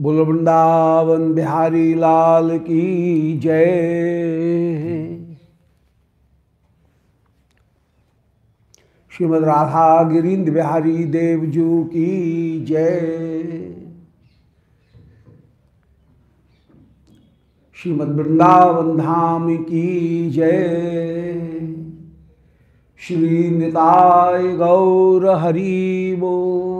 बोल वृंदावन बिहारी लाल की जय। श्रीमद राधा गिरीन्द्र बिहारी देवजू की जय। श्रीमद वृंदावन धाम की जय। श्री निताय गौर हरि बोल।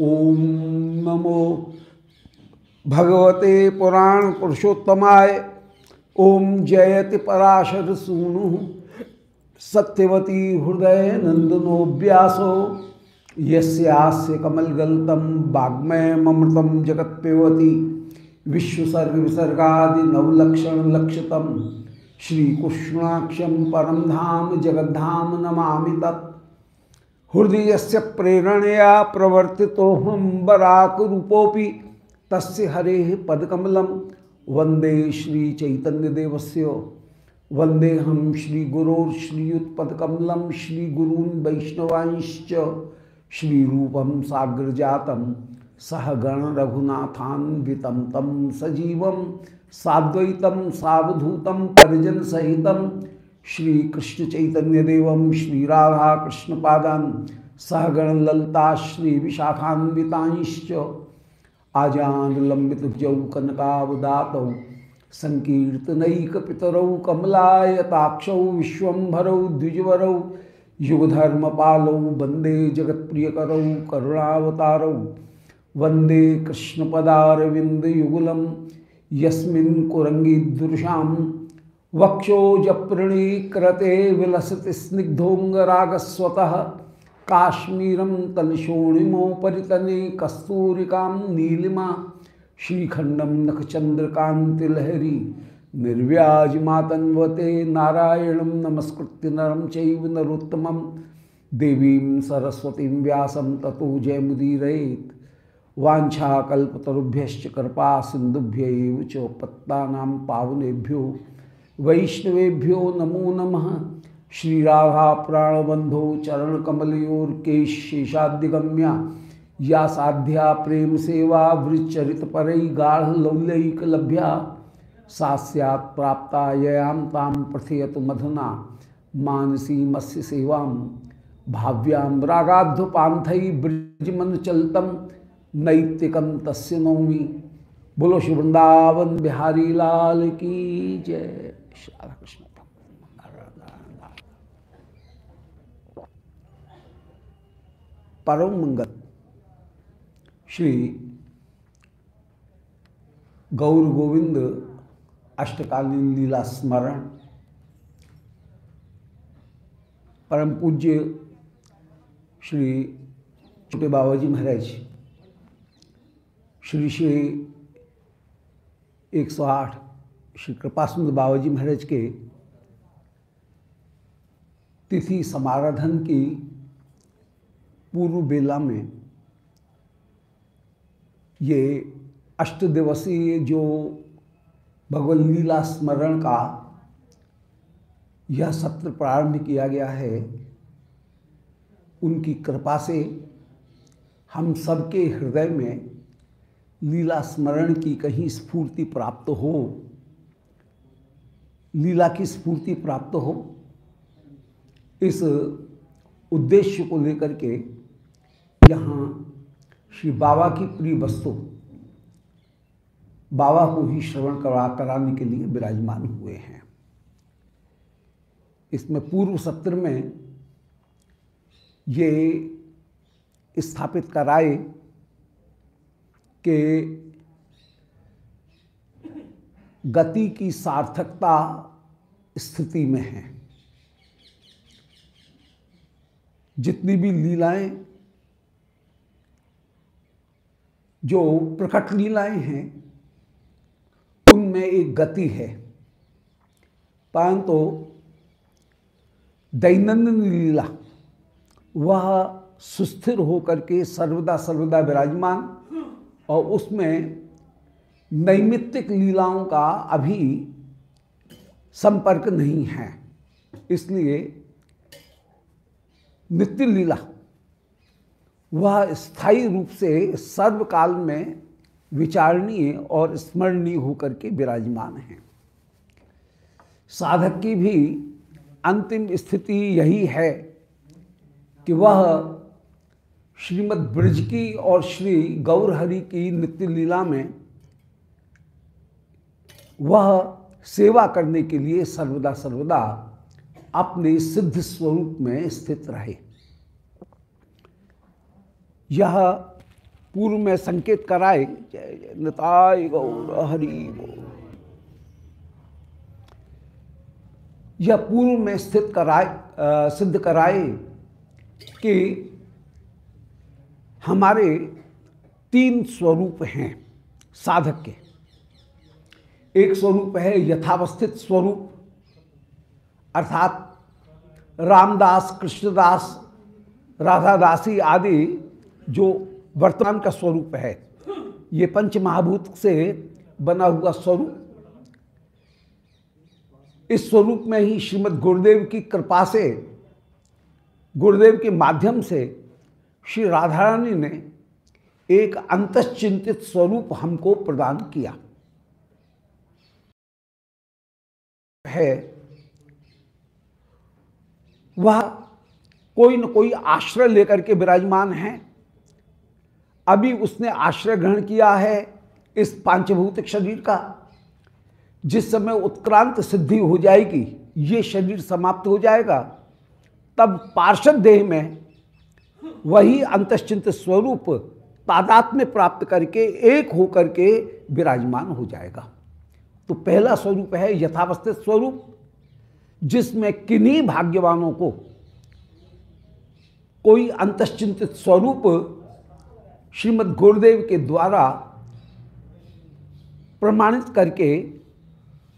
ओम नमो भगवते पुराण पुरुषोत्तमाय। ओम जयति पराशर सूनु। सत्यवती हृदय नंदनो व्यासो। यस्यास्य कमलगल्तम वाग्मय ममृतम विश्वसर्ग विसर्गादि नवलक्षण लक्षतम श्रीकृष्णाक्षम परम धाम जगद्धाम नमा तत्। हृदय से प्रेरणया प्रवर्तितो हम बराक हरे पदकमलम। वंदे श्री चैतन्य देवस्य वंदे हम श्री श्री साग्र जातम सह गण तम सजीवम साद्वैतम सावधूतम परिजन सहितम श्री कृष्ण चैतन्य देवम श्री राधा कृष्ण पादान सहगण ललता श्री विशाखान्विताश्च आजान लंबित जौ कनकावदात संकीर्तनैक पितरौ कमलायताक्षौ विश्वभरौ द्विजवरौ युगधर्म पालौ वंदे जगत्प्रियकरौ, करुणावतारौ वंदे कृष्णपदारविंद युगलम यस्मिन् कुरंगीदृशां वक्षोजप्रणीकृते विलसति स्निग्धोङ्गरागस्वतः काश्मीरं तलशोणिमोपरितने कस्तूरिका नीलिमा, श्रीखण्डं नखचन्द्रकान्तिलहरी, निर्व्याजमातन्वते नारायण नमस्कृत्य नरं चैव नरोत्तमं देवीं सरस्वतीं व्यासं ततो जयमुदीरयेत्। वाछाकुभ्य कृपा सिंधुभ्य पत्ता पावनेभ्यो। वैष्णवेभ्यो नमो नमः। श्री राधा या साध्या प्रेम सेवा वृचरित परई गाढ़ लौल्यक लभ्या सा सैत् प्राप्ता ययाम ताम प्रथयत मधुना मानसी मत्स्य सेवां। भाव्यां रागाध्वपांथई ब्रजमन चलतम नैतिकम तस्य नौमी। बोलो श्री वृंदावन बिहारी लाल की जय। राधा कृष्ण परम मंगल श्री गौर गोविंद अष्टकालीन लीला स्मरण, परम पूज्य श्री छोटे बाबा जी महाराज, श्री श्री 108 श्री कृपा सुंदर बाबा जी महाराज के तिथि समाराधन की पूर्व बेला में ये अष्ट दिवसीय जो भगवत लीला स्मरण का यह सत्र प्रारंभ किया गया है, उनकी कृपा से हम सबके हृदय में लीला स्मरण की कहीं स्फूर्ति प्राप्त हो। लीला की स्फूर्ति प्राप्त हो, इस उद्देश्य को लेकर के यहाँ श्री बाबा की प्रिय वस्तु बाबा को ही श्रवण करा, कराने के लिए विराजमान हुए हैं। इसमें पूर्व सत्र में ये स्थापित कराए कि गति की सार्थकता स्थिति में है। जितनी भी लीलाएँ, जो प्रकट लीलाएँ हैं, उनमें एक गति है। परंतु तो दैनंदिन लीला, वह सुस्थिर होकर के सर्वदा सर्वदा विराजमान और उसमें नैमित्तिक लीलाओं का अभी संपर्क नहीं है। इसलिए नित्य लीला, वह स्थायी रूप से सर्वकाल में विचारणीय और स्मरणीय होकर के विराजमान है। साधक की भी अंतिम स्थिति यही है कि वह श्रीमद् ब्रज की और श्री गौरहरि की नित्य लीला में वह सेवा करने के लिए सर्वदा सर्वदा अपने सिद्ध स्वरूप में स्थित रहे। यह पूर्व में संकेत कराए जय निताय गौर हरि यह पूर्व में स्थित कराए आ, सिद्ध कराए कि हमारे तीन स्वरूप हैं साधक के। एक स्वरूप है, यथावस्थित स्वरूप। अर्थात रामदास, कृष्णदास, राधादासी आदि जो वर्तमान का स्वरूप है, ये पंच महाभूत से बना हुआ स्वरूप। इस स्वरूप में ही श्रीमद गुरुदेव की कृपा से, गुरुदेव के माध्यम से श्री राधा रानी ने एक अंतश्चिंतित स्वरूप हमको प्रदान किया। है, वह कोई न कोई आश्रय लेकर के विराजमान है। अभी उसने आश्रय ग्रहण किया है इस पांचभौतिक शरीर का, जिस समय उत्क्रांत सिद्धि हो जाएगी, ये शरीर समाप्त हो जाएगा। तब पार्षद देह में वही अंतश्चिंत स्वरूप तादात्म्य प्राप्त करके एक होकर के विराजमान हो जाएगा। तो पहला स्वरूप है यथावस्थित स्वरूप, जिसमें किन्हीं भाग्यवानों को कोई अंतश्चिंतित स्वरूप श्रीमद गुरुदेव के द्वारा प्रमाणित करके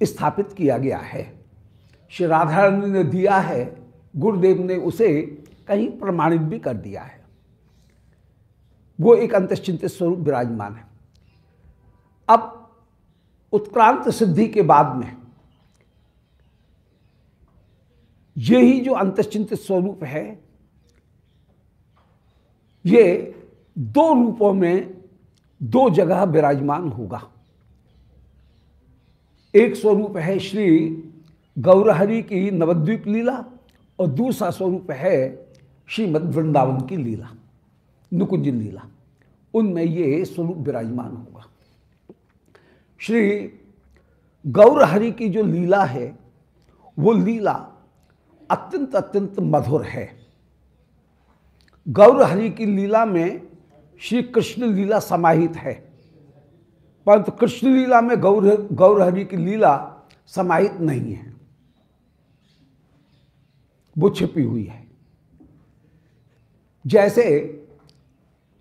स्थापित किया गया है। श्री राधा ने दिया है, गुरुदेव ने उसे कहीं प्रमाणित भी कर दिया है। वो एक अंतश्चिंतित स्वरूप विराजमान है। अब उत्क्रांत सिद्धि के बाद में यही जो अंतश्चिंतित स्वरूप है, ये दो रूपों में दो जगह विराजमान होगा। एक स्वरूप है श्री गौरहरि की नवद्वीप लीला और दूसरा स्वरूप है श्रीमद वृंदावन की लीला, नुकुंज लीला। उनमें ये स्वरूप विराजमान होगा। श्री गौरहरि की जो लीला है, वो लीला अत्यंत अत्यंत मधुर है। गौरहरि की लीला में श्री कृष्ण लीला समाहित है। परंतु कृष्ण लीला में गौर, गौरहरि की लीला समाहित नहीं है। वो छिपी हुई है। जैसे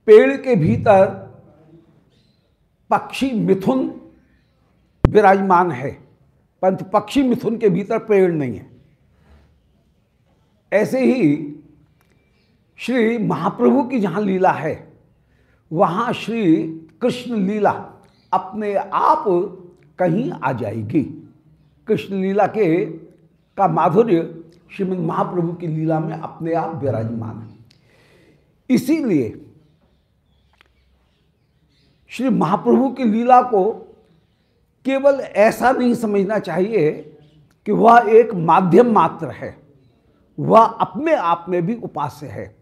पेड़ के भीतर पक्षी मिथुन विराजमान है। पंच पक्षी मिथुन के भीतर प्रेरण नहीं है। ऐसे ही श्री महाप्रभु की जहाँ लीला है, वहाँ श्री कृष्ण लीला अपने आप कहीं आ जाएगी। कृष्ण लीला के का माधुर्य श्रीमद महाप्रभु की लीला में अपने आप विराजमान है। इसीलिए श्री महाप्रभु की लीला को केवल ऐसा नहीं समझना चाहिए कि वह एक माध्यम मात्र है। वह अपने आप में भी उपास्य है।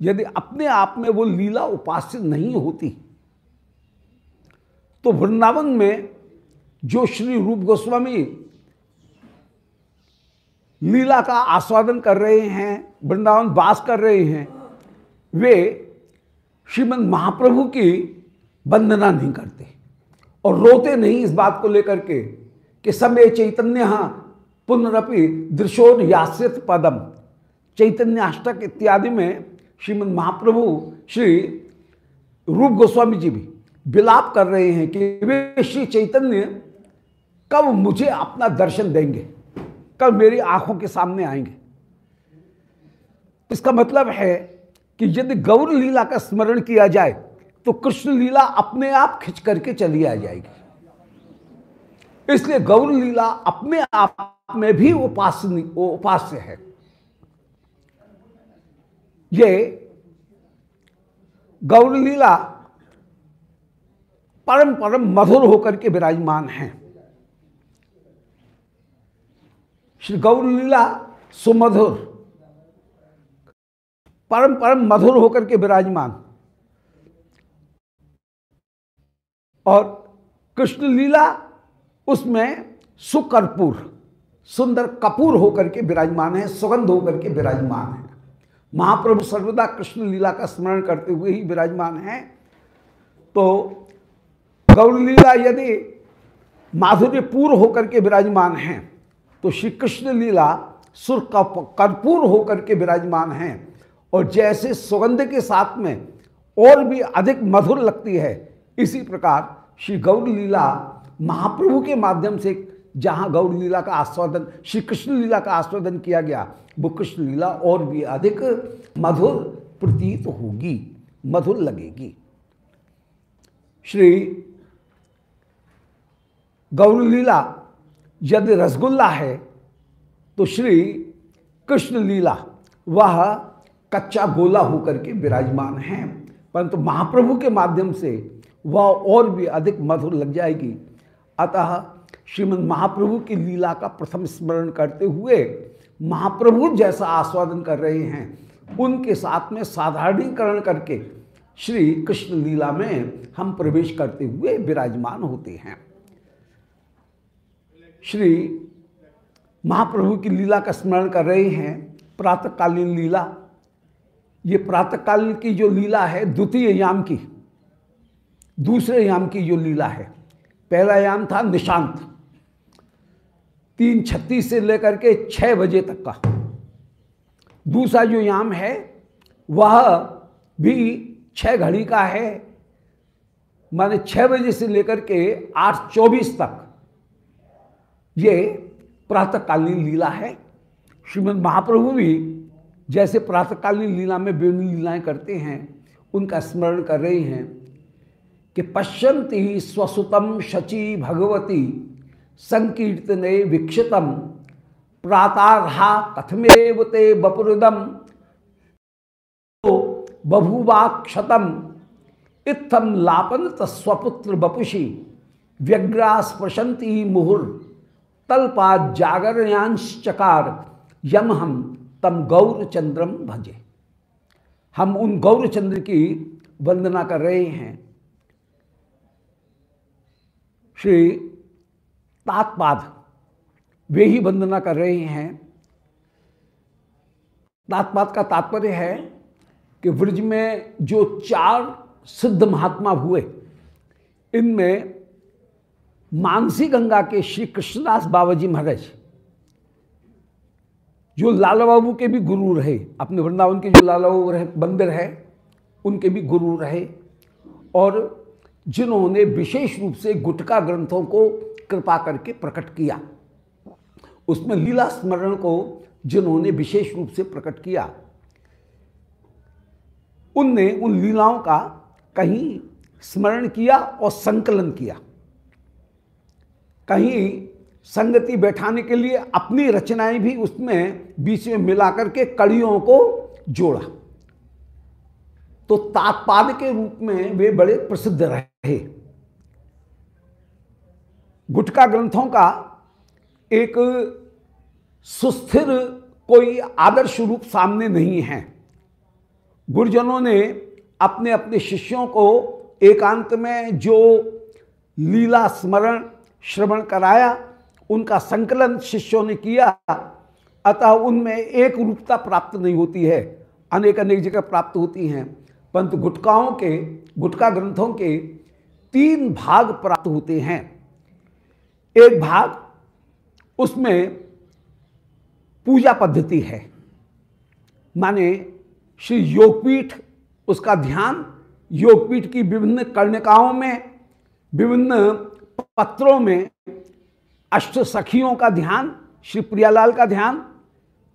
यदि अपने आप में वो लीला उपास्य नहीं होती तो वृंदावन में जो श्री रूप गोस्वामी लीला का आस्वादन कर रहे हैं, वृंदावन वास कर रहे हैं, वे श्रीमद महाप्रभु की वंदना नहीं करते। और रोते नहीं इस बात को लेकर के कि समय चैतन्य पुनरपि दृशोर यासित पदम। चैतन्य अष्टक इत्यादि में श्रीमद महाप्रभु श्री रूप गोस्वामी जी भी विलाप कर रहे हैं कि वे श्री चैतन्य कब मुझे अपना दर्शन देंगे? कब मेरी आँखों के सामने आएँगे। इसका मतलब है कि यदि गौर लीला का स्मरण किया जाए तो कृष्ण लीला अपने आप खिंच करके चली आ जाएगी। इसलिए गौर लीला अपने आप में भी उपास्य उपास्य है। ये गौर लीला परम परम मधुर होकर के विराजमान हैं। श्री गौर लीला सुमधुर, परम परम मधुर होकर के विराजमान। और कृष्ण लीला उसमें सुकर्पूर, सुंदर कपूर होकर के विराजमान है, सुगंध होकर के विराजमान है। महाप्रभु सर्वदा कृष्ण लीला का स्मरण करते हुए ही विराजमान हैं। तो गौर लीला यदि माधुर्य पूर्व होकर के विराजमान हैं तो श्री कृष्ण लीला सुर कर्पूर होकर के विराजमान हैं। और जैसे सुगंध के साथ में और भी अधिक मधुर लगती है इसी प्रकार श्री गौर लीला महाप्रभु के माध्यम से जहाँ गौर लीला का आस्वादन, श्री कृष्ण लीला का आस्वादन किया गया, वो कृष्ण लीला और भी अधिक मधुर प्रतीत होगी, मधुर लगेगी। श्री गौर लीला यदि रसगुल्ला है तो श्री कृष्ण लीला वह कच्चा गोला होकर के विराजमान है। परंतु महाप्रभु के माध्यम से वह और भी अधिक मधुर लग जाएगी। अतः श्रीमद महाप्रभु की लीला का प्रथम स्मरण करते हुए महाप्रभु जैसा आस्वादन कर रहे हैं, उनके साथ में साधारणीकरण करके श्री कृष्ण लीला में हम प्रवेश करते हुए विराजमान होते हैं। श्री महाप्रभु की लीला का स्मरण कर रहे हैं। प्रातकालीन लीला, ये प्रातकालीन की जो लीला है, द्वितीय याम की दूसरे याम की जो लीला है। पहला याम था निशांत। तीन छत्तीस से लेकर के छः बजे तक का। दूसरा जो याम है, वह भी छः घड़ी का है, माने छः बजे से लेकर के आठ चौबीस तक। ये प्रातःकालीन लीला है। श्रीमद महाप्रभु भी जैसे प्रातःकालीन लीला में विभिन्न लीलाएँ करते हैं, उनका स्मरण कर रहे हैं। कि पश्यंती स्वसुतम शची भगवती, संकीर्तने वीक्षितम, प्रातार्हा कथमेव ते बपुरुदम बभुवाक्षतम इत्थम लापन तस्वपुत्र बपुषी, व्यग्रा स्पशंती मुहुर, तल्पा जागरयांश्चकार यम हम तम गौरचंद्रम भजे। हम उन गौरचंद्र की वंदना कर रहे हैं। श्री तात्पाद वे ही वंदना कर रहे हैं। तात्पाद का तात्पर्य है कि व्रज में जो चार सिद्ध महात्मा हुए, इनमें मानसी गंगा के श्री कृष्णदास बाबा जी महाराज, जो लाला बाबू के भी गुरु रहे, अपने वृंदावन के जो लाला बाबू रहे मंदिर है, उनके भी गुरु रहे और जिन्होंने विशेष रूप से गुटका ग्रंथों को कृपा करके प्रकट किया। उसमें लीला स्मरण को जिन्होंने विशेष रूप से प्रकट किया, उनने उन लीलाओं का कहीं स्मरण किया और संकलन किया। कहीं संगति बैठाने के लिए अपनी रचनाएँ भी उसमें बीच में मिलाकर के कड़ियों को जोड़ा। तो तात्पाद के रूप में वे बड़े प्रसिद्ध रहे। गुटका ग्रंथों का एक सुस्थिर कोई आदर्श रूप सामने नहीं है। गुरुजनों ने अपने अपने शिष्यों को एकांत में जो लीला स्मरण श्रवण कराया, उनका संकलन शिष्यों ने किया, अतः उनमें एक रूपता प्राप्त नहीं होती है। अनेक अनेक जगह प्राप्त होती हैं, परंतु गुटकाओं के, गुटका ग्रंथों के तीन भाग प्राप्त होते हैं। एक भाग उसमें पूजा पद्धति है। माने श्री योगपीठ, उसका ध्यान योगपीठ की विभिन्न कर्णिकाओं में, विभिन्न पत्रों में, अष्ट सखियों का ध्यान, श्री प्रियालाल का ध्यान,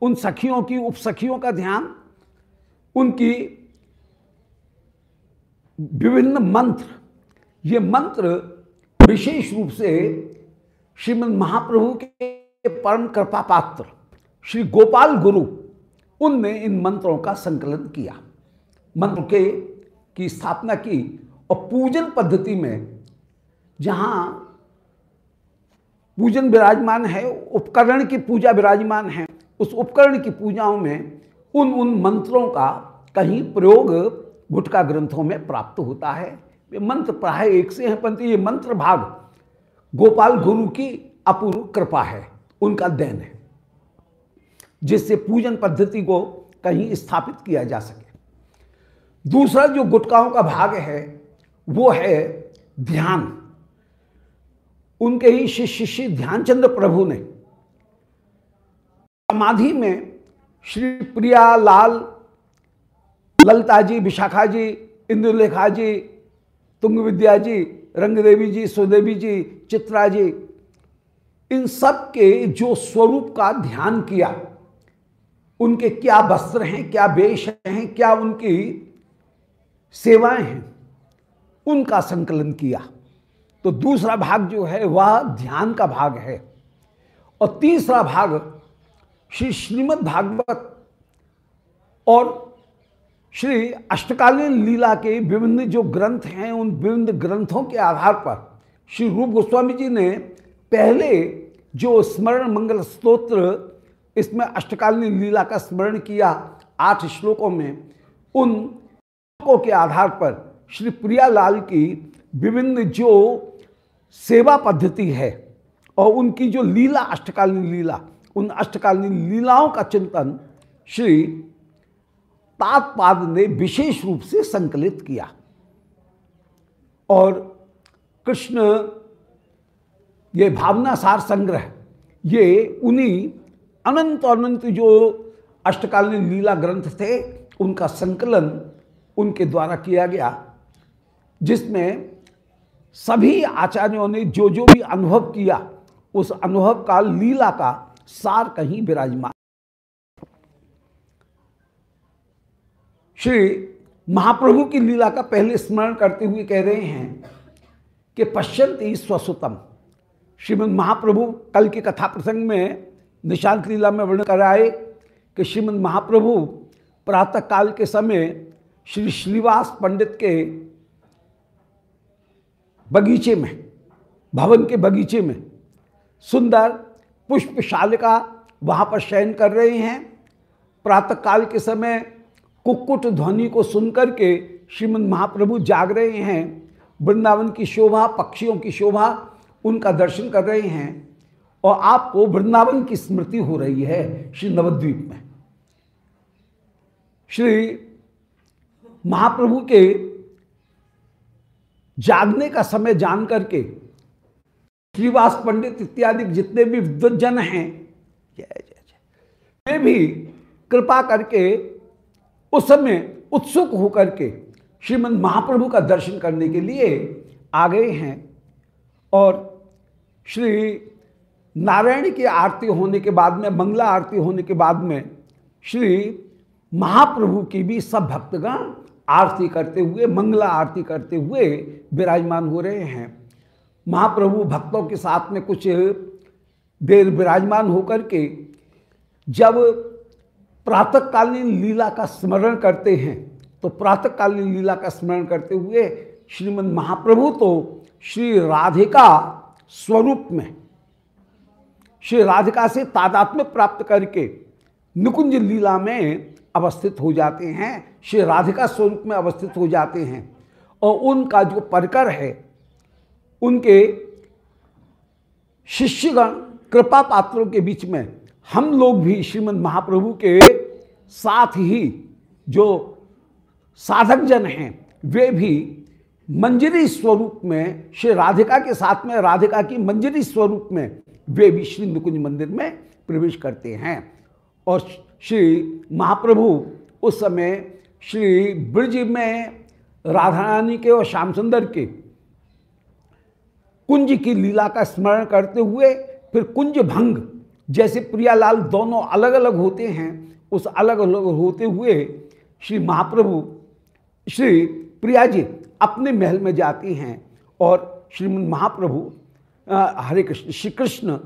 उन सखियों की उपसखियों का ध्यान, उनकी विभिन्न मंत्र ये मंत्र विशेष रूप से श्रीमद महाप्रभु के परम कृपा पात्र श्री गोपाल गुरु, उनने इन मंत्रों का संकलन किया। मंत्र के, की स्थापना की और पूजन पद्धति में जहाँ पूजन विराजमान है, उपकरण की पूजा विराजमान है, उस उपकरण की पूजाओं में उन उन मंत्रों का कहीं प्रयोग गुटका ग्रंथों में प्राप्त होता है। ये मंत्र प्राय एक से हैं, परंतु ये मंत्र भाग गोपाल गुरु की अपूर्व कृपा है, उनका देन है, जिससे पूजन पद्धति को कहीं स्थापित किया जा सके। दूसरा जो गुटकाओं का भाग है, वो है ध्यान। उनके ही शिष्य श्री ध्यानचंद्र प्रभु ने समाधि में श्री प्रिया लाल ललता जी विशाखा जी इंदुलेखा जी तुंग विद्या जी, रंगदेवी जी, सुदेवी जी, चित्रा जी, इन सब के जो स्वरूप का ध्यान किया, उनके क्या वस्त्र हैं, क्या वेश हैं, क्या उनकी सेवाएँ हैं, उनका संकलन किया। तो दूसरा भाग जो है, वह ध्यान का भाग है। और तीसरा भाग श्री श्रीमद् भागवत और श्री अष्टकालीन लीला के विभिन्न जो ग्रंथ हैं, उन विभिन्न ग्रंथों के आधार पर श्री रूप गोस्वामी जी ने पहले जो स्मरण मंगल स्तोत्र, इसमें अष्टकालीन लीला का स्मरण किया आठ श्लोकों में, उन श्लोकों के आधार पर श्री प्रियालाल की विभिन्न जो सेवा पद्धति है और उनकी जो लीला, अष्टकालीन लीला, उन अष्टकालीन लीलाओं का चिंतन श्री तात्पाद ने विशेष रूप से संकलित किया। और कृष्ण, ये भावना सार संग्रह, ये उन्हीं अनंत अनंत जो अष्टकालीन लीला ग्रंथ थे, उनका संकलन उनके द्वारा किया गया, जिसमें सभी आचार्यों ने जो जो भी अनुभव किया, उस अनुभव का, लीला का सार कहीं विराजमान श्री महाप्रभु की लीला का पहले स्मरण करते हुए कह रहे हैं कि पश्यंती स्वसुतम श्रीमद महाप्रभु कल की कथा प्रसंग में निशांत लीला में वर्णन कराए कि श्रीमद महाप्रभु प्रातः काल के समय श्री श्रीवास पंडित के बगीचे में, भवन के बगीचे में सुंदर पुष्पशालिका वहाँ पर शयन कर रहे हैं। प्रातः काल के समय कुक्कुट ध्वनि को सुनकर के श्रीमद महाप्रभु जाग रहे हैं, वृंदावन की शोभा, पक्षियों की शोभा, उनका दर्शन कर रहे हैं और आपको वृंदावन की स्मृति हो रही है श्री नवद्वीप में। श्री महाप्रभु के जागने का समय जान करके श्रीवास पंडित इत्यादि जितने भी विद्वजन हैं वे भी कृपा करके उस समय उत्सुक होकर के श्रीमद महाप्रभु का दर्शन करने के लिए आ गए हैं और श्री नारायण की आरती होने के बाद में, मंगला आरती होने के बाद में श्री महाप्रभु की भी सब भक्तगण आरती करते हुए, मंगला आरती करते हुए विराजमान हो रहे हैं। महाप्रभु भक्तों के साथ में कुछ देर विराजमान होकर के जब प्रातःकालीन लीला का स्मरण करते हैं तो प्रातःकालीन लीला का स्मरण करते हुए श्रीमद महाप्रभु तो श्री राधिका स्वरूप में, श्री राधिका से तादात्म्य प्राप्त करके निकुंज लीला में अवस्थित हो जाते हैं, श्री राधिका स्वरूप में अवस्थित हो जाते हैं। और उनका जो परकर है, उनके शिष्यगण कृपा पात्रों के बीच में हम लोग भी श्रीमद महाप्रभु के साथ ही जो साधक जन हैं, वे भी मंजरी स्वरूप में, श्री राधिका के साथ में, राधिका की मंजरी स्वरूप में, वे भी श्री निकुंज मंदिर में प्रवेश करते हैं। और श्री महाप्रभु उस समय श्री ब्रज में राधा रानी के और श्याम सुंदर के कुंज की लीला का स्मरण करते हुए, फिर कुंज भंग जैसे प्रियालाल दोनों अलग अलग होते हैं उस अलग अलग होते हुए श्री महाप्रभु, श्री प्रिया जी अपने महल में जाती हैं और श्रीमद महाप्रभु हरे कृष्ण, श्री कृष्ण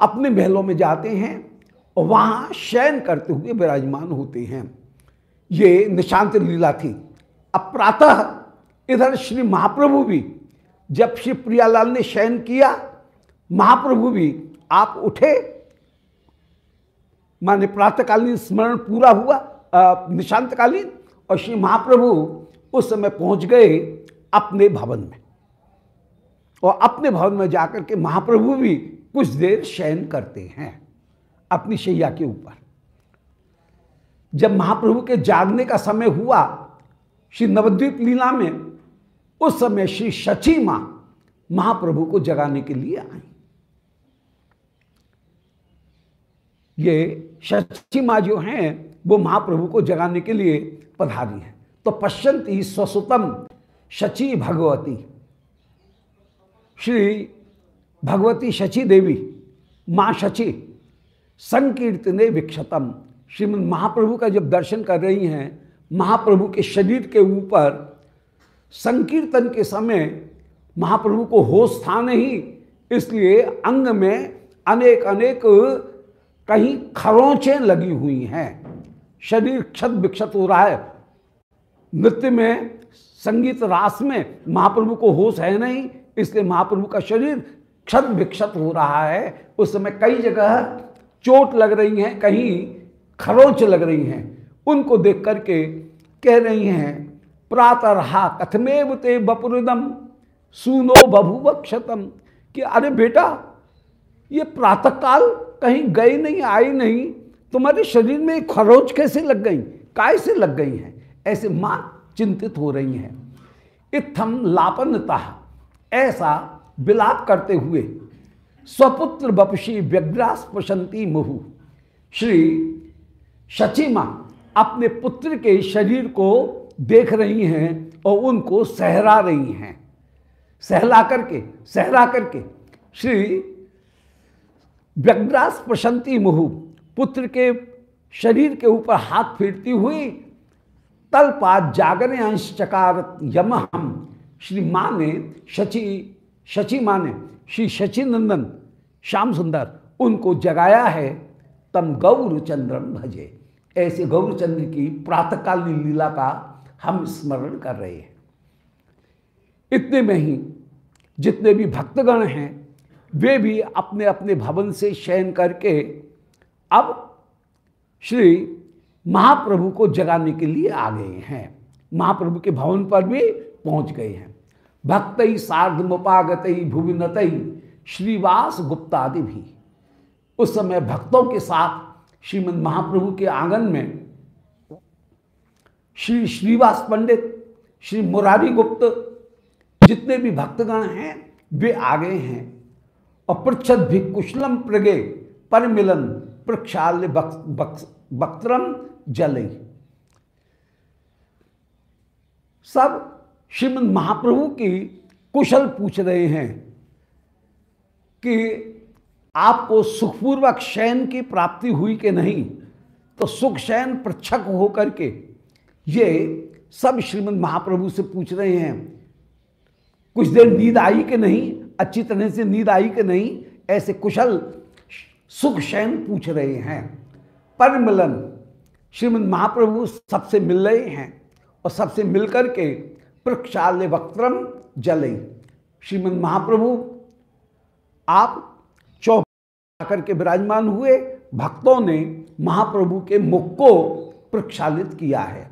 अपने महलों में जाते हैं और वहाँ शयन करते हुए विराजमान होते हैं। ये निशांत लीला थी। अब प्रातः इधर श्री महाप्रभु भी, जब श्री प्रियालाल ने शयन किया, महाप्रभु भी आप उठे माने प्रातःकालीन स्मरण पूरा हुआ निशांतकालीन, और श्री महाप्रभु उस समय पहुँच गए अपने भवन में। और अपने भवन में जाकर के महाप्रभु भी कुछ देर शयन करते हैं, अपनी शैया के ऊपर। जब महाप्रभु के जागने का समय हुआ, श्री नवद्वीप लीला में, उस समय श्री शची माँ महाप्रभु को जगाने के लिए आई। ये शची माँ जो हैं, वो महाप्रभु को जगाने के लिए पधारी हैं। तो पश्यंती स्वसुतम शची भगवती। श्री भगवती शची देवी, माँ शची, संकीर्तने विक्षतम। श्रीमद महाप्रभु का जब दर्शन कर रही हैं, महाप्रभु के शरीर के ऊपर संकीर्तन के समय महाप्रभु को होश था नहीं, इसलिए अंग में अनेक अनेक कहीं खरोंचें लगी हुई हैं। शरीर क्षत विक्षत हो रहा है। नृत्य में, संगीत रास में महाप्रभु को होश है नहीं, इसलिए महाप्रभु का शरीर क्षत विक्षत हो रहा है। उस समय कई जगह चोट लग रही हैं, कहीं खरोंच लग रही हैं। उनको देख करके कह रही हैं प्रातः रहा कथमेव ते बपुरदम, सुनो बभुव क्षतम कि अरे बेटा ये प्रातःकाल कहीं गई नहीं, आई नहीं, तुम्हारे शरीर में खरोच कैसे लग गई? काय से लग गई हैं? ऐसे माँ चिंतित हो रही हैं। इत्थम लापनता ऐसा विलाप करते हुए स्वपुत्र बपशी व्यग्रास प्रशंति मुहु। श्री शचीमा अपने पुत्र के शरीर को देख रही हैं और उनको सहरा रही हैं। सहला करके, सहरा करके, श्री व्यग्रास प्रशंति मुहु, पुत्र के शरीर के ऊपर हाथ फेरती हुई, तलपात जागने अंश चकार यम हम श्री माँ ने, शची शची माँ ने, श्री शची नंदन श्याम सुंदर, उनको जगाया है, तम गौर चंद्रम भजे। ऐसे गौरचंद्र की प्रातकालीन लीला का हम स्मरण कर रहे हैं। इतने में ही जितने भी भक्तगण हैं वे भी अपने अपने भवन से शयन करके अब श्री महाप्रभु को जगाने के लिए आ गए हैं। महाप्रभु के भवन पर भी पहुँच गए हैं। भक्त ही सार्धमुपागत, भुविनत, श्रीवास गुप्तादि भी। उस समय भक्तों के साथ श्रीमद महाप्रभु के आँगन में श्री श्रीवास पंडित, श्री मुरारी गुप्त जितने भी भक्तगण हैं, वे आ गए हैं। पृछद भी कुशलम प्रगे पर मिलन प्रक्षाल्य बक्तरम जल। सब श्रीमद महाप्रभु की कुशल पूछ रहे हैं कि आपको सुखपूर्वक शयन की प्राप्ति हुई कि नहीं? तो सुख शयन प्रच्छक होकर के ये सब श्रीमद महाप्रभु से पूछ रहे हैं। कुछ देर नींद आई कि नहीं? अच्छी तरह से नींद आई कि नहीं, ऐसे कुशल सुख शयन पूछ रहे हैं। परमिलन श्रीमद महाप्रभु सबसे मिल रहे हैं और सबसे मिलकर के प्रक्षाल्य वक्त्रम जले। श्रीमद महाप्रभु, आप चौक आकर के विराजमान हुए, भक्तों ने महाप्रभु के मुख को प्रक्षालित किया है।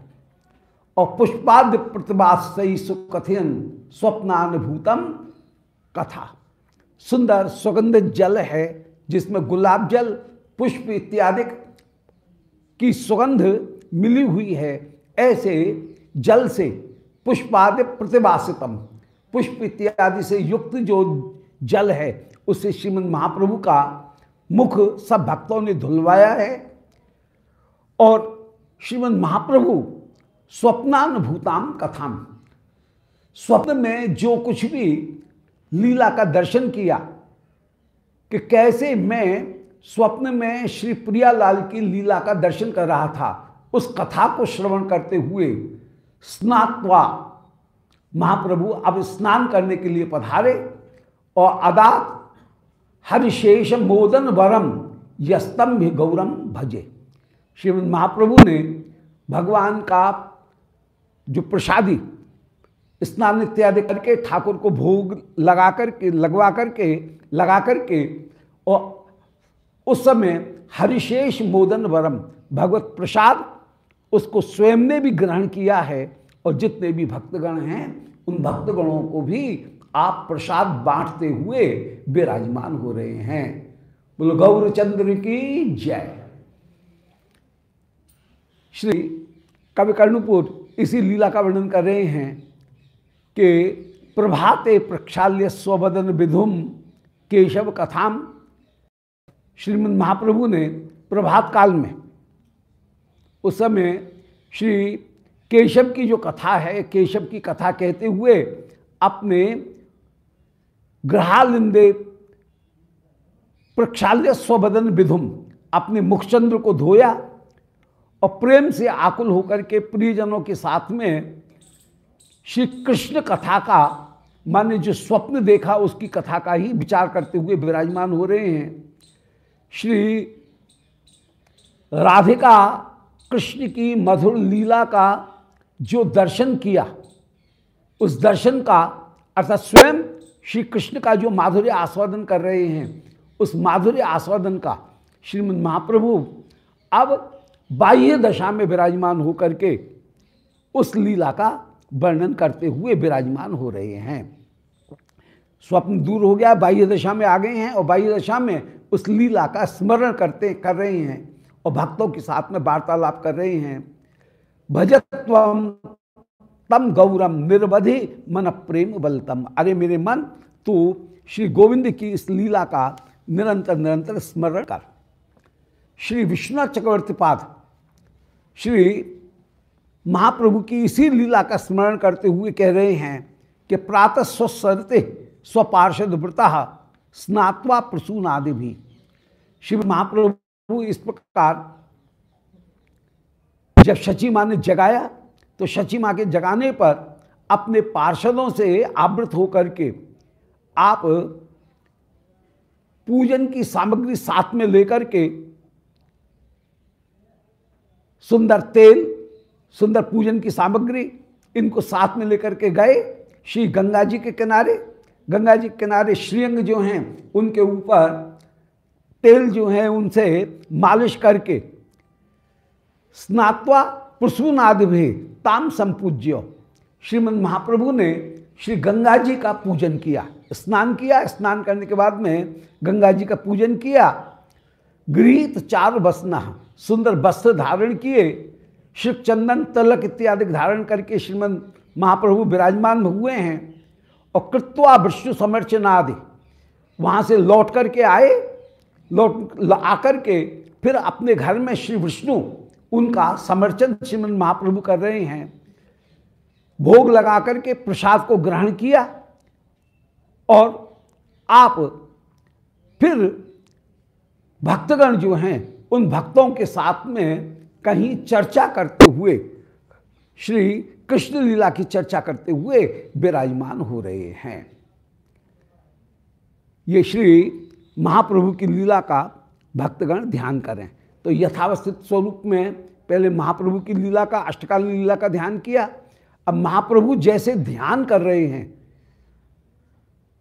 और पुष्पाद्य प्रतिभा सही सुकथन स्वप्नानुभूतम कथा। सुंदर सुगंधित जल है, जिसमें गुलाब जल, पुष्प इत्यादि की सुगंध मिली हुई है। ऐसे जल से पुष्पादि प्रतिभासितम पुष्प इत्यादि से युक्त जो जल है, उसे श्रीमद महाप्रभु का मुख सब भक्तों ने धुलवाया है। और श्रीमद महाप्रभु स्वप्नानुभूताम कथाम। स्वप्न में जो कुछ भी लीला का दर्शन किया कि कैसे मैं स्वप्न में श्री प्रियालाल की लीला का दर्शन कर रहा था। उस कथा को श्रवण करते हुए स्नात्वा महाप्रभु अब स्नान करने के लिए पधारे और अदात हरिशेष मोदन वरम यस्तम भी गौरम भजे। श्रीमद महाप्रभु ने भगवान का जो प्रसादी स्नान इत्यादि करके ठाकुर को भोग लगा करके, लगवा करके, लगा करके, और उस समय हरिशेष मोदन वरम, भगवत प्रसाद उसको स्वयं ने भी ग्रहण किया है और जितने भी भक्तगण हैं, उन भक्तगणों को भी आप प्रसाद बांटते हुए विराजमान हो रहे हैं। बोलो, गौरचंद्र की जय। श्री कवि कर्णपुर इसी लीला का वर्णन कर रहे हैं। कि प्रभाते प्रक्षाल्य स्वबदन विधुम केशव कथाम। श्रीमद महाप्रभु ने प्रभात काल में उस समय श्री केशव की जो कथा है, केशव की कथा कहते हुए अपने ग्रहालिंदे प्रक्षाल्य स्वबदन विधुम अपने मुखचंद्र को धोया और प्रेम से आकुल होकर के प्रियजनों के साथ में श्री कृष्ण कथा का, माने जो स्वप्न देखा, उसकी कथा का ही विचार करते हुए विराजमान हो रहे हैं। श्री राधिका कृष्ण की मधुर लीला का जो दर्शन किया, उस दर्शन का, अर्थात स्वयं श्री कृष्ण का जो माधुर्य आस्वादन कर रहे हैं, उस माधुर्य आस्वादन का श्रीमद महाप्रभु अब बाह्य दशा में विराजमान होकर के उस लीला का वर्णन करते हुए विराजमान हो रहे हैं। स्वप्न दूर हो गया, बाह्य दशा में आ गए हैं और बाह्य दशा में उस लीला का स्मरण करते, कर रहे हैं और भक्तों के साथ में वार्तालाप कर रहे हैं। भजत्व तम गौरम निर्वधि मन प्रेम बलतम। अरे मेरे मन, तू श्री गोविंद की इस लीला का निरंतर निरंतर स्मरण कर। श्री विश्वनाथ चक्रवर्ती पाद, श्री महाप्रभु की इसी लीला का स्मरण करते हुए कह रहे हैं कि प्रातः स्वसरते स्वपार्षद व्रता स्नात्वा प्रसून आदि भी। शिव महाप्रभु इस प्रकार जब शची माँ ने जगाया तो शची माँ के जगाने पर अपने पार्षदों से आवृत होकर के आप पूजन की सामग्री साथ में लेकर के सुंदर तेल सुंदर पूजन की सामग्री इनको साथ में लेकर के गए श्री गंगा जी के किनारे। गंगा जी के किनारे श्रीअंग जो हैं, उनके ऊपर तेल जो है, उनसे मालिश करके स्नात्वा पुष्पनाद भी ताम संपूज्य। श्रीमद महाप्रभु ने श्री गंगा जी का पूजन किया। स्नान किया। स्नान करने के बाद में गंगा जी का पूजन किया। गृहित चार बसना, सुंदर वस्त्र धारण किए। शिव चंदन तलक इत्यादि धारण करके श्रीमद महाप्रभु विराजमान हुए हैं और कृत्वा विष्णु समर्चना आदि वहाँ से लौट करके आए, लौट आकर के फिर अपने घर में श्री विष्णु उनका समर्चन श्रीमद महाप्रभु कर रहे हैं। भोग लगा करके प्रसाद को ग्रहण किया और आप फिर भक्तगण जो हैं, उन भक्तों के साथ में कहीं चर्चा करते हुए, श्री कृष्ण लीला की चर्चा करते हुए विराजमान हो रहे हैं। ये श्री महाप्रभु की लीला का भक्तगण ध्यान करें। तो यथावस्थित स्वरूप में पहले महाप्रभु की लीला का अष्टकाल लीला का ध्यान किया। अब महाप्रभु जैसे ध्यान कर रहे हैं,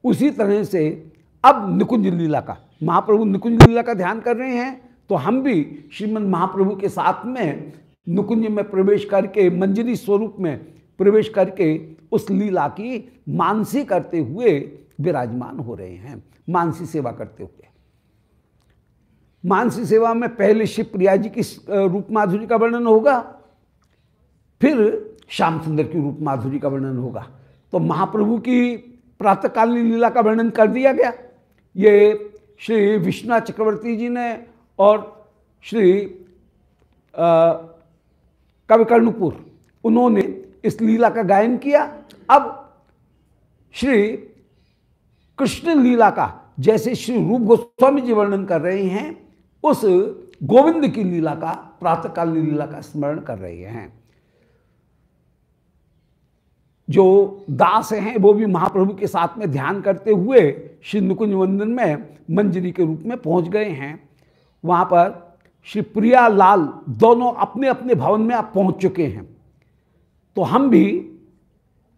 उसी तरह से अब निकुंज लीला का, महाप्रभु निकुंज लीला का ध्यान कर रहे हैं। तो हम भी श्रीमद महाप्रभु के साथ में नुकुंज में प्रवेश करके, मंजरी स्वरूप में प्रवेश करके उस लीला की मानसी करते हुए विराजमान हो रहे हैं, मानसी सेवा करते हुए। मानसी सेवा में पहले शिव प्रिया जी की रूप माधुरी का वर्णन होगा, फिर श्याम सुंदर की रूप माधुरी का वर्णन होगा। तो महाप्रभु की प्रातःकालीन लीला का वर्णन कर दिया गया। ये श्री विष्णु चक्रवर्ती जी ने और श्री कविकर्णपुर उन्होंने इस लीला का गायन किया। अब श्री कृष्ण लीला का, जैसे श्री रूप गोस्वामी जी वर्णन कर रहे हैं, उस गोविंद की लीला का, प्रातःकाल लीला का स्मरण कर रहे हैं। जो दास हैं, वो भी महाप्रभु के साथ में ध्यान करते हुए श्री नुकुंज वंदन में मंजरी के रूप में पहुँच गए हैं। वहाँ पर श्री प्रिया लाल दोनों अपने अपने भवन में आप पहुँच चुके हैं। तो हम भी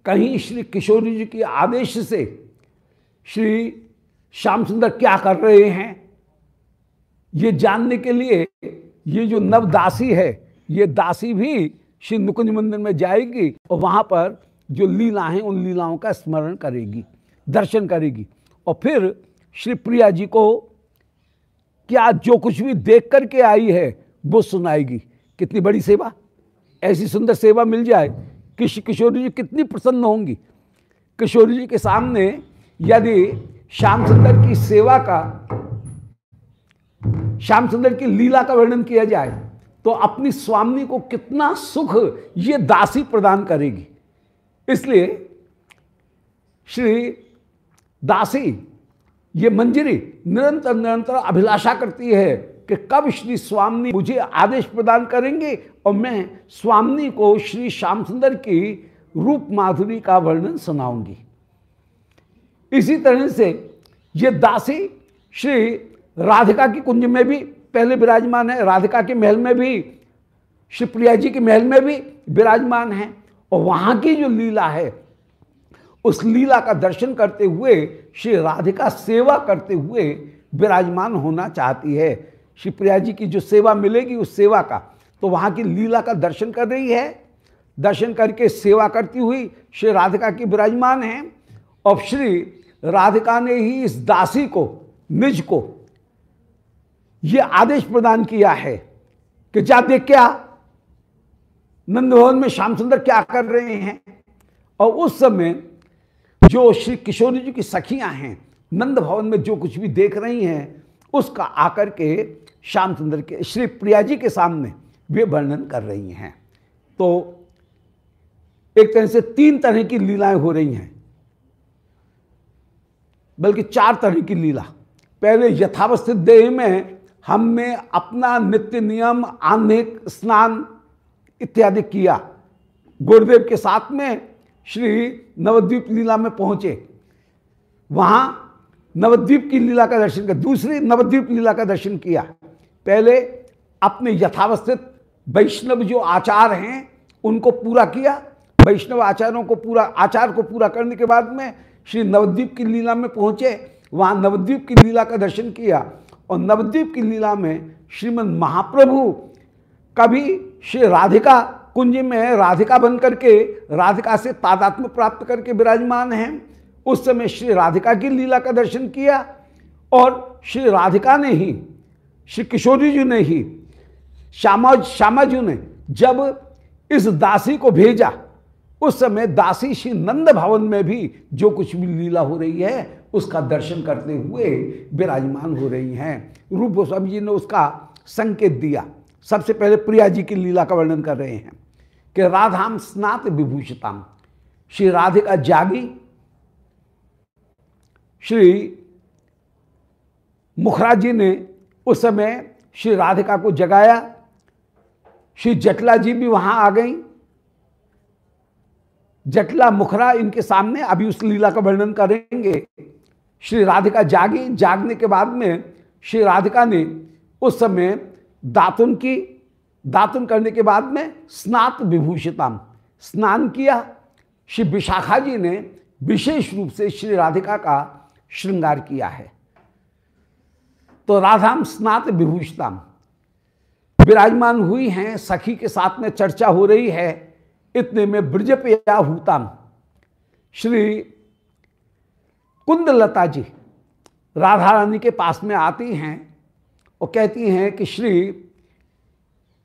कहीं श्री किशोरी जी के आदेश से श्री श्याम सुंदर क्या कर रहे हैं, ये जानने के लिए ये जो नव दासी है, ये दासी भी श्री नुकुंज मंदिर में जाएगी और वहाँ पर जो लीला हैं, उन लीलाओं का स्मरण करेगी, दर्शन करेगी। और फिर श्री प्रिया जी को क्या जो कुछ भी देख करके आई है, वो सुनाएगी। कितनी बड़ी सेवा, ऐसी सुंदर सेवा मिल जाए कि किशोरी जी कितनी प्रसन्न होंगी। किशोरी जी के सामने यदि श्याम सुंदर की सेवा का, श्याम सुंदर की लीला का वर्णन किया जाए तो अपनी स्वामी को कितना सुख ये दासी प्रदान करेगी। इसलिए श्री दासी ये मंजरी निरंतर निरंतर अभिलाषा करती है कि कब श्री स्वामी मुझे आदेश प्रदान करेंगे और मैं स्वामी को श्री श्याम सुंदर की रूप माधुरी का वर्णन सुनाऊँगी। इसी तरह से ये दासी श्री राधिका की कुंज में भी पहले विराजमान है, राधिका के महल में भी, श्री प्रिया जी के महल में भी विराजमान है और वहाँ की जो लीला है उस लीला का दर्शन करते हुए, श्री राधिका सेवा करते हुए विराजमान होना चाहती है। श्री प्रिया जी की जो सेवा मिलेगी, उस सेवा का। तो वहाँ की लीला का दर्शन कर रही है। दर्शन करके सेवा करती हुई श्री राधिका की विराजमान है और श्री राधिका ने ही इस दासी को, निज को, ये आदेश प्रदान किया है कि जा देख क्या नंद भवन में श्याम सुंदर क्या कर रहे हैं। और उस समय जो श्री किशोरी जी की सखियाँ हैं, नंद भवन में जो कुछ भी देख रही हैं, उसका आकर के श्यामचंद्र के, श्री प्रिया जी के सामने वे वर्णन कर रही हैं। तो एक तरह से तीन तरह की लीलाएँ हो रही हैं, बल्कि चार तरह की लीला। पहले यथावस्थित देह में हमने अपना नित्य नियम आन्हिक स्नान इत्यादि किया। गुरुदेव के साथ में श्री नवद्वीप लीला में पहुँचे। वहाँ नवद्वीप की लीला का दर्शन किया। दूसरी नवद्वीप लीला का दर्शन किया। पहले अपने यथावस्थित वैष्णव जो आचार हैं, उनको पूरा किया। वैष्णव आचारों को पूरा, आचार को पूरा करने के बाद में श्री नवद्वीप की लीला में पहुँचे। वहाँ नवद्वीप की लीला का दर्शन किया और नवद्वीप की लीला में श्रीमद महाप्रभु कभी श्री राधिका कुंज में राधिका बन करके राधिका से तादात्म प्राप्त करके विराजमान हैं। उस समय श्री राधिका की लीला का दर्शन किया और श्री राधिका ने ही, श्री किशोरी जी ने ही, श्यामा श्यामा जी ने जब इस दासी को भेजा, उस समय दासी श्री नंद भवन में भी जो कुछ भी लीला हो रही है, उसका दर्शन करते हुए विराजमान हो रही हैं। रूप गोस्वामी जी ने उसका संकेत दिया। सबसे पहले प्रिया जी की लीला का वर्णन कर रहे हैं। कि राधाम स्नात विभूषिताम। श्री राधिका जागी। श्री मुखराज जी ने उस समय श्री राधिका को जगाया। श्री जटला जी भी वहाँ आ गई। जटला, मुखरा इनके सामने अभी उस लीला का वर्णन करेंगे। श्री राधिका जागी। जागने के बाद में श्री राधिका ने उस समय दातुन की दातुन करने के बाद में स्नात विभूषिताम। स्नान किया। श्री विशाखा जी ने विशेष रूप से श्री राधिका का श्रृंगार किया है। तो राधाम स्नात विभूषिताम। विराजमान हुई हैं, सखी के साथ में चर्चा हो रही है। इतने में ब्रजपया हूताम। श्री कुंदलता जी राधा रानी के पास में आती हैं और कहती हैं कि श्री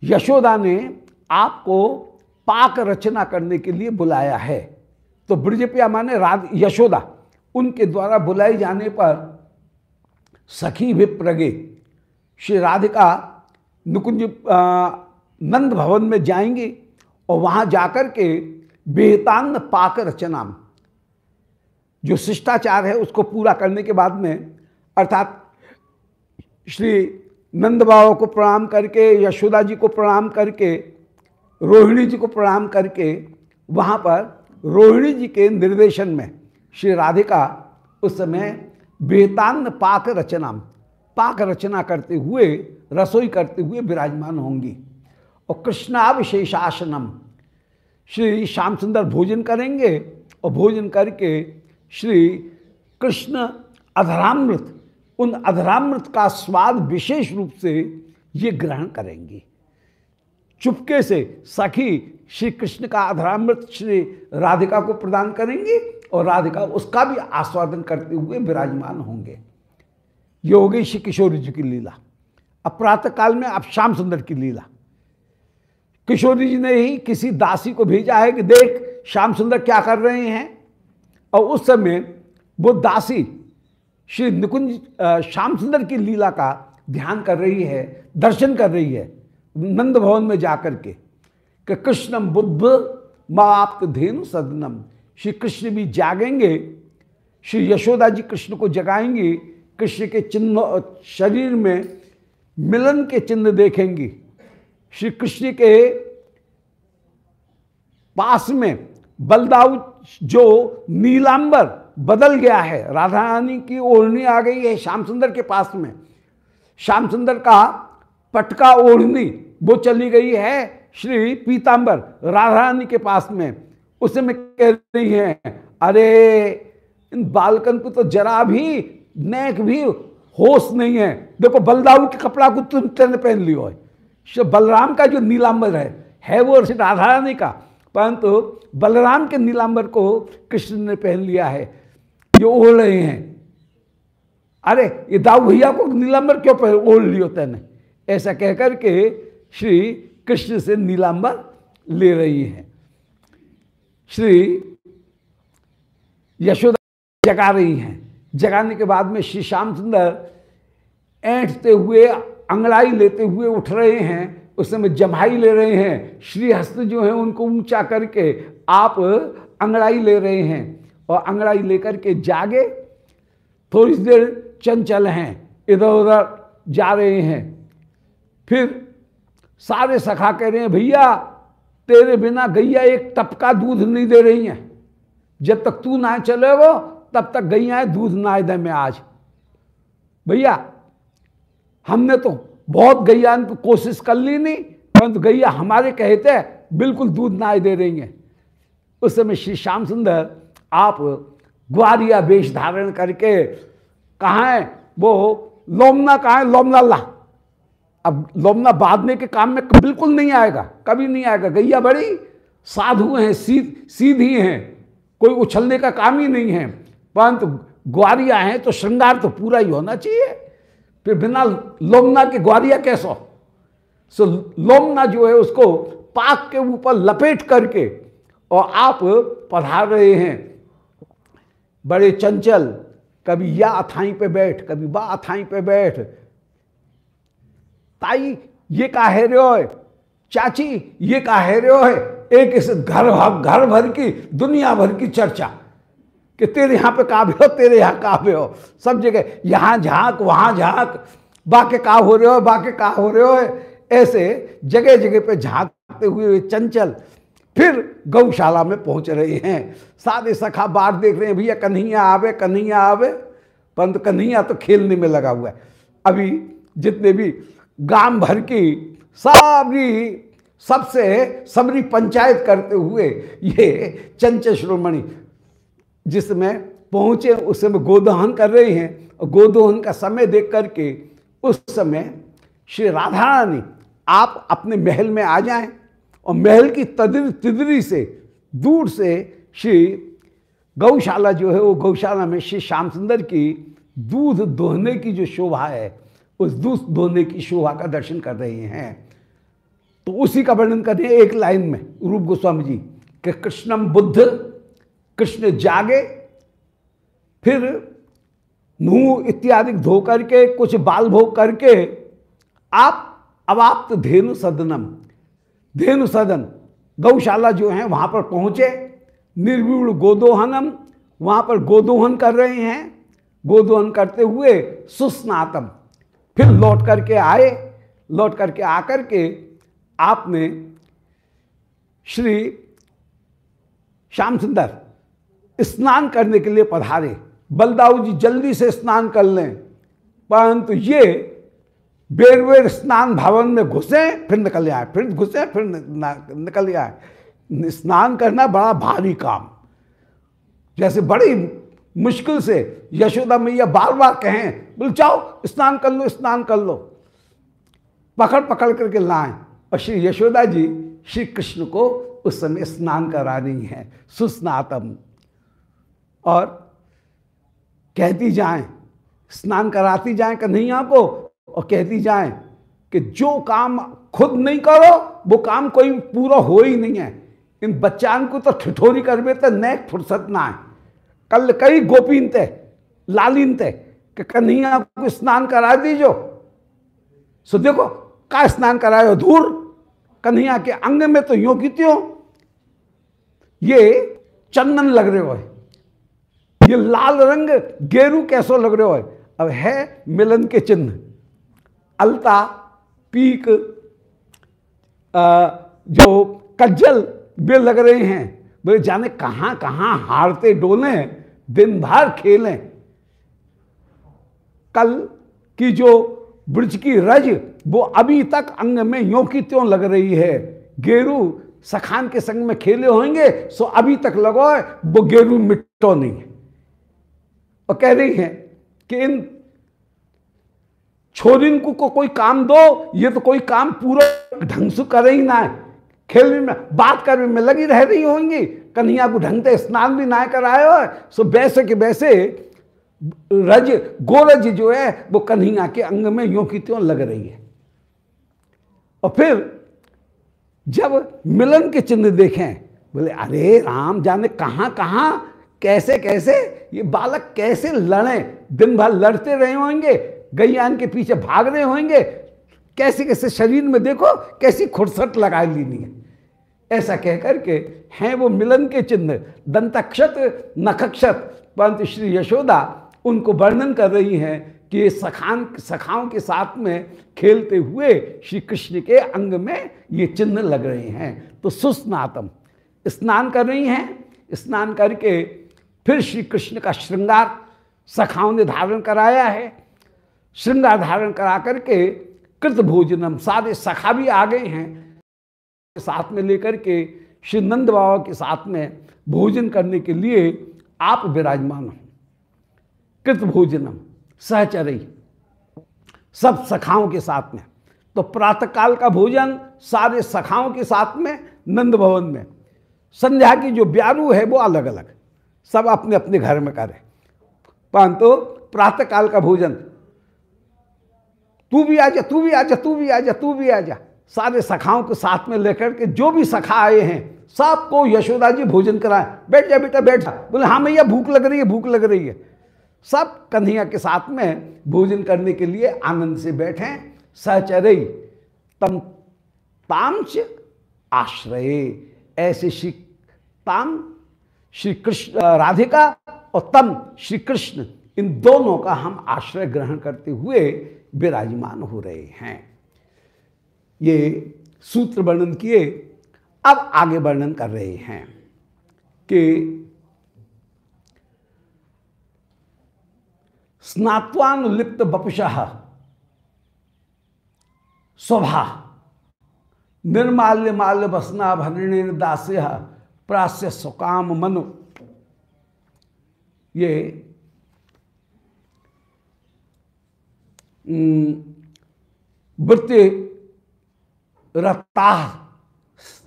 यशोदा ने आपको पाक रचना करने के लिए बुलाया है। तो ब्रजपिया माने राध यशोदा, उनके द्वारा बुलाए जाने पर सखी भी प्रगे श्री राधिका नुकुंज नंद भवन में जाएँगी और वहाँ जाकर के बेहतांग पाक रचना, जो शिष्टाचार है उसको पूरा करने के बाद में, अर्थात श्री नंद बाबा को प्रणाम करके, यशोदा जी को प्रणाम करके, रोहिणी जी को प्रणाम करके, वहाँ पर रोहिणी जी के निर्देशन में श्री राधिका उस समय बेतांग पाक रचना पाक रचना करते हुए, रसोई करते हुए विराजमान होंगी। और कृष्णाविशेषासनम, श्री श्याम सुंदर भोजन करेंगे और भोजन करके श्री कृष्ण अधरामृत उन अधरामृत का स्वाद विशेष रूप से ये ग्रहण करेंगी। चुपके से सखी श्री कृष्ण का अधरामृत श्री राधिका को प्रदान करेंगी और राधिका उसका भी आस्वादन करते हुए विराजमान होंगे। ये हो गई श्री किशोरी जी की लीला अब प्रातः काल में अब श्याम सुंदर की लीला। किशोरी जी ने ही किसी दासी को भेजा है कि देख, श्याम सुंदर क्या कर रहे हैं? और उस समय वो दासी श्री निकुंज श्याम सुंदर की लीला का ध्यान कर रही है, दर्शन कर रही है नंद भवन में जाकर के, कि कृष्णम बुद्ध माप्त धेनु सदनम। श्री कृष्ण भी जागेंगे, श्री यशोदा जी कृष्ण को जगाएँगी, कृष्ण के चिन्ह शरीर में मिलन के चिन्ह देखेंगी। श्री कृष्ण के पास में बलदाऊ जो नीलांबर बदल गया है। राधा रानी की ओढ़नी आ गई है श्याम सुंदर के पास में। श्याम सुंदर का पटका ओढ़नी, वो चली गई है श्री पीताम्बर राधा रानी के पास में। उसे में कह रही है, अरे, इन बालकन को तो जरा भी नेक भी होश नहीं है। देखो बलदाऊ के कपड़ा को तुम तेने पहन लियो है। बलराम का जो नीलांबर है है वो राधा रानी का। परंतु बलराम के नीलांबर को कृष्ण ने पहन लिया है। जो ओढ़ रहे हैं। अरे, ये दाऊ भैया को नीलांबर क्यों पहले ओढ़ लियो तेने? ऐसा कहकर के श्री कृष्ण से नीलांबर ले रही हैं। श्री यशोदा जगा रही हैं। जगाने के बाद में श्री श्याम सुंदर ऐंठते हुए अंगड़ाई लेते हुए उठ रहे हैं। उस समय जमाई ले रहे हैं। श्री हस्त जो है, उनको ऊँचा करके आप अंगड़ाई ले रहे हैं। और अंगड़ाई लेकर के जागे। थोड़ी देर चंचल हैं इधर उधर जा रहे हैं। फिर सारे सखा कह रहे हैं, भैया, तेरे बिना गैया एक टपका दूध नहीं दे रही हैं। जब तक तू ना चले वो तब तक गैया दूध ना दे में आज। भैया, हमने तो बहुत गैया कोशिश कर ली नहीं, परंतु गैया हमारे कहते बिल्कुल दूध ना दे रही हैं। उस समय श्री श्याम सुंदर आप ग्वारिया वेश धारण करके कहाँ वो लोमना कहाँ है? लोमना ला अब लोमना बांधने के काम में बिल्कुल नहीं आएगा, कभी नहीं आएगा। गैया बड़ी साधु हैं, सीध, सीधी हैं, कोई उछलने का काम ही नहीं है। परंतु ग्वारिया हैं तो श्रृंगार तो पूरा ही होना चाहिए। फिर बिना लोमना के ग्वारिया कैसा? सो लोमना जो है उसको पाक के ऊपर लपेट करके और आप पढ़ा रहे हैं। बड़े चंचल, कभी या अथाई पे बैठ, कभी बा अथाई पे बैठ। ताई, ये काहे रे हो चाची, ये काहे रे हो एक इस घर घर भर की, दुनिया भर की चर्चा। कि तेरे यहाँ पे काव्य हो, तेरे यहाँ काव्य हो। सब जगह, यहाँ झाँक, वहाँ झाँक। बाके का हो रहे हो बाके का हो रहे हो ऐसे जगह जगह पे झांकते हुए चंचल फिर गौशाला में पहुँच रहे हैं। सारे सखा बार देख रहे हैं, भैया, कन्हैया आवे कन्हैया आवे। परंतु कन्हैया तो खेलने में लगा हुआ है। अभी जितने भी गाँव भर की सारी, सबसे सबरी पंचायत करते हुए ये चंचल श्रोमणि, जिसमें पहुँचे, उस समय गोदहन कर रहे हैं। और गोदोहन का समय देख करके उस समय श्री राधा रानी आप अपने महल में आ जाएँ। और महल की तदरी, तिदरी से दूर से श्री गौशाला जो है, वो गौशाला में श्री श्याम सुंदर की दूध दोहने की जो शोभा है, उस दूध दोहने की शोभा का दर्शन कर रहे हैं। तो उसी का वर्णन कर रहे हैं एक लाइन में, रूप गोस्वामी जी, कि कृष्णम बुद्ध, कृष्ण जागे, फिर मुँह इत्यादि धो करके, कुछ बाल भोग करके, आप अवाप्त धेनु सदनम। धेनु सदन, गौशाला जो है, वहाँ पर पहुँचे। निर्विण गोदोहनम, वहाँ पर गोदोहन कर रहे हैं। गोदोहन करते हुए सुस्नातम, फिर लौट करके आए। लौट करके आकर के आपने श्री श्याम सुंदर स्नान करने के लिए पधारे। बलदाऊ जी जल्दी से स्नान कर लें, परंतु ये बेर बेर स्नान भवन में घुसे, फिर निकल आए फिर घुसे, फिर निकल आए स्नान करना बड़ा भारी काम। जैसे बड़ी मुश्किल से यशोदा मैया बार बार कहें, बोले जाओ, स्नान कर लो, स्नान कर लो। पकड़ पकड़ करके लाएँ। और श्री यशोदा जी, श्री कृष्ण को उस समय स्नान करा रही हैं, सुस्नातम। और कहती जाएँ, स्नान कराती जाएँ को? और कहती जाए कि जो काम खुद नहीं करो, वो काम कोई पूरा हो ही नहीं है। इन बच्चान को तो ठिठोरी करवे तो नए फुर्सत ना है कल कई गोपीन थे, लालीन थे, कि कन्हैया को स्नान करा दीजो। सो देखो, का स्नान करायो? दूर कन्हैया के अंग में तो यो की त्यों ये चंदन लग रहे हो ये लाल रंग गेरू कैसो लग रहे हो अब है मिलन के चिन्ह। अलता, पीक जो कज्जल वे लग रहे हैं। वे जाने कहाँ कहाँ हारते डोले दिन भर खेलें। कल की जो ब्रज की रज, वो अभी तक अंग में यो की त्यों लग रही है। गेरू सखान के संग में खेले होंगे, सो अभी तक लगो वो गेरू मिट्टो नहीं है। और कह रही है कि इन छोरिन को, को कोई काम दो ये तो कोई काम पूरा ढंग से करे ही ना खेलने में बात करने में लगी रह रही होंगी। कन्हैया को ढंग से स्नान भी ना कराए हो सो वैसे के वैसे रज गोरज जो है वो कन्हैया के अंग में यो की त्यों लग रही है। और फिर जब मिलन के चिन्ह देखें बोले अरे राम जाने कहाँ कहाँ कैसे कैसे ये बालक कैसे लड़े? दिन भर लड़ते रहे होंगे गैयान के पीछे भाग रहे होंगे, कैसे कैसे शरीर में देखो, कैसी खुरसट लगा लीनी है। ऐसा कह करके हैं वो मिलन के चिन्ह, दंतक्षत, नखक्षत, परंतु श्री यशोदा उनको वर्णन कर रही हैं कि सखान, सखाओं के साथ में खेलते हुए श्री कृष्ण के अंग में ये चिन्ह लग रहे हैं। तो सुस्नातम, स्नान कर रही हैं, स्नान करके फिर श्री कृष्ण का श्रृंगार सखाओं ने धारण कराया है। श्रृंगार धारण करा करके कृत भोजनम सारे सखा भी आ गए हैं। साथ में लेकर के श्री नंद बाबा के साथ में भोजन करने के लिए आप विराजमान हो। कृत भोजनम, सहचरी, सब सखाओं के साथ में। तो प्रातःकाल का भोजन सारे सखाओं के साथ में, नंद भवन में। संध्या की जो ब्यारू है, वो अलग अलग सब अपने अपने घर में करें। परंतु प्रातःकाल का भोजन तू भी आ जा, तू भी आ जा, तू भी आ जा, तू भी आ जा। सारे सखाओं को साथ में लेकर के जो भी सखा आए हैं, सबको यशोदा जी भोजन कराए। बैठ जा बेटा, बैठ जा। बोले हाँ भैया भूख लग रही है, भूख लग रही है। सब कन्हैया के साथ में भोजन करने के लिए आनंद से बैठे सहचरई तम तामच आश्रय। ऐसे श्री ताम, श्री कृष्ण, राधिका और तम श्री कृष्ण, इन दोनों का हम आश्रय ग्रहण करते हुए विराजमान हो रहे हैं। ये सूत्र वर्णन किए, अब आगे वर्णन कर रहे हैं कि स्नात्वान लिप्त बपुषः स्वभा निर्माल्य माल्य बसना भरणे दास्य प्रास्य सुकाम मनु। ये वृत्ति रता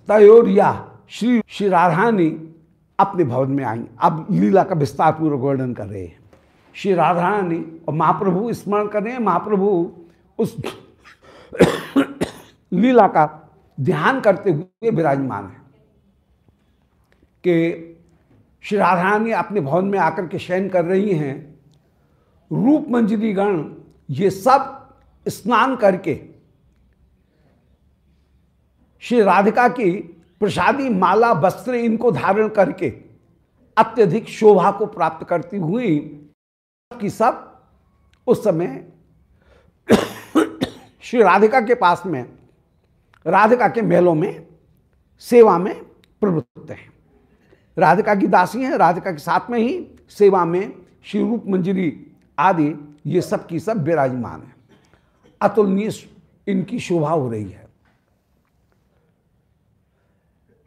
तयोरिया, श्री श्री राधानी अपने भवन में आई। अब लीला का विस्तार पूर्वक वर्णन कर रहे हैं। श्री राधारानी और महाप्रभु स्मरण कर रहे हैं। महाप्रभु उस लीला का ध्यान करते हुए विराजमान है कि श्री राधारानी अपने भवन में आकर के शयन कर रही हैं। रूप मंजरी गण ये सब स्नान करके श्री राधिका की प्रसादी माला, वस्त्र इनको धारण करके अत्यधिक शोभा को प्राप्त करती हुई की सब उस समय श्री राधिका के पास में, राधिका के महलों में, सेवा में प्रवृत्त हैं। राधिका की दासी हैं, राधिका के साथ में ही सेवा में श्री रूप मंजरी आदि ये सब की सब विराजमान है। अतुलनीय इनकी शोभा हो रही है।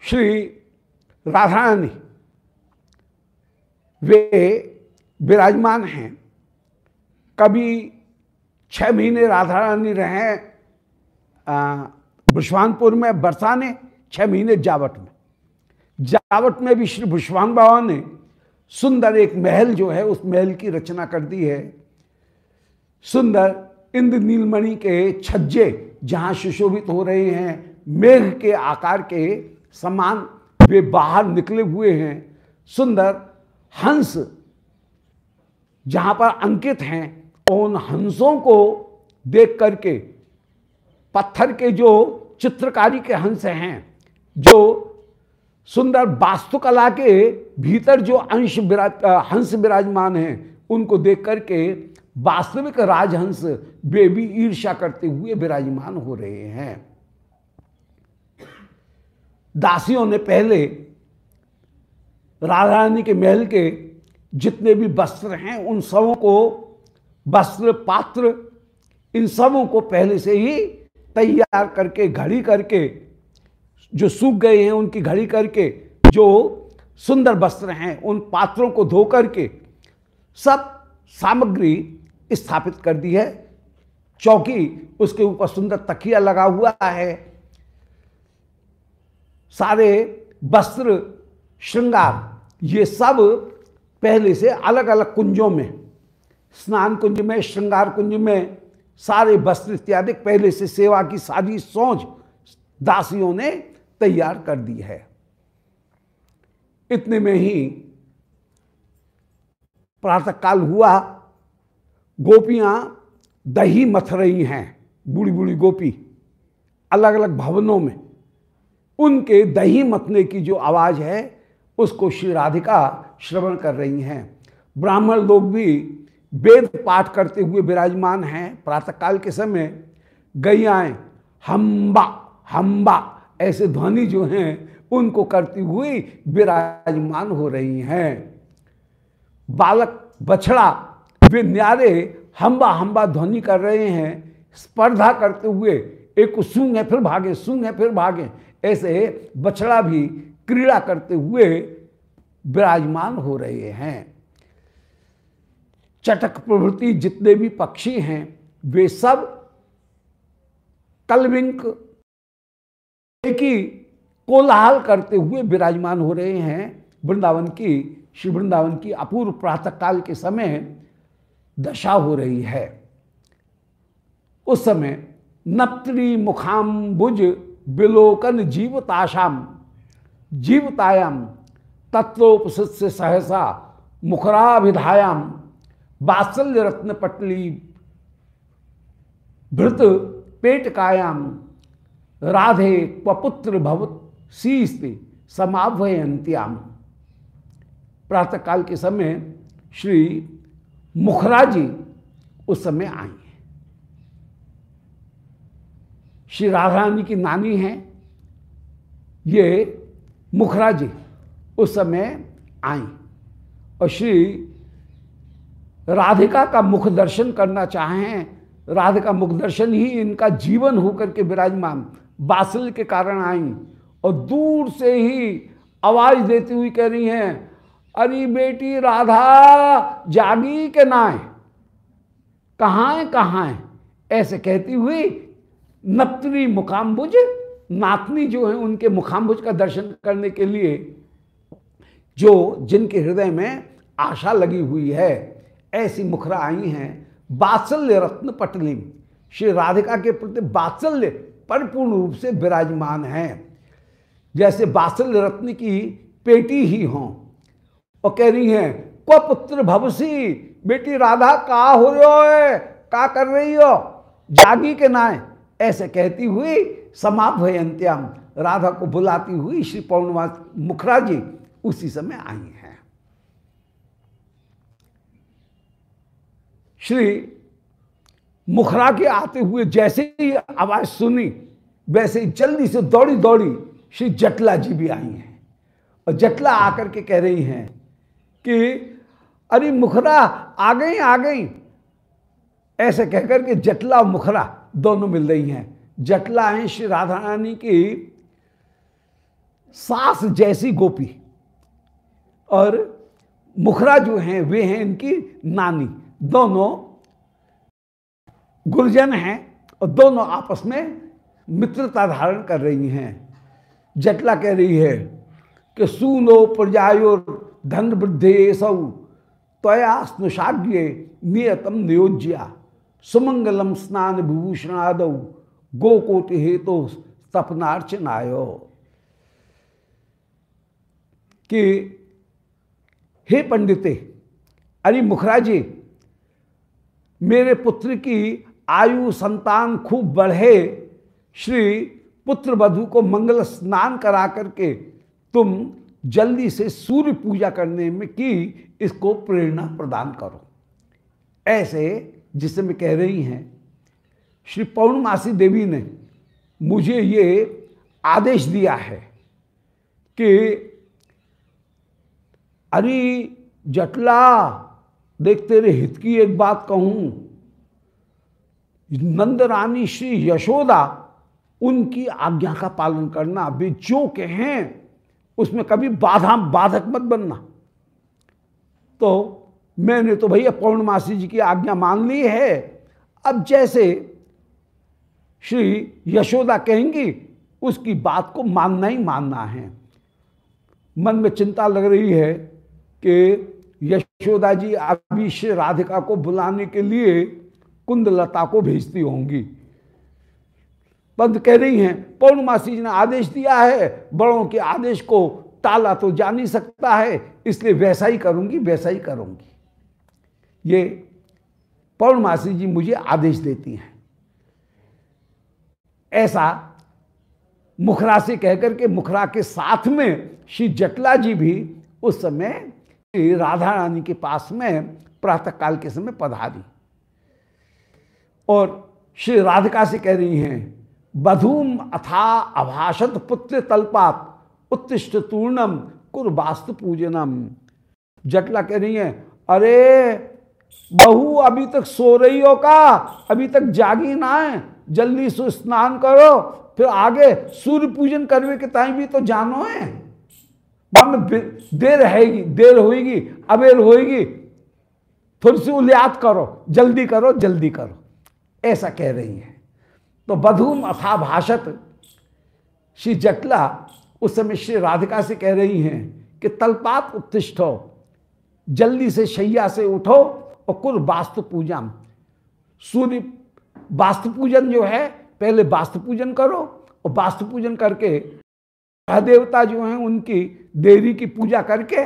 श्री राधारानी, वे विराजमान हैं। कभी छह महीने राधा रानी रहे बुशवानपुर में बरसाने छह महीने जावट में। जावट में भी श्री भुषवान बाबा ने सुंदर एक महल जो है, उस महल की रचना कर दी है। सुंदर इंद्र नीलमणि के छज्जे जहाँ सुशोभित हो रहे हैं, मेघ के आकार के समान वे बाहर निकले हुए हैं। सुंदर हंस जहाँ पर अंकित हैं, उन हंसों को देख करके पत्थर के जो चित्रकारी के हंस हैं, जो सुंदर वास्तुकला के भीतर जो अंश विराज हंस विराजमान हैं, उनको देख करके वास्तविक राजहंस वे भी ईर्षा करते हुए विराजमान हो रहे हैं। दासियों ने पहले राधा रानी के महल के जितने भी वस्त्र हैं, उन सबों को, वस्त्र, पात्र, इन सबों को पहले से ही तैयार करके, घड़ी करके, जो सूख गए हैं, उनकी घड़ी करके, जो सुंदर वस्त्र हैं, उन पात्रों को धो करके, सब सामग्री स्थापित कर दी है। चौकी, उसके ऊपर सुंदर तकिया लगा हुआ है। सारे वस्त्र, श्रृंगार, ये सब पहले से अलग अलग कुंजों में, स्नान कुंज में, श्रृंगार कुंज में, सारे वस्त्र इत्यादि पहले से सेवा की सारी सोच दासियों ने तैयार कर दी है। इतने में ही प्रातःकाल हुआ। गोपियाँ दही मथ रही हैं बूढ़ी बूढ़ी गोपी अलग अलग भवनों में। उनके दही मथने की जो आवाज़ है, उसको श्री राधिका श्रवण कर रही हैं। ब्राह्मण लोग भी वेद पाठ करते हुए विराजमान हैं। प्रातःकाल के समय गैयाएँ हम्बा हम्बा, ऐसे ध्वनि जो हैं, उनको करती हुई विराजमान हो रही हैं। बालक बछड़ा वे न्यारे हम्बा हम्बा ध्वनि कर रहे हैं, स्पर्धा करते हुए एक है, फिर भागे सूंग है, फिर भागे। ऐसे बछड़ा भी क्रीड़ा करते हुए विराजमान हो रहे हैं। चटक प्रभृति जितने भी पक्षी हैं, वे सब कलविंक की कोलाहल करते हुए विराजमान हो रहे हैं। वृंदावन की, श्री वृंदावन की अपूर्व प्रातःकाल के समय दशा हो रही है। उस समय नप्त्री मुखाम्बुज विलोकन जीवताशाम, जीवतायाम तत्वोपसित सहसा मुखराभिधायाम बात्सल्य रत्न पटली भृत पेट कायाम राधे पपुत्र भवत शीस्ते समाभयंत्याम प्रातःकाल के समय श्री मुखराजी उस समय आई श्री राधारानी की नानी हैं। ये मुखरा जी उस समय आई। और श्री राधिका का मुख दर्शन करना चाहें, राधिका मुख दर्शन ही इनका जीवन होकर के विराजमान बासल के कारण आई। और दूर से ही आवाज़ देती हुई कह रही हैं अरे बेटी, राधा, जागी के नाए। कहाँ है कहाँ है? ऐसे कहती हुई नप्त्री मुखाम्बुज, नातनी जो है, उनके मुखाम्बुज का दर्शन करने के लिए जो, जिनके हृदय में आशा लगी हुई है, ऐसी मुखरा आई हैं, बात्सल्य रत्न पटली श्री राधिका के प्रति बात्सल्य परिपूर्ण रूप से विराजमान है। जैसे बात्सल्य रत्न की पेटी ही हों और कह रही हैं को पुत्र भवसी, बेटी राधा, का हो रहे हो का कर रही हो? जागी के नाय ऐसे कहती हुई समाभयंत्याम राधा को बुलाती हुई श्री पौर्णमा मुखरा जी उसी समय आई हैं। श्री मुखरा के आते हुए जैसे ही आवाज़ सुनी, वैसे ही जल्दी से दौड़ी दौड़ी श्री जटला जी भी आई हैं। और जटला आकर के कह रही हैं कि, अरे मुखरा आ गई आ गई ऐसे कहकर के जटला और मुखरा दोनों मिल रही हैं। जटला है श्री राधा रानी की सास जैसी गोपी और मुखरा जो हैं, वे हैं इनकी नानी। दोनों गुरजन हैं और दोनों आपस में मित्रता धारण कर रही हैं। जटला कह रही है कि, सुनो प्रजायो धन वृद्धे सौ त्वया स्नुषाग्य नियतम नियोज्या सुमंगलम स्नान विभूषणाद गोकोटि हेतु सपनार्चनायो कि हे पंडिते, अरे मुखराजी, मेरे पुत्र की आयु संतान खूब बढ़े, श्री पुत्र वधु को मंगल स्नान करा करके तुम जल्दी से सूर्य पूजा करने में की इसको प्रेरणा प्रदान करो। ऐसे जिसे मैं कह रही हैं, श्री पौर्णमासी देवी ने मुझे ये आदेश दिया है कि, अरे जटला, देख तेरे हित की एक बात कहूँ। नंद रानी श्री यशोदा, उनकी आज्ञा का पालन करना, वे जो कहें उसमें कभी बाधा, बाधक मत बनना। तो मैंने तो भैया पौर्णमासी जी की आज्ञा मान ली है। अब जैसे श्री यशोदा कहेंगी, उसकी बात को मानना ही मानना है। मन में चिंता लग रही है कि यशोदा जी अभी श्री राधिका को बुलाने के लिए कुंदलता को भेजती होंगी। बंद कह रही हैं पौर्णमासी जी ने आदेश दिया है, बड़ों के आदेश को टाला तो जा नहीं सकता है, इसलिए वैसा ही करूँगी, वैसा ही करूँगी। ये पौर्णमासी जी मुझे आदेश देती हैं। ऐसा मुखरा से कहकर के, मुखरा के साथ में श्री जटला जी भी उस समय राधा रानी के पास में प्रातः काल के समय पधारी। और श्री राधिका से कह रही हैं बधूम अथा अभाषत पुत्र तल्पात उत्तिष्ट तूर्णम कुर वास्तु पूजनम। जटला कह रही है, अरे, बहू अभी तक सो रही हो का? अभी तक जागी ना है। जल्दी से स्नान करो, फिर आगे सूर्य पूजन करने के टाइम भी तो जानो है। वहाँ देर रहेगी देर होगी अबेर होगी थोड़ी सी उलियात करो, जल्दी करो जल्दी करो। ऐसा कह रही है। तो बधूम अथा भाषत। श्री जटला उस समय श्री राधिका से कह रही हैं कि तलपात उत्तिष्ठ हो जल्दी से शैया से उठो और कुल वास्तु पूजा सूर्य, वास्तु पूजन जो है, पहले वास्तु पूजन करो और वास्तु पूजन करके देवता जो हैं, उनकी देवी की पूजा करके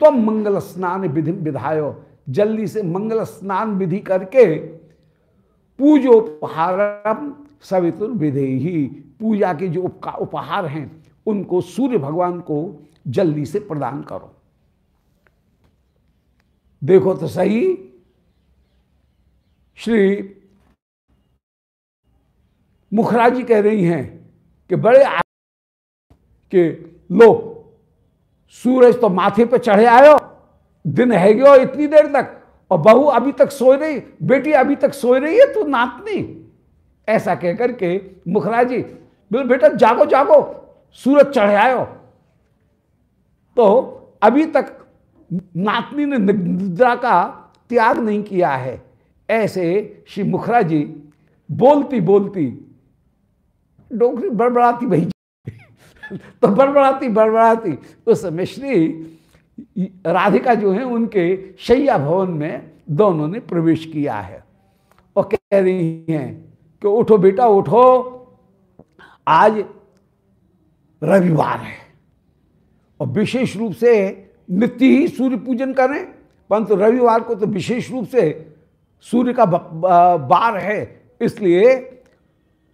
तो मंगल स्नान विधि विधायो। जल्दी से मंगल स्नान विधि करके पूजोपहार सवितुर विधेयी पूजा के जो उपहार हैं, उनको सूर्य भगवान को जल्दी से प्रदान करो। देखो तो सही, श्री मुखराजी कह रही हैं कि बड़े कि लो, सूरज तो माथे पे चढ़े आयो, दिन है गयो इतनी देर तक। और बहू अभी तक सो रही बेटी अभी तक सो रही है तो नातनी ऐसा कहकर के मुखराजी, बोले बेटा, जागो जागो, सूरज चढ़ आयो। तो अभी तक नातनी ने निद्रा का त्याग नहीं किया है। ऐसे श्री मुखरा जी बोलती बोलती, डोगरी बड़बड़ाती भाई तो बड़बड़ाती बड़बड़ाती। उस समय श्री राधिका जो है, उनके शैया भवन में दोनों ने प्रवेश किया है। और कह रही हैं कि उठो बेटा, उठो। आज रविवार है और विशेष रूप से नित्य ही सूर्य पूजन करें, परंतु रविवार को तो विशेष रूप से सूर्य का बार है, इसलिए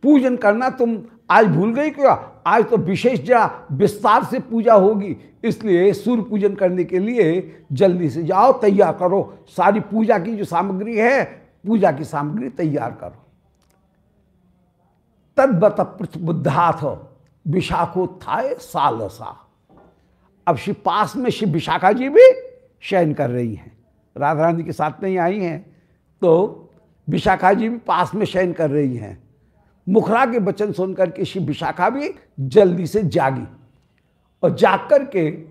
पूजन करना तुम आज भूल गई क्या? आज तो विशेष जरा विस्तार से पूजा होगी। इसलिए सूर्य पूजन करने के लिए जल्दी से जाओ, तैयार करो। सारी पूजा की जो सामग्री है, पूजा की सामग्री तैयार करो। तद्वत बुद्धाथ विशाखोत्थाय सालसा। अब श्री पास में श्री विशाखा जी भी शयन कर रही हैं। राधा रानी के साथ नहीं आई हैं तो विशाखा जी भी पास में शयन कर रही हैं। मुखरा के वचन सुनकर के श्री विशाखा भी जल्दी से जागी। और जाग कर के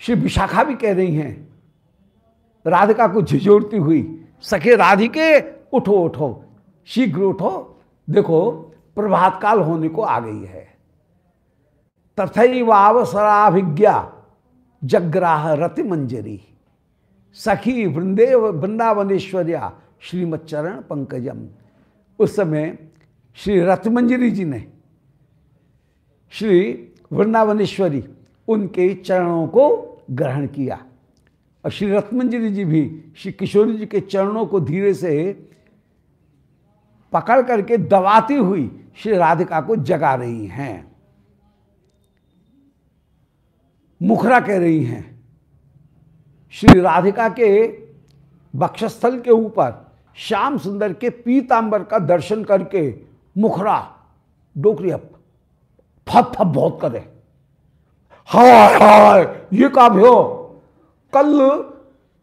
श्री विशाखा भी कह रही हैं, राधिका को झिझोड़ती हुई, सखे राधिके, उठो उठो, शीघ्र उठो। देखो प्रभात काल होने को आ गई है। तथैवावसराभिज्ञा जग्राह रति मंजरी सखी वृंदे वृंदावनेश्वर्या श्रीमद चरण पंकजम। उस समय श्री रथमंजरी जी ने श्री वृंदावनेश्वरी उनके चरणों को ग्रहण किया। और श्री रत्मंजरी जी भी श्री किशोरी जी के चरणों को धीरे से पकड़ करके दबाती हुई श्री राधिका को जगा रही हैं। मुखरा कह रही हैं। श्री राधिका के बक्षस्थल के ऊपर श्याम सुंदर के पीतांबर का दर्शन करके मुखरा, डोकरी फप फप बहुत करे हाय हाय, ये का भ्यो कल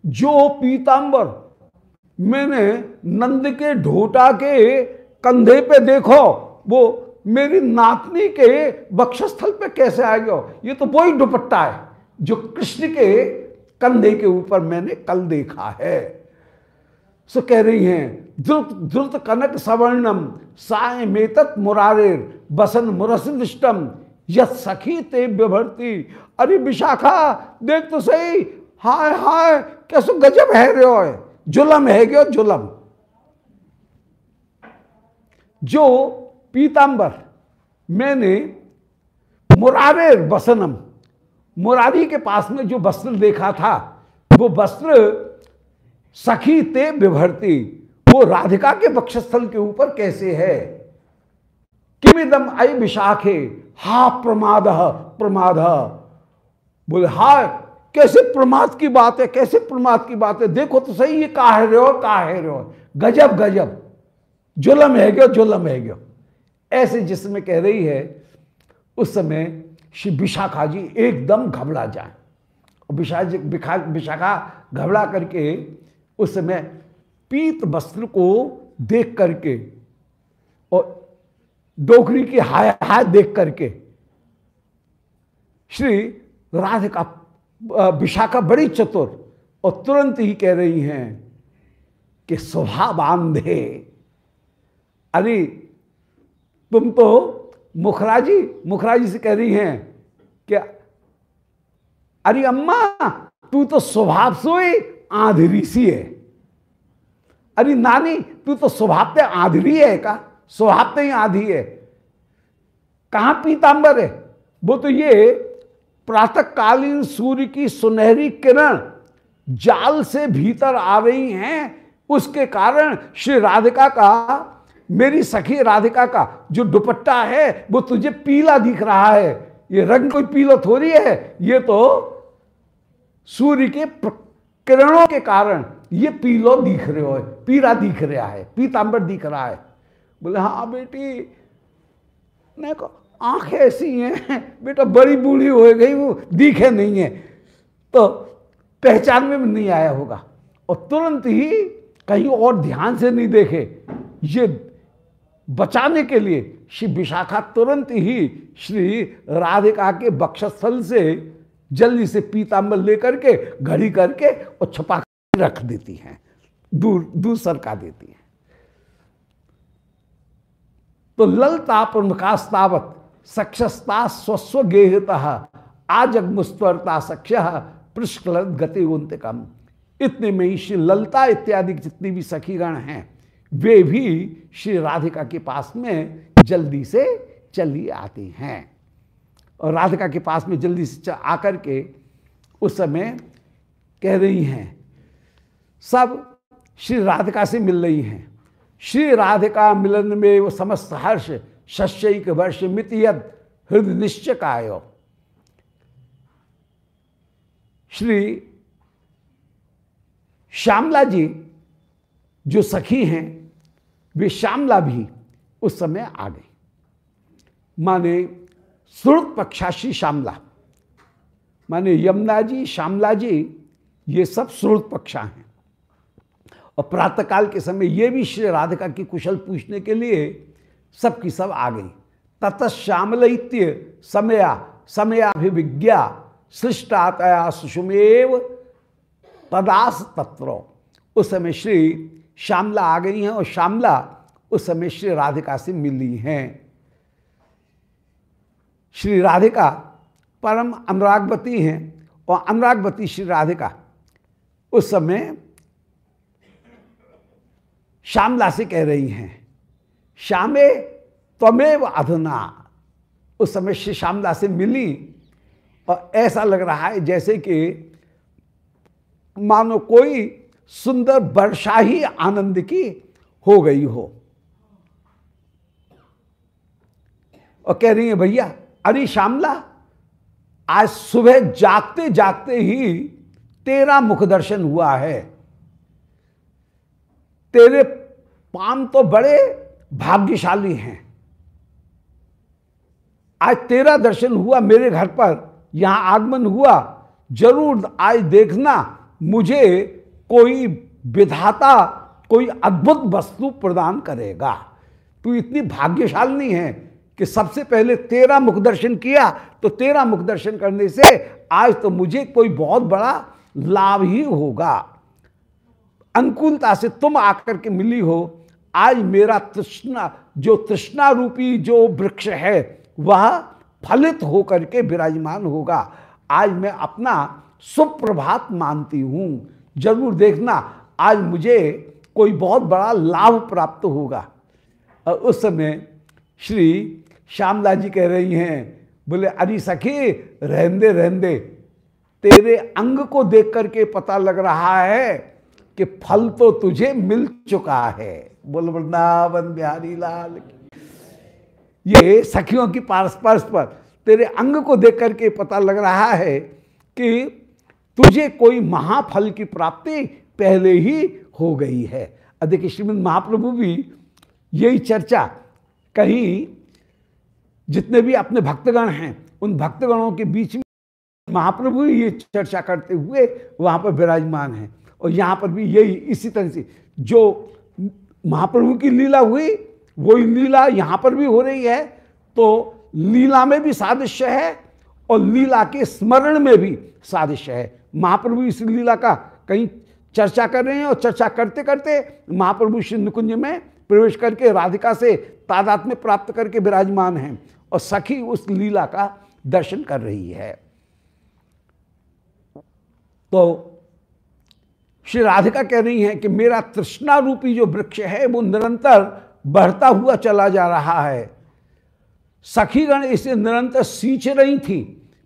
जो पीतांबर मैंने नंद के ढोटा के कंधे पे देखो, वो मेरी नातनी के बक्षस्थल पे कैसे आ गया? ये तो वही दुपट्टा है जो कृष्ण के कंधे के ऊपर मैंने कल देखा है। सो कह रही हैं, द्रुत द्रुत कनक सवर्णम, साय मेतत मुरारेर बसन मुरसिदृष्टम यत सखी ते व्यभरती अरे विशाखा, देख तो सही, हाय हाय, कैसे गजब है रे जुलम है गयो जुलम? जो पीतांबर, मैंने मुरारे बसनम, मुरारी के पास में जो वस्त्र देखा था, वो वस्त्र सखी ते विभरती वो राधिका के बक्षस्थल के ऊपर कैसे है? किमिदम आई विशाखे? हा प्रमाद प्रमाद। बोले हा कैसे प्रमाद की बात है, कैसे प्रमाद की बात है? देखो तो सही, ये कहा रहे हो, कहा रहे हो? गजब गजब। जुलम है गयो जुलम है गयो ऐसे जिसमें कह रही है, उस समय श्री विशाखा जी एकदम घबरा जाए। विशाखा घबरा करके उस समय पीत वस्त्र को देख करके और डोकरी की हाय हाय देख करके श्री राधिका विशाखा बड़ी चतुर और तुरंत ही कह रही हैं कि स्वभाव बांधे। अरे, तुम तो मुखराजी मुखराजी से कह रही हैं कि, अरे अम्मा, तू तो स्वभाव सोई आंधरी सी है। अरे नानी, तू तो स्वभाव पे आंधरी है का? स्वभाव ही आधी है। कहा पीतांबर है? वो तो ये प्रातःकालीन सूर्य की सुनहरी किरण जाल से भीतर आ रही हैं। उसके कारण श्री राधिका का, मेरी सखी राधिका का जो दुपट्टा है, वो तुझे पीला दिख रहा है। ये रंग कोई पीला थोड़ी है? ये तो सूर्य के किरणों के कारण ये पीलो दिख रहे हो पीला दिख रहा है, पीतांबर दिख रहा है। बोले हाँ बेटी नहीं को आँख ऐसी हैं, बेटा बड़ी बूढ़ी हो गई, वो दिखे नहीं है। तो पहचान में भी नहीं आया होगा। और तुरंत ही कहीं और ध्यान से नहीं देखे। ये बचाने के लिए श्री विशाखा तुरंत ही श्री राधिका के बक्षस्थल से जल्दी से पीताम्बर लेकर के, घड़ी करके और छपा रख देती हैं। दूर दूर सरका देती हैं। तो ललता प्रमुखास्तावत सक्षस्ता स्वस्व गेहता आजगमुस्तरता सक्ष पृष्कल गति उन्तिकम इतने में ही श्री ललता इत्यादि जितनी भी सखीगण हैं, वे भी श्री राधिका के पास में जल्दी से चली आती हैं। और राधिका के पास में जल्दी से आकर के उस समय कह रही हैं, सब श्री राधिका से मिल रही हैं। श्री राधिका मिलन में वो समस्त हर्ष शस्यक वर्ष मितियद हृदय निश्चय कायो श्री श्यामला जी जो सखी हैं, वे श्यामला भी उस समय आ गई। माने श्रुत पक्षाशी श्यामला। माने यमुना जी श्यामला जी ये सब श्रुत पक्षा हैं। और प्रातःकाल के समय ये भी श्री राधिका की कुशल पूछने के लिए सब की सब आ गई। तत श्यामलैत्य समया समयाभिज्ञा सृष्टातया सुषुमेव तदास तत्व उस समय श्री श्यामला आ गई हैं और श्यामला उस समय श्री राधिका से मिली हैं। श्री राधिका परम अनुरागवती हैं और अनुरागवती श्री राधिका। उस समय श्यामला से कह रही हैं, श्यामे, त्वमेव अधना। उस समय श्री श्यामला से मिली और ऐसा लग रहा है जैसे कि मानो कोई सुंदर वर्षा ही आनंद की हो गई हो। और कह रही है, भैया अरे श्यामला, आज सुबह जागते जागते ही तेरा मुख दर्शन हुआ है। तेरे पाम तो बड़े भाग्यशाली हैं। आज तेरा दर्शन हुआ मेरे घर पर, यहाँ आगमन हुआ, ज़रूर आज देखना, मुझे कोई विधाता, कोई अद्भुत वस्तु प्रदान करेगा। तू इतनी भाग्यशाली है कि सबसे पहले तेरा मुख दर्शन किया तो तेरा मुख दर्शन करने से आज तो मुझे कोई बहुत बड़ा लाभ ही होगा। अनुकूलता से तुम आकर के मिली हो। आज मेरा तृष्णा, जो तृष्णा रूपी जो वृक्ष है, वह फलित होकर के विराजमान होगा। आज मैं अपना सुप्रभात मानती हूँ। ज़रूर देखना, आज मुझे कोई बहुत बड़ा लाभ प्राप्त होगा। और उस समय श्री श्यामला जी कह रही हैं, बोले, अरे सखी, रहंदे रहंदे, तेरे अंग को देख करके पता लग रहा है कि फल तो तुझे मिल चुका है। बोल, वृंदावन बिहारी लाल ये सखियों की पारस पारस पर तेरे अंग को देख करके पता लग रहा है कि तुझे कोई महाफल की प्राप्ति पहले ही हो गई है। देखिए, श्रीमद महाप्रभु भी यही चर्चा कहीं जितने भी अपने भक्तगण हैं, उन भक्तगणों के बीच में महाप्रभु ये चर्चा करते हुए वहाँ पर विराजमान हैं। और यहाँ पर भी यही, इसी तरह से जो महाप्रभु की लीला हुई, वही लीला यहाँ पर भी हो रही है। तो लीला में भी सादृश्य है और लीला के स्मरण में भी सादृश्य है। महाप्रभु इस लीला का कहीं चर्चा कर रहे हैं और चर्चा करते करते महाप्रभु श्री निकुंज में प्रवेश करके राधिका से तादात में प्राप्त करके विराजमान हैं। और सखी उस लीला का दर्शन कर रही है। तो श्री राधिका कह रही हैं कि मेरा तृष्णा रूपी जो वृक्ष है, वो निरंतर बढ़ता हुआ चला जा रहा है। सखीगण इसे निरंतर सींच रही थी,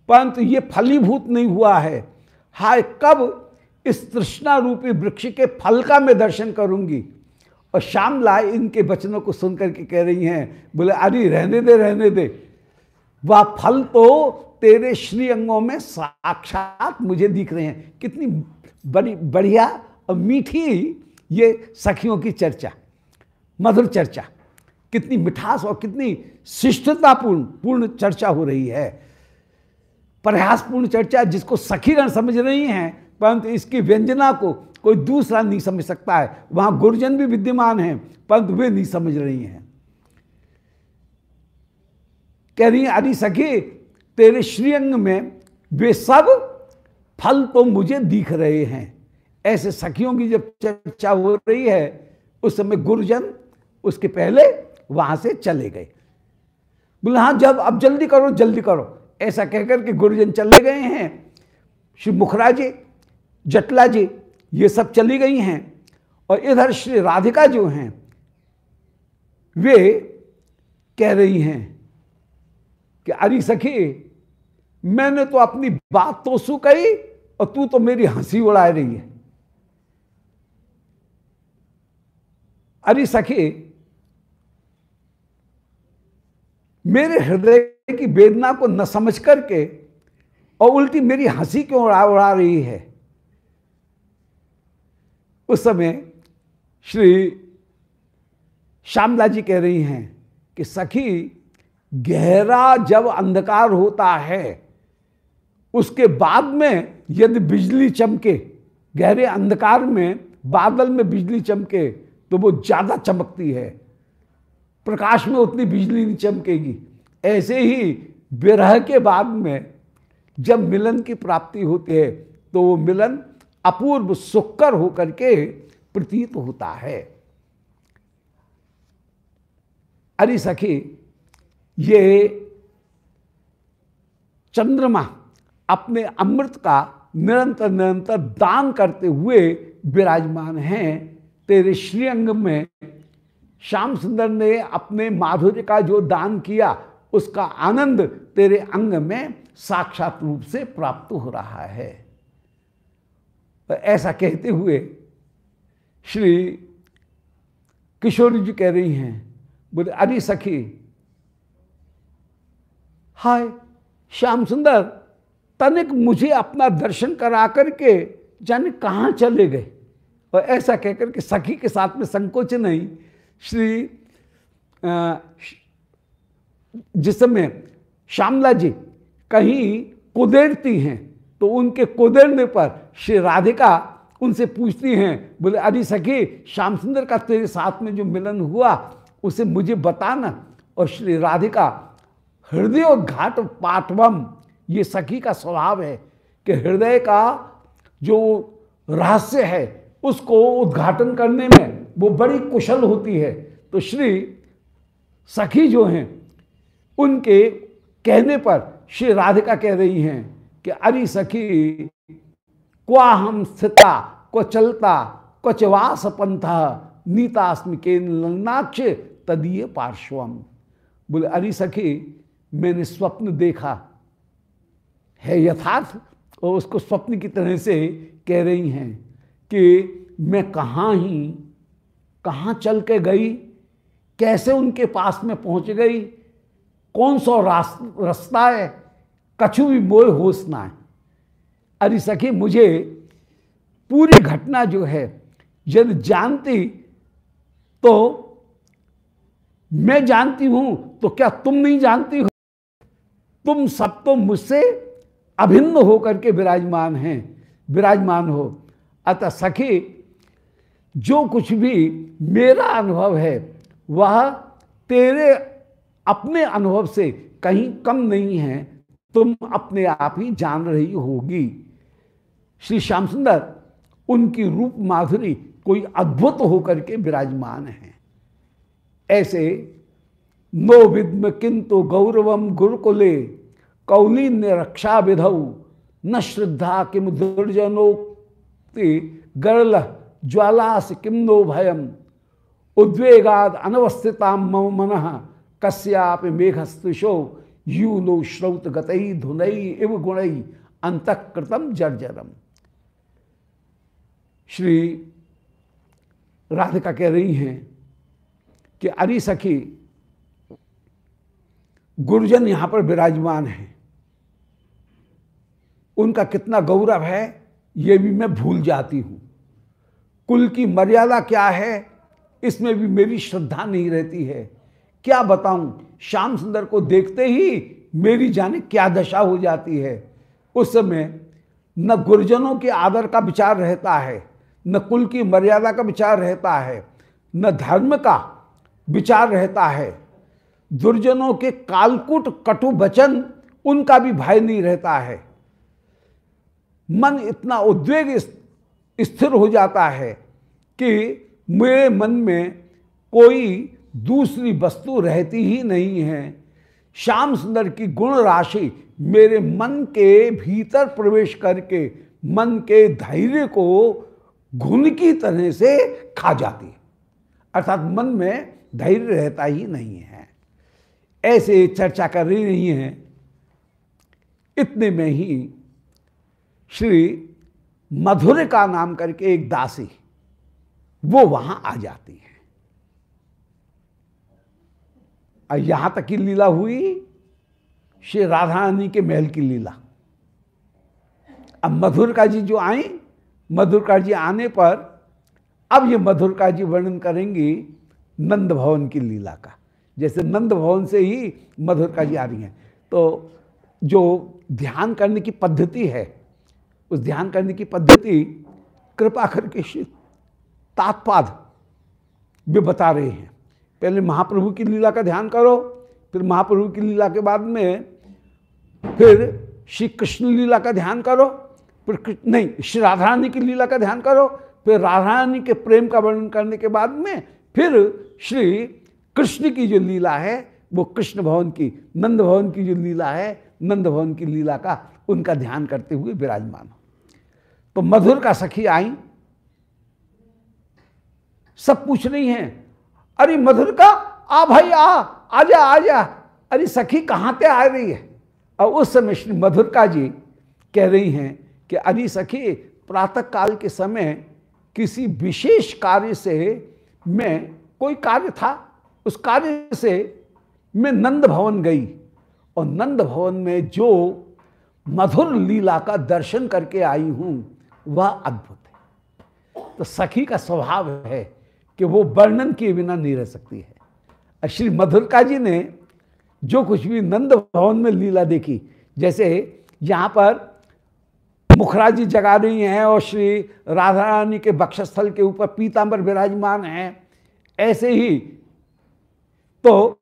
परंतु ये फलीभूत नहीं हुआ है। हाय, कब इस तृष्णा रूपी वृक्ष के फल का मैं दर्शन करूँगी? और श्यामला इनके वचनों को सुनकर के कह रही हैं, बोले, अरे, रहने दे रहने दे। वह, फल तो तेरे श्री अंगों में साक्षात मुझे दिख रहे हैं। कितनी बड़ी, बढ़िया और मीठी ये सखियों की चर्चा, मधुर चर्चा। कितनी मिठास और कितनी शिष्टतापूर्ण, पूर्ण चर्चा हो रही है। प्रयासपूर्ण चर्चा जिसको सखीगण समझ रही हैं, परंतु इसकी व्यंजना को कोई दूसरा नहीं समझ सकता है। वहाँ गुरुजन भी विद्यमान हैं परंतु वे नहीं समझ रही हैं। कह रही अरे सखी, तेरे श्रीअंग में वे सब फल तो मुझे दिख रहे हैं। ऐसे सखियों की जब चर्चा हो रही है, उस समय गुरुजन उसके पहले वहाँ से चले गए। बोले हाँ जब, अब जल्दी करो जल्दी करो। ऐसा कहकर के गुरुजन चले गए हैं। श्री मुखरा जी जटला जी ये सब चली गई हैं। और इधर श्री राधिका जो हैं, वे कह रही हैं कि, अरे सखी, मैंने तो अपनी बात तो सु कही और तू तो मेरी हँसी उड़ा रही है। अरे सखी, मेरे हृदय की वेदना को न समझ करके और उल्टी मेरी हँसी क्यों उड़ा उड़ा रही है? उस समय श्री श्यामला जी कह रही हैं कि सखी, गहरा जब अंधकार होता है, उसके बाद में यदि बिजली चमके, गहरे अंधकार में, बादल में बिजली चमके तो वो ज़्यादा चमकती है। प्रकाश में उतनी बिजली नहीं चमकेगी। ऐसे ही विरह के बाद में जब मिलन की प्राप्ति होती है तो वो मिलन अपूर्व सुक्कर होकर के प्रतीत होता है। अरे सखी, ये चंद्रमा अपने अमृत का निरंतर निरंतर दान करते हुए विराजमान हैं। तेरे श्रीअंग में श्याम सुंदर ने अपने माधुर्य का जो दान किया, उसका आनंद तेरे अंग में साक्षात रूप से प्राप्त हो रहा है। ऐसा कहते हुए श्री किशोरी जी कह रही हैं, बोले, अरे सखी, हाय, श्याम सुंदर, तनिक मुझे अपना दर्शन करा करके जाने कहाँ चले गए? और ऐसा कहकर के सखी के साथ में संकोच नहीं, श्री जिस समय श्यामला जी कहीं कुदेरती हैं तो उनके कुदेरने पर श्री राधिका उनसे पूछती हैं, बोले, अरे सखी, श्याम सुंदर का तेरे साथ में जो मिलन हुआ, उसे मुझे बताना। और श्री राधिका, हृदय घाट पाठवम ये सखी का स्वभाव है कि हृदय का जो रहस्य है, उसको उद्घाटन करने में वो बड़ी कुशल होती है। तो श्री सखी जो हैं, उनके कहने पर श्री राधिका कह रही हैं कि अरे सखी, क्वा हम स्थिता को चलता क्वचवास पंथ, नीतास्म के लग्नाक्ष, तदीय पार्श्वम। बोले, अरे सखी, मैंने स्वप्न देखा। है यथार्थ? और उसको स्वप्न की तरह से कह रही हैं कि मैं कहाँ ही, कहाँ चल के गई, कैसे उनके पास में पहुँच गई, कौन सा रास्ता है कछु भी मोह होश ना है अरे सखी, मुझे पूरी घटना जो है, यदि जानती तो मैं जानती हूँ तो क्या तुम नहीं जानती हो? तुम सब तो मुझसे अभिन्न होकर के विराजमान हैं, विराजमान हो। अतः सखी, जो कुछ भी मेरा अनुभव है, वह तेरे अपने अनुभव से कहीं कम नहीं है। तुम अपने आप ही जान रही होगी। श्री श्याम सुंदर, उनकी रूप माधुरी कोई अद्भुत होकर के विराजमान है। ऐसे नो विद्म किंतु गौरवम गुरुकुले, कौलीन्य रक्षा विधौ, न श्रद्धा किम दुर्जनोक्ति गरल ज्वालास किम नो भयम, उद्वेगाद अनवस्थिता मम मन कस्याप मेघस्तुषो यू नो श्रौत गतई धुनई इव गुणई अंतकृतम जर्जरम। श्री राधिका कह रही हैं कि अरी सखी, गुरुजन यहाँ पर विराजमान है। उनका कितना गौरव है, ये भी मैं भूल जाती हूँ। कुल की मर्यादा क्या है, इसमें भी मेरी श्रद्धा नहीं रहती है। क्या बताऊँ? श्याम सुंदर को देखते ही मेरी जाने क्या दशा हो जाती है। उस समय न गुरुजनों के आदर का विचार रहता है, न कुल की मर्यादा का विचार रहता है, न धर्म का विचार रहता है। दुर्जनों के कालकुट कटु वचन उनका भी भय नहीं रहता है। मन इतना उद्वेग स्थिर हो जाता है कि मेरे मन में कोई दूसरी वस्तु रहती ही नहीं है। श्याम सुंदर की गुण राशि मेरे मन के भीतर प्रवेश करके मन के धैर्य को घुन की तरह से खा जाती है। अर्थात मन में धैर्य रहता ही नहीं है। ऐसे चर्चा कर रही नहीं है। इतने में ही श्री मधुर का नाम करके एक दासी, वो वहाँ आ जाती है। और यहाँ तक की लीला हुई श्री राधा रानी के महल की लीला। अब मधुरका जी जो आई, मधुरका जी आने पर अब ये मधुरका जी वर्णन करेंगी नंद भवन की लीला का। जैसे नंद भवन से ही मधुरका जी आ रही हैं। तो जो ध्यान करने की पद्धति है, उस ध्यान करने की पद्धति कृपा करके तात्पाद भी बता रहे हैं। पहले महाप्रभु की लीला का ध्यान करो, फिर महाप्रभु की लीला के बाद में फिर श्री कृष्ण लीला का ध्यान करो, फिर नहीं, श्री राधा रानी की लीला का ध्यान करो, फिर राधा रानी के प्रेम का वर्णन करने के बाद में फिर श्री कृष्ण की जो लीला है, वो कृष्ण भवन की, नंद भवन की जो लीला है, नंद भवन की लीला का उनका ध्यान करते हुए विराजमान हो। तो मधुर का सखी आई। सब पूछ रही हैं अरे मधुर का, आ भाई, आ आजा आजा अरे सखी, कहाँ पे आ रही है? और उस समय श्री मधुरका जी कह रही हैं कि, अरे सखी प्रातः काल के समय किसी विशेष कार्य से मैं, कोई कार्य था? उस कार्य से मैं नंद भवन गई और नंद भवन में जो मधुर लीला का दर्शन करके आई हूँ, वह अद्भुत है। तो सखी का स्वभाव है कि वो वर्णन किए बिना नहीं रह सकती है। श्री मधुरका जी ने जो कुछ भी नंद भवन में लीला देखी, जैसे यहाँ पर मुखराज जी जगा रही हैं और श्री राधा रानी के बक्षस्थल के ऊपर पीताम्बर विराजमान हैं, ऐसे ही तो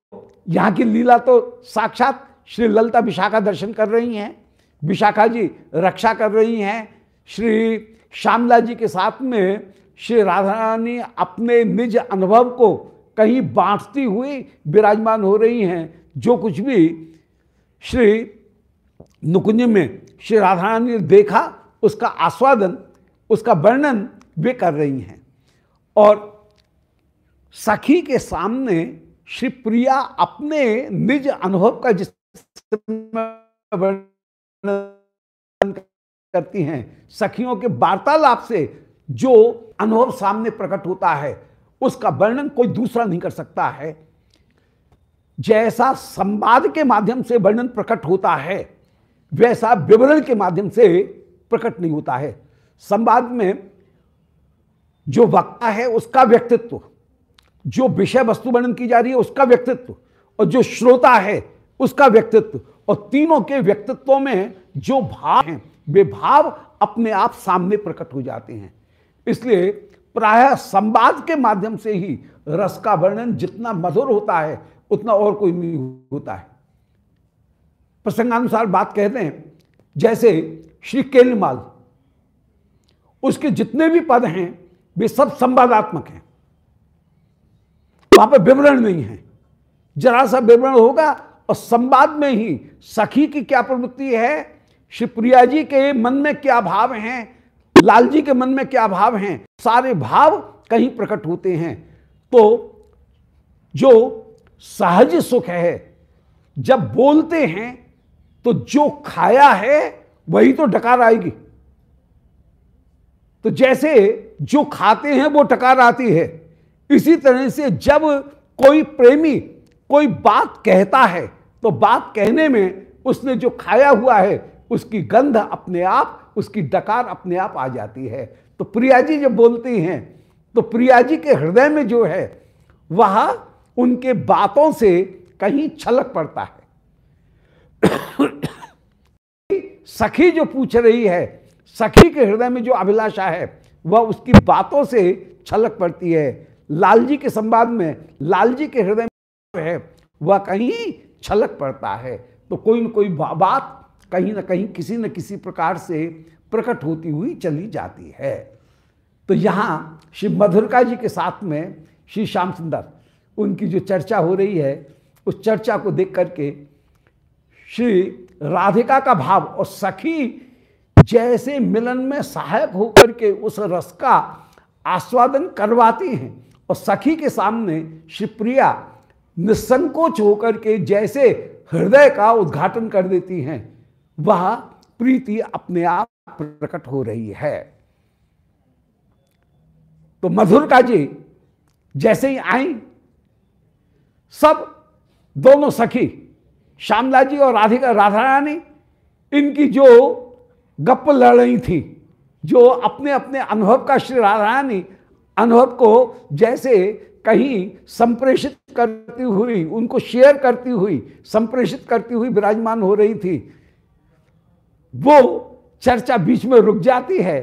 यहाँ की लीला तो साक्षात श्री ललता विशाखा दर्शन कर रही हैं, विशाखा जी रक्षा कर रही हैं, श्री श्यामला जी के साथ में श्री राधा रानी अपने निज अनुभव को कहीं बांटती हुई विराजमान हो रही हैं। जो कुछ भी श्री नुकुंज में श्री राधा रानी ने देखा, उसका आस्वादन, उसका वर्णन वे कर रही हैं। और सखी के सामने श्री प्रिया अपने निज अनुभव का जिस वर्णन करती हैं, सखियों के वार्तालाप से जो अनुभव सामने प्रकट होता है, उसका वर्णन कोई दूसरा नहीं कर सकता है। जैसा संवाद के माध्यम से वर्णन प्रकट होता है, वैसा विवरण के माध्यम से प्रकट नहीं होता है। संवाद में जो वक्ता है, उसका व्यक्तित्व, जो विषय वस्तु वर्णन की जा रही है, उसका व्यक्तित्व, और जो श्रोता है, उसका व्यक्तित्व, और तीनों के व्यक्तित्वों में जो भाव हैं, वे भाव अपने आप सामने प्रकट हो जाते हैं। इसलिए प्राय संवाद के माध्यम से ही रस का वर्णन जितना मधुर होता है, उतना और कोई नहीं होता है। प्रसंगानुसार बात कहते हैं, जैसे श्री केलमाल, उसके जितने भी पद हैं, वे सब संवादात्मक हैं। वहाँ पर विवरण नहीं है। जरा सा विवरण होगा और संवाद में ही सखी की क्या प्रवृत्ति है शिवप्रिया जी के मन में क्या भाव हैं लाल जी के मन में क्या भाव हैं? सारे भाव कहीं प्रकट होते हैं। तो जो सहज सुख है, जब बोलते हैं तो जो खाया है, वही तो डकार आएगी। तो जैसे जो खाते हैं, वो टकार आती है। इसी तरह से जब कोई प्रेमी कोई बात कहता है तो बात कहने में उसने जो खाया हुआ है, उसकी गंध अपने आप उसकी डकार अपने आप आ जाती है। तो प्रिया जी जब बोलती हैं तो प्रिया जी के हृदय में जो है, वह उनके बातों से कहीं छलक पड़ता है। सखी जो पूछ रही है, सखी के हृदय में जो अभिलाषा है, वह उसकी बातों से छलक पड़ती है। लाल जी के संवाद में लाल जी के हृदय में है, वह कहीं छलक पड़ता है। तो कोई न कोई बात कहीं ना कहीं किसी न किसी प्रकार से प्रकट होती हुई चली जाती है। तो यहाँ श्री मधुरका जी के साथ में श्री श्याम सुंदर, उनकी जो चर्चा हो रही है, उस चर्चा को देख करके श्री राधिका का भाव और सखी जैसे मिलन में सहायक होकर के उस रस का आस्वादन करवाती हैं और सखी के सामने शिवप्रिया निसंकोच होकर के जैसे हृदय का उद्घाटन कर देती हैं। वह प्रीति अपने आप प्रकट हो रही है। तो मधुर का जी जैसे ही आई, सब दोनों सखी श्यामला जी और राधिका राधा रानी इनकी जो गप लड़ रही थी, जो अपने अपने अनुभव का श्री राधा रानी अनुभव को जैसे कहीं संप्रेषित करती हुई, उनको शेयर करती हुई, संप्रेषित करती हुई विराजमान हो रही थी वो चर्चा बीच में रुक जाती है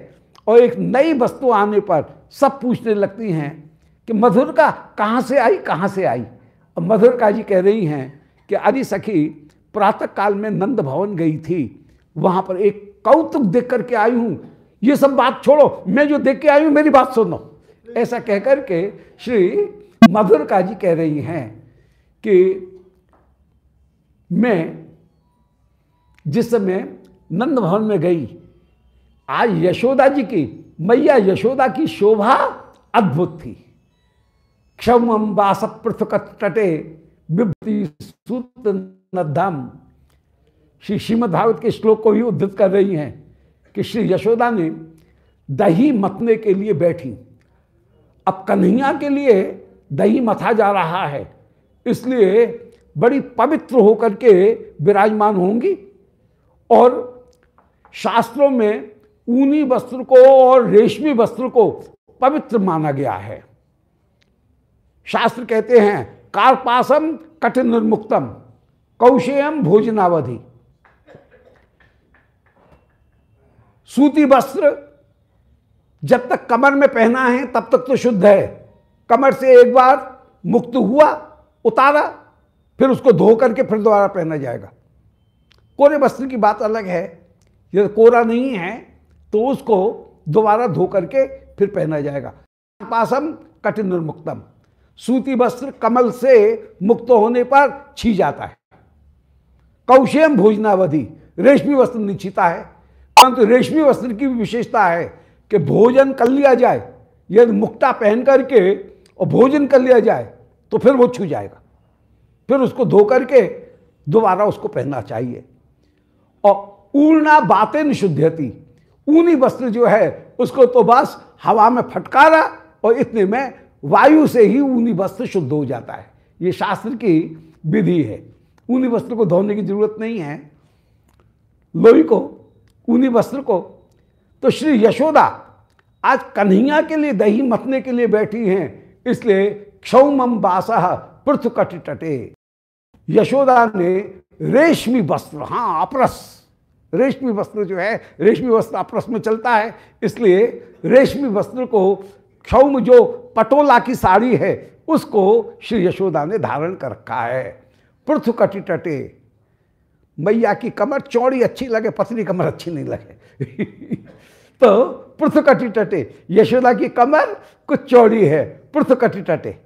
और एक नई वस्तु आने पर सब पूछने लगती हैं कि मधुर का कहाँ से आई, कहाँ से आई? और मधुर का जी कह रही हैं कि अरे सखी, प्रातः काल में नंद भवन गई थी, वहाँ पर एक कौतुक देख करके आई हूँ। ये सब बात छोड़ो, मैं जो देख के आई हूँ, मेरी बात सुनो। ऐसा कहकर के श्री मधुर का जी कह रही हैं कि मैं जिस समय नंद भवन में गई। आज यशोदा जी की, मैया यशोदा की शोभा अद्भुत थी। क्षम वास पृथक तटे विभूति सूत नद्धम श्री श्रीमद भागवत के श्लोक को ही उद्धत कर रही हैं कि श्री यशोदा ने दही मतने के लिए बैठी। अब कन्हैया के लिए दही मथा जा रहा है, इसलिए बड़ी पवित्र होकर के विराजमान होंगी और शास्त्रों में ऊनी वस्त्र को और रेशमी वस्त्र को पवित्र माना गया है। शास्त्र कहते हैं, कार्पासम कठिन निर्मुक्तम कौशेयम भोजनावधि। सूती वस्त्र जब तक कमर में पहना है, तब तक तो शुद्ध है। कमर से एक बार मुक्त हुआ, उतारा, फिर उसको धो करके फिर दोबारा पहना जाएगा। कोरे वस्त्र की बात अलग है। यदि कोरा नहीं है तो उसको दोबारा धो करके फिर पहना जाएगा। पासम कठिन सूती वस्त्र कमल से मुक्त होने पर छी जाता है। कौशेम भोजनावधि, रेशमी वस्त्र निश्चिता है। परंतु रेशमी वस्त्र की भी विशेषता है कि भोजन कर लिया जाए। यदि मुक्ता पहन करके और भोजन कर लिया जाए तो फिर वो छू जाएगा। फिर उसको धो करके दोबारा उसको पहनना चाहिए। और ऊर्णा बातें निशुद्धति ऊनी वस्त्र जो है, उसको तो बस हवा में फटकारा और इतने में वायु से ही ऊनी वस्त्र शुद्ध हो जाता है। ये शास्त्र की विधि है। ऊनी वस्त्र को धोने की ज़रूरत नहीं है। लोही को, ऊनी वस्त्र को। तो श्री यशोदा आज कन्हैया के लिए, दही मतने के लिए बैठी हैं, इसलिए क्षौम बासा पृथु कटटे यशोदा ने रेशमी वस्त्र हाँ अपरस रेशमी वस्त्र जो है, रेशमी वस्त्र अपरस में चलता है। इसलिए रेशमी वस्त्र को क्षौम जो पटोला की साड़ी है, उसको श्री यशोदा ने धारण कर रखा है। पृथु कटी टटे। मैया की कमर चौड़ी अच्छी लगे पतली कमर अच्छी नहीं लगे। तो पृथु कटी टटे। यशोदा की कमर कुछ चौड़ी है, पृथु कटी टटे।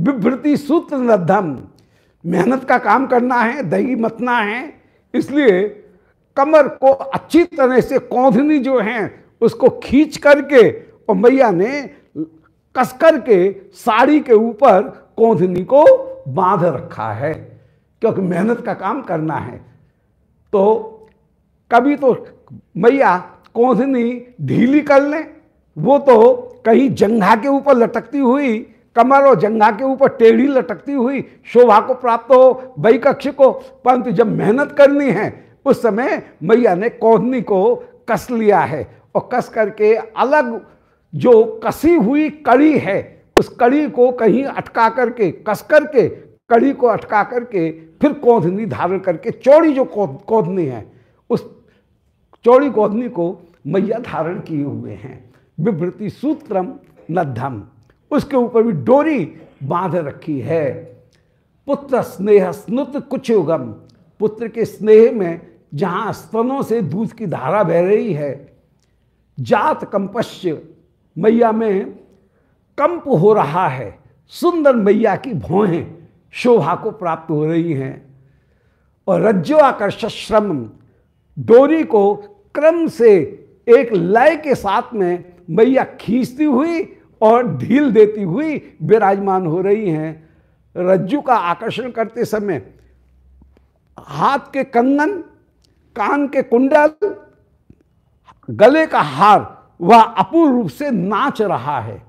विभृति सूत्र नद्धम। मेहनत का काम करना है, दही मतना है। इसलिए कमर को अच्छी तरह से कौधनी जो है, उसको खींच करके और मैया ने कस करके साड़ी के ऊपर कौधनी को बाँध रखा है। क्योंकि मेहनत का काम करना है। तो कभी तो मैया कौधनी ढीली कर लें, वो तो कहीं जंघा के ऊपर लटकती हुई, कमर और जंघा के ऊपर टेढ़ी लटकती हुई शोभा को प्राप्त हो बई कक्ष को। परंतु जब मेहनत करनी है उस समय मैया ने कौधनी को कस लिया है और कस करके अलग जो कसी हुई कड़ी है, उस कड़ी को कहीं अटका करके, कस करके, कड़ी को अटका करके फिर कोधनी धारण करके चौड़ी जो कौधनी है, उस चौड़ी कौधनी को मैया धारण किए हुए हैं। विभृति सूत्रम नद्धम, उसके ऊपर भी डोरी बाँध रखी है। पुत्र स्नेह स्नुत कुछ युगम, पुत्र के स्नेह में जहाँ स्तनों से दूध की धारा बह रही है, जात कंपश्य मैया में कंप हो रहा है, सुंदर मैया की भौहें शोभा को प्राप्त हो रही हैं। और रज्जो आकर्ष श्रम डोरी को क्रम से एक लय के साथ में मैया खींचती हुई और ढील देती हुई विराजमान हो रही हैं। रज्जु का आकर्षण करते समय हाथ के कंगन कान के कुंडल, गले का हार, वह अपूर्व रूप से नाच रहा है।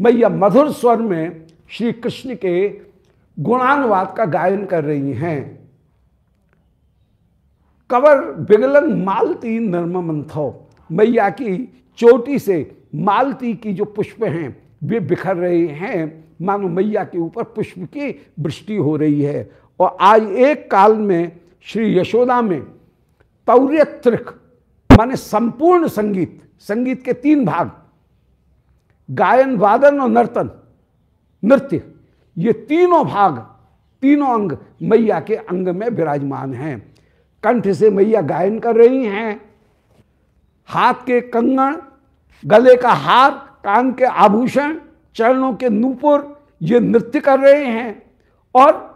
मैया मधुर स्वर में श्री कृष्ण के गुणानुवाद का गायन कर रही हैं। कवर बिगलन मालती नर्म मंथो मैया की चोटी से मालती की जो पुष्प हैं, वे बिखर रहे हैं। मानो मैया के ऊपर पुष्प की वृष्टि हो रही है। और आज एक काल में श्री यशोदा में पौर्य त्रिक माने संपूर्ण संगीत संगीत के तीन भाग, गायन, वादन और नर्तन, नृत्य, ये तीनों भाग, तीनों अंग मैया के अंग में विराजमान हैं। कंठ से मैया गायन कर रही हैं। हाथ के कंगन गले का हार, कान के आभूषण, चरणों के नूपुर, ये नृत्य कर रहे हैं। और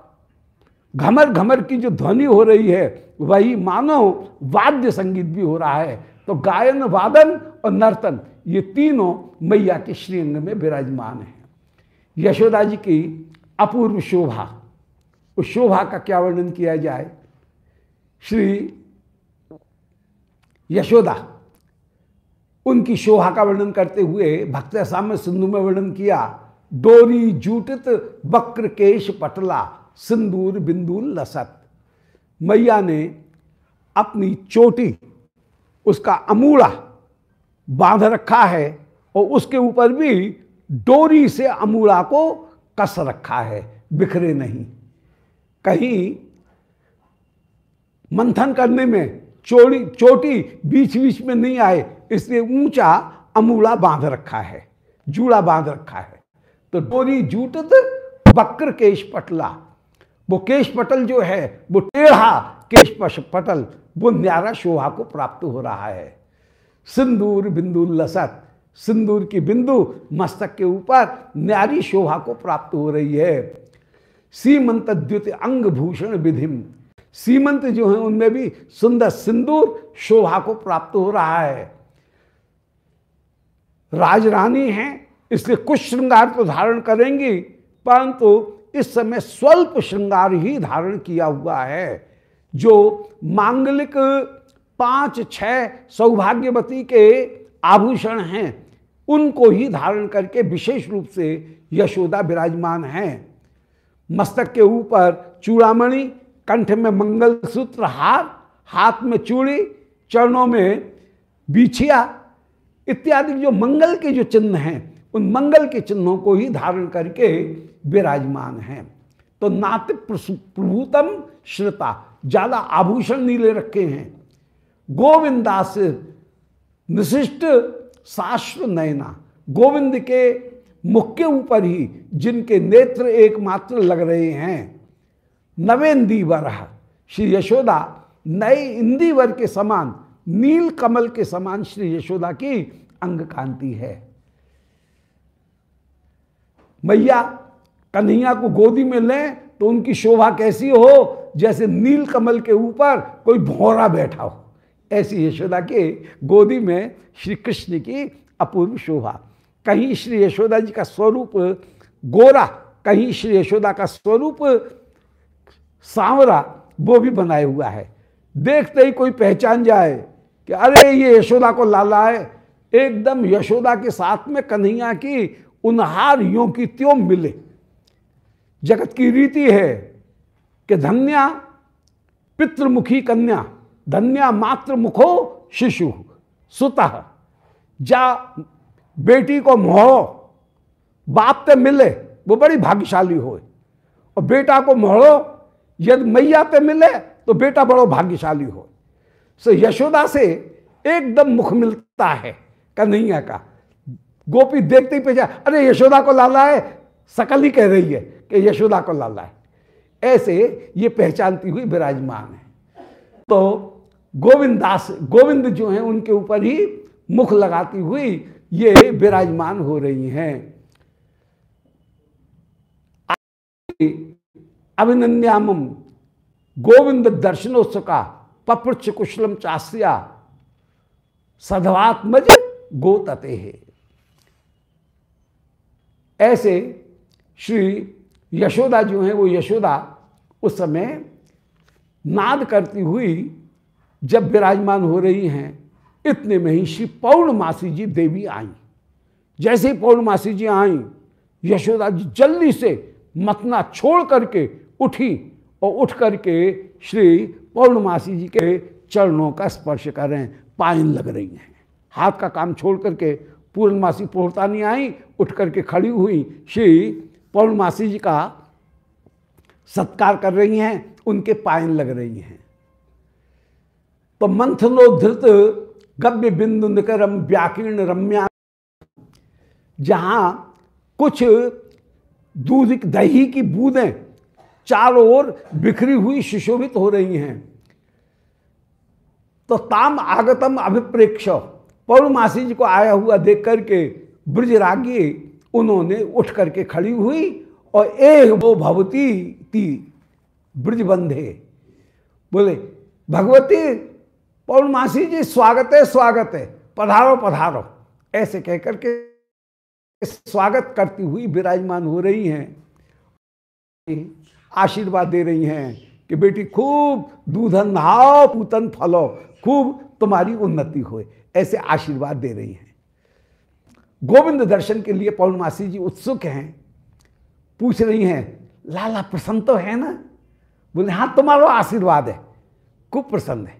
घमर घमर की जो ध्वनि हो रही है, वही मानो वाद्य संगीत भी हो रहा है। तो गायन, वादन और नर्तन, ये तीनों मैया के श्रीअंग में विराजमान है। यशोदा जी की अपूर्व शोभा, उस शोभा का क्या वर्णन किया जाए? श्री यशोदा, उनकी शोभा का वर्णन करते हुए भक्त साम्य सिंधु में वर्णन किया, डोरी जूटित वक्र केश पटला सिंदूर बिंदु लसत। मैया ने अपनी चोटी, उसका अमूड़ा बाँध रखा है और उसके ऊपर भी डोरी से अमूड़ा को कस रखा है, बिखरे नहीं। कहीं मंथन करने में चोरी, चोटी बीच बीच में नहीं आए, इसलिए ऊँचा अमूला बाँध रखा है, जूड़ा बाँध रखा है। तो डोरी जूटत बक्र केश पटला वो केश पटल जो है, वो टेढ़ा केश पटल, वो न्यारा शोभा को प्राप्त हो रहा है। सिंदूर बिंदु लसत, सिंदूर की बिंदु मस्तक के ऊपर न्यारी शोभा को प्राप्त हो रही है। सीमंत द्युत अंग भूषण विधिम, सीमंत जो है, उनमें भी सुंदर सिंदूर शोभा को प्राप्त हो रहा है। राजरानी हैं, इसलिए कुछ श्रृंगार तो धारण करेंगी, परंतु इस समय स्वल्प श्रृंगार ही धारण किया हुआ है, जो मांगलिक पाँच छह सौभाग्यवती के आभूषण हैं, उनको ही धारण करके विशेष रूप से यशोदा विराजमान हैं। मस्तक के ऊपर चूड़ामणि, कंठ में मंगलसूत्र हार, हाथ में चूड़ी, चरणों में बिछिया इत्यादि जो मंगल के जो चिन्ह हैं, उन मंगल के चिन्हों को ही धारण करके विराजमान हैं। तो नात प्रभुतम श्रुता, ज़्यादा आभूषण नीले रखे हैं। गोविंदास निशिष्ट शाश्व नयना, गोविंद के मुख के ऊपर ही जिनके नेत्र एकमात्र लग रहे हैं। नवेंदीवर श्री यशोदा नए इंदीवर के समान, नील कमल के समान श्री यशोदा की अंग कांति है। मैया कन्हैया को गोदी में लें तो उनकी शोभा कैसी हो? जैसे नील कमल के ऊपर कोई भौरा बैठा हो। ऐसी यशोदा के गोदी में श्री कृष्ण की अपूर्व शोभा। कहीं श्री यशोदा जी का स्वरूप गोरा, कहीं श्री यशोदा का स्वरूप सांवरा, वो भी बनाया हुआ है। देखते ही कोई पहचान जाए कि अरे, ये यशोदा को लाला है। एकदम यशोदा के साथ में कन्हैया की उनहार यो की त्यों मिले। जगत की रीति है कि धन्या पितृमुखी कन्या, धन्या मात्र मुखो शिशु, सुतः जा बेटी को मोह, बाप ते मिले, वो बड़ी भाग्यशाली हो और बेटा को मोड़ो यदि मैया ते मिले तो बेटा बड़ो भाग्यशाली हो सो यशोदा से एकदम मुख मिलता है कन्हैया का? गोपी देखते ही पहचान, अरे यशोदा को लाला है, सकल कह रही है कि यशोदा को लाला है। ऐसे ये पहचानती हुई विराजमान है। तो गोविंद दास, गोविंद जो हैं, उनके ऊपर ही मुख लगाती हुई ये विराजमान हो रही हैं। अभिनंद्याम गोविंद दर्शनोत्सव का पपृच कुशलम चास्या सधवात्मज गोतते है। ऐसे श्री यशोदा जो है, वो यशोदा उस समय नाद करती हुई जब विराजमान हो रही हैं, इतने में ही श्री पौर्णमासी जी देवी आई। जैसे ही पौर्णमासी जी आई, यशोदा जी जल्दी से मतना छोड़ करके उठी और उठ करके श्री पौर्णमासी जी के चरणों का स्पर्श कर रहे हैं, पायन लग रही हैं। हाथ का काम छोड़ करके पूर्णमासी पोहता नहीं आई, उठ करके खड़ी हुई श्री पौर्णमासी जी का सत्कार कर रही हैं, उनके पायन लग रही हैं। तो मंथनोधृत गव्य बिंदु निकरम व्याकीर्ण रम्या, जहाँ कुछ दूध दही की बूंदें चारों ओर बिखरी हुई सुशोभित हो रही हैं। तो ताम आगतम अभिप्रेक्ष पौर्णमासी जी को आया हुआ देख करके ब्रजरागी उन्होंने उठ करके खड़ी हुई और एक वो भवती ती ब्रजबंधे बोले, भगवती पौर्णमासी जी, स्वागत है स्वागत है। पधारो पधारो। ऐसे कहकर के स्वागत करती हुई विराजमान हो रही हैं। आशीर्वाद दे रही हैं कि बेटी, खूब दूधन नहाओ, पूतन फलो, खूब तुम्हारी उन्नति हो ऐसे आशीर्वाद दे रही हैं। गोविंद दर्शन के लिए पौर्णमासी जी उत्सुक हैं, पूछ रही हैं, लाला, प्रसन्न तो है ना? बोले हाँ तुम्हारा आशीर्वाद है, खूब प्रसन्न है।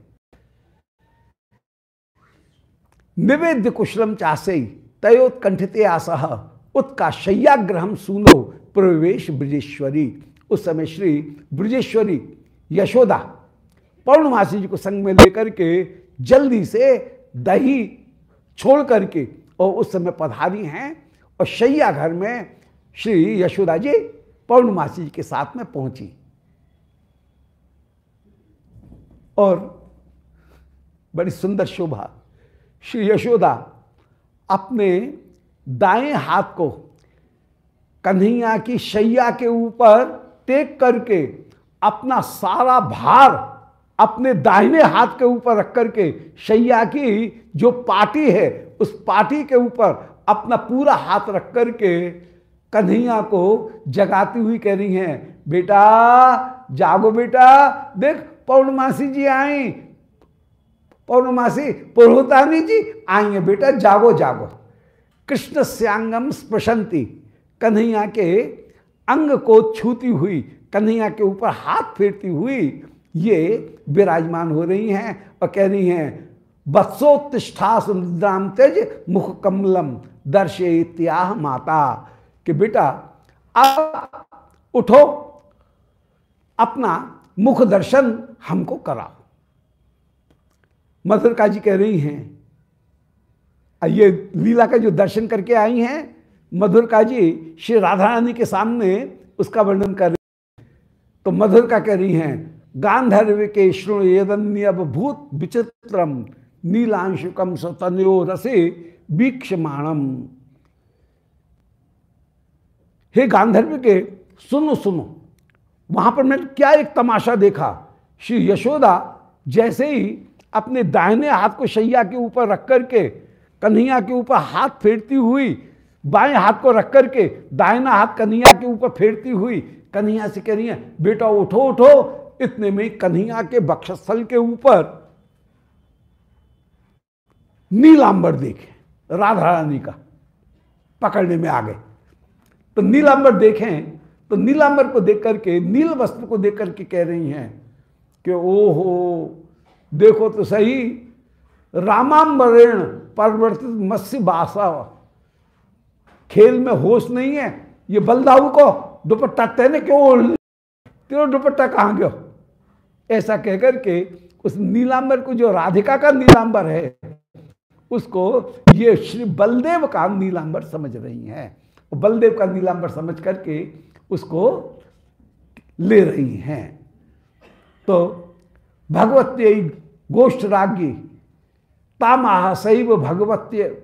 निवेद्य कुशलम चासे, तयोत्कंठित आसह, उत्का शय्याग्रह सुनो, प्रवेश ब्रजेश्वरी। उस समय श्री ब्रजेश्वरी, यशोदा पौर्णमासी जी को संग में लेकर के जल्दी से दही छोड़ करके और उस समय पधारी हैं और शैया घर में श्री यशोदा जी पौर्णमासी जी के साथ में पहुँची। और बड़ी सुंदर शोभा, श्री यशोदा अपने दाएँ हाथ को कन्हैया की शैया के ऊपर टेक करके अपना सारा भार अपने दाहिने हाथ के ऊपर रख करके शैया की जो पार्टी है, उस पार्टी के ऊपर अपना पूरा हाथ रख करके कन्हैया को जगाती हुई कह रही हैं, बेटा, जागो बेटा, देख, पौर्णमासी जी आई। पौर्णमासी, पुरोहितानी जी आई है, बेटा, जागो जागो। कृष्ण श्यांगम स्पृशंती। कन्हैया के अंग को छूती हुई, कन्हैया के ऊपर हाथ फेरती हुई ये विराजमान हो रही हैं और कह रही हैं वत्सोत्तिष्ठा सुनिद्राम तेज मुख कमलम दर्शे त्याह माता। कि बेटा आप उठो, अपना मुख दर्शन हमको कराओ। मधुरका जी कह रही हैं ये लीला का जो दर्शन करके आई हैं मधुरका जी श्री राधा रानी के सामने उसका वर्णन कर रही तो मधुरका कह रही हैं गांधर्व के श्रोण यदन्य भूत विचित्रम नीलांशुकम सतन्यो रसे वीक्षमाणम हे गांधर्व के सुनो सुनो। वहाँ पर मैंने क्या एक तमाशा देखा? श्री यशोदा जैसे ही अपने दाहिने हाथ को शैया के ऊपर रख करके, कन्हैया के ऊपर हाथ फेरती हुई, बाएँ हाथ को रख करके दाहिना हाथ कन्हैया के ऊपर फेरती हुई, कन्हैया से कह रही है, बेटा, उठो उठो इतने में कन्हैया के बक्षस्थल के ऊपर नीलांबर देखे राधा रानी का, पकड़ने में आ गए। तो नीलांबर देखें तो नीलांबर को देख करके, नील वस्त्र को देख करके कह रही हैं कि, ओहो, देखो तो सही, रामांबरेण परिवर्तित मत्स्य बासा, खेल में होश नहीं है, ये बलदाऊ को, दुपट्टा तेने क्यों तेरा दुपट्टा कहाँ गयो? ऐसा कहकर के उस नीलांबर को जो राधिका का नीलांबर है, उसको ये श्री बलदेव का नीलांबर समझ रही हैं। बलदेव का नीलांबर समझ करके उसको ले रही हैं। तो भगवत्य गोष्ठ राज्ञी तामाह सैव भगवत्य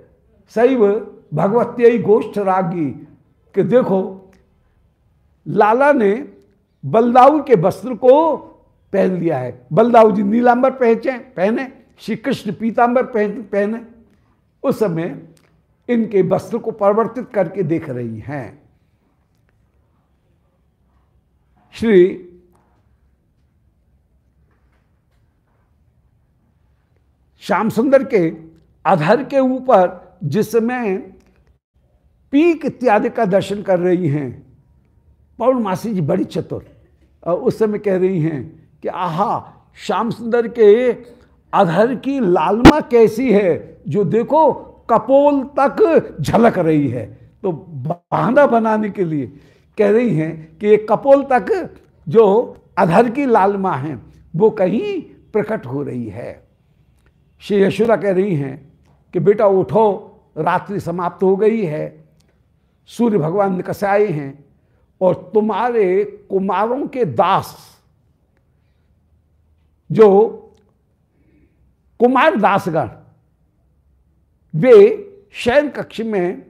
सैव भगवत्य गोष्ठ राज्ञी कि देखो, लाला ने बलदाऊ के वस्त्र को पहन लिया है। बलदाऊ जी नीलांबर पहचे पहने। श्री कृष्ण पीतांबर पहने उस समय इनके वस्त्र को परिवर्तित करके देख रही हैं। श्री श्याम सुंदर के अधर के ऊपर जिसमें पीक इत्यादि का दर्शन कर रही हैं, पौर्णमासी जी बड़ी चतुर, और उस समय कह रही हैं कि आहा, श्याम सुंदर के अधर की लालमा कैसी है, जो देखो कपोल तक झलक रही है। तो बहाना बनाने के लिए कह रही हैं कि ये कपोल तक जो अधर की लालमा है, वो कहीं प्रकट हो रही है। श्री यशोदा कह रही हैं कि बेटा उठो, रात्रि समाप्त हो गई है, सूर्य भगवान निकस आए हैं और तुम्हारे कुमारों के दास जो कुमार दासगण, वे शयन कक्ष में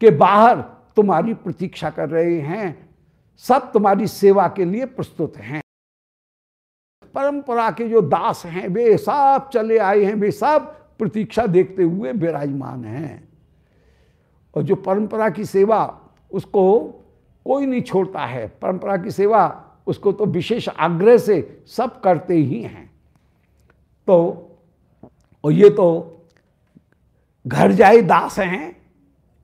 के बाहर तुम्हारी प्रतीक्षा कर रहे हैं, सब तुम्हारी सेवा के लिए प्रस्तुत हैं। परंपरा के जो दास हैं, वे सब चले आए हैं, वे सब प्रतीक्षा देखते हुए विराजमान हैं। और जो परंपरा की सेवा, उसको कोई नहीं छोड़ता है। परंपरा की सेवा उसको तो विशेष आग्रह से सब करते ही हैं। तो और ये तो घर जाए दास हैं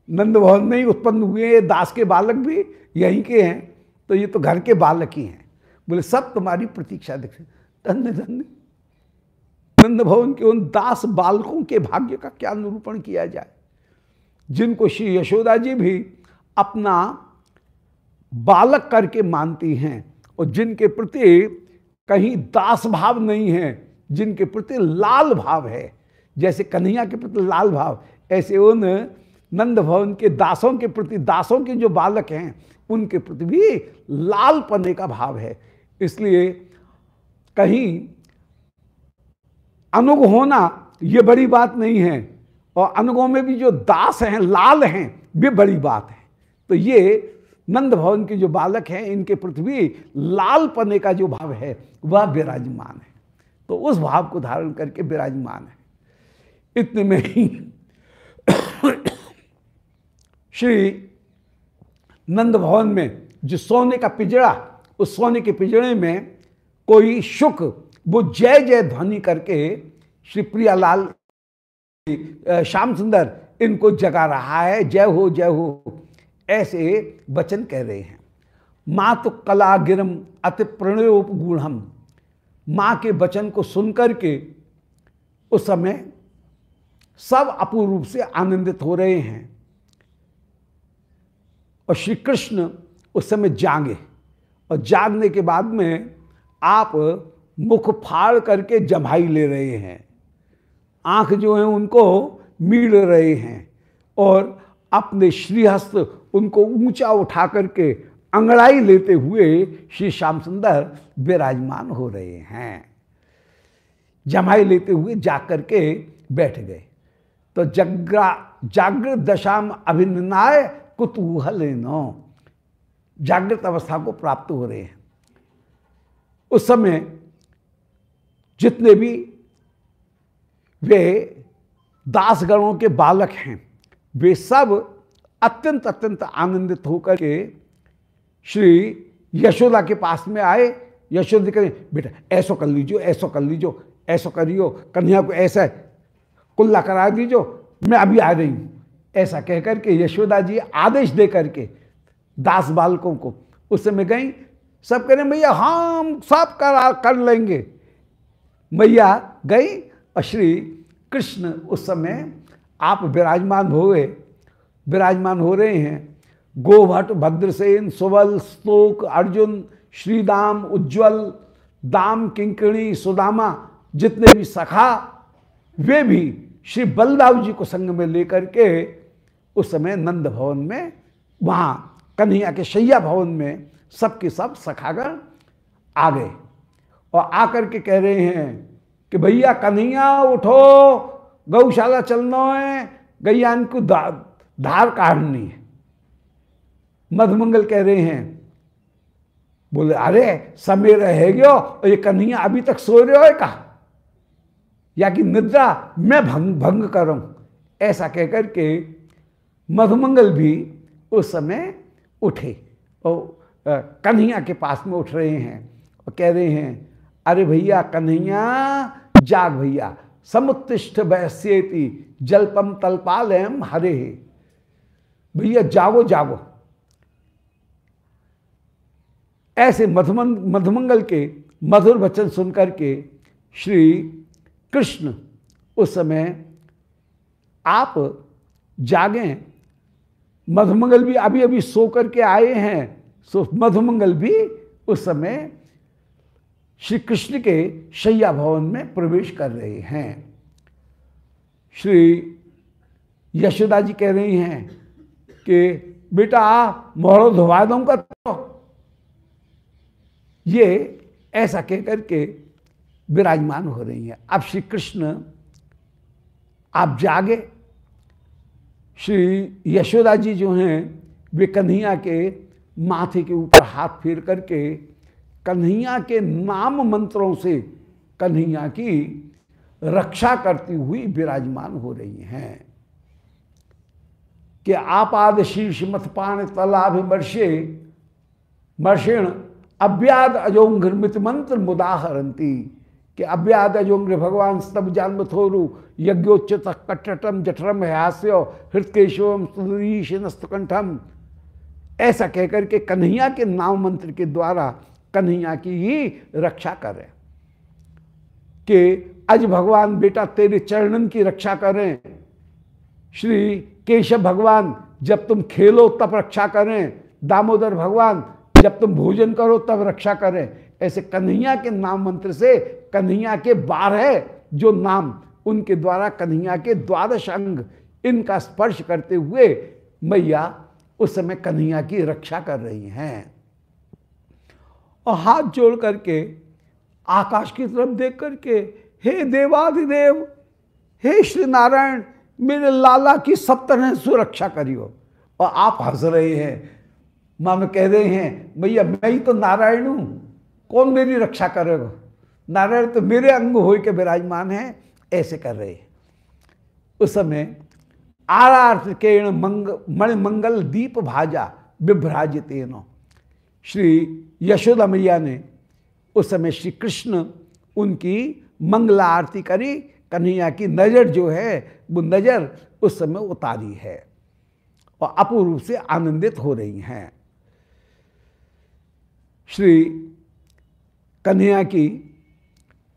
नंद भवन में ही उत्पन्न हुए ये दास के बालक भी यहीं के हैं तो ये तो घर के बालक ही हैं। बोले, सब तुम्हारी प्रतीक्षा देख धन्य धन्य। नंद भवन के उन दास बालकों के भाग्य का क्या निरूपण किया जाए? जिनको श्री यशोदा जी भी अपना बालक करके मानती हैं और जिनके प्रति कहीं दास भाव नहीं है, जिनके प्रति लाल भाव है, जैसे कन्हैया के प्रति लाल भाव, ऐसे उन नंद भवन के दासों के प्रति, दासों के जो बालक हैं, उनके प्रति भी लाल पने का भाव है। इसलिए कहीं अनुग होना ये बड़ी बात नहीं है, और अनुगों में भी जो दास हैं, लाल हैं, वे बड़ी बात है। तो ये नंद भवन के जो बालक हैं, इनके प्रति भी लाल पने का जो भाव है, वह विराजमान है। तो उस भाव को धारण करके विराजमान है। इतने में ही श्री नंद भवन में जो सोने का पिजड़ा उस सोने के पिजड़े में कोई शुक, वो जय जय ध्वनि करके श्री प्रियालाल श्याम सुंदर इनको जगा रहा है, जय हो जय हो। ऐसे वचन कह रहे हैं। माँ तो कला गिरम अति प्रणयोपगूढ़ माँ के वचन को सुनकर के उस समय सब अपूर्व रूप से आनंदित हो रहे हैं। और श्री कृष्ण उस समय जागे। और जागने के बाद में आप मुख फाड़ करके जमाई ले रहे हैं। आँख जो है उनको मीड़ रहे हैं। और अपने श्रीहस्त उनको ऊँचा उठा करके अंगड़ाई लेते हुए श्री श्याम सुंदर विराजमान हो रहे हैं। जमाई लेते हुए जा करके बैठ गए। तो जग्रा, जागृत दशा में अभिनय कुतूहल जागृत अवस्था को प्राप्त हो रहे हैं। उस समय जितने भी वे दासगणों के बालक हैं, वे सब अत्यंत अत्यंत आनंदित होकर के श्री यशोदा के पास में आए। यशोदा करें बेटा, ऐसो कर लीजिए ऐसो कर लीजिए ऐसो करियो कन्या को ऐसा कुल्ला करा दीजो मैं अभी आ रही हूँ। ऐसा कहकर के यशोदा जी आदेश दे करके दास बालकों को उस समय गई। सब कह रहे भैया हम सब कर कर लेंगे। मैया गई और श्री कृष्ण उस समय आप विराजमान हुए। विराजमान हो रहे हैं। गोभट भद्रसेन सुबल स्तोक, अर्जुन, श्रीदाम, उज्ज्वल, दाम, किंकणी, सुदामा, जितने भी सखा, वे भी श्री बलदाव जी को संग में लेकर के उस समय नंद भवन में, वहाँ कन्हैया के शैया भवन में सबके सब सखागण आ गए और आकर के कह रहे हैं कि भैया कन्हैया उठो, गौशाला चलना है, गैयान को धार काटनी है मधुमंगल कह रहे हैं, बोले, अरे, समय रह गयो और ये कन्हैया अभी तक सो रहे हो कहा? या कि निद्रा मैं भंग भंग करूँ ऐसा कहकर के मधुमंगल भी उस समय उठे और कन्हैया के पास में उठ रहे हैं और कह रहे हैं, अरे भैया, कन्हैया, जाग भैया, समुत्तिष्ठ वैश्येति जलपम तलपाल एम हरे। भैया जागो जागो। ऐसे मधुमन, मधुमंगल के मधुर वचन सुनकर के श्री कृष्ण उस समय आप जागे। मधुमंगल भी अभी अभी सो करके आए हैं। सो मधुमंगल भी उस समय श्री कृष्ण के शैया भवन में प्रवेश कर रहे हैं। श्री यशोदा जी कह रही हैं कि, बेटा, मोहरो धोवा दूँगा तो। ये ऐसा कह करके विराजमान हो रही हैं। अब श्री कृष्ण आप जागे। श्री यशोदा जी जो हैं, वे कन्हैया के माथे के ऊपर हाथ फेर करके कन्हैया के नाम मंत्रों से कन्हैया की रक्षा करती हुई विराजमान हो रही हैं। कि आपाद शीर्ष मथपान तलाभ वर्षे मर्षेण, अव्याद अजोंघ्र मित मंत्र मुदाहरंती। कि अव्याद अजोंघ्र भगवान स्तब जन्म थोरु यज्ञोच्चत कट्टम जठरम हास्य हृतकेशवम सुरीशनस्तकंठम ऐसा कहकर के कन्हैया के नाम मंत्र के द्वारा कन्हैया की ही रक्षा करें। कि अज भगवान बेटा तेरे चरणन की रक्षा करें। श्री केशव भगवान, जब तुम खेलो तब रक्षा करें। दामोदर भगवान, जब तुम भोजन करो तब रक्षा करें। ऐसे कन्हैया के नाम मंत्र से कन्हैया के बारह जो नाम उनके द्वारा कन्हैया के द्वादश अंग इनका स्पर्श करते हुए मैया उस समय कन्हैया की रक्षा कर रही हैं। और हाथ जोड़ करके, आकाश की तरफ़ देख करके, हे देवाधिदेव, हे श्री नारायण मेरे लाला की सब तरह सुरक्षा करियो और आप हंस रहे हैं, मानो कह रहे हैं, भैया, मैं ही तो नारायण हूँ। कौन मेरी रक्षा करेगा? नारायण तो मेरे अंग हो के विराजमान है, ऐसे कर रहे हैं। उस समय आरार्थ केण मंग मणिमंगल दीप भाजा विभ्राजित श्री यशोदा मैया ने उस समय श्री कृष्ण उनकी मंगला आरती करी कन्हैया की नज़र जो है, वो नज़र उस समय उतारी है और अपूर्व से आनंदित हो रही हैं। श्री कन्हैया की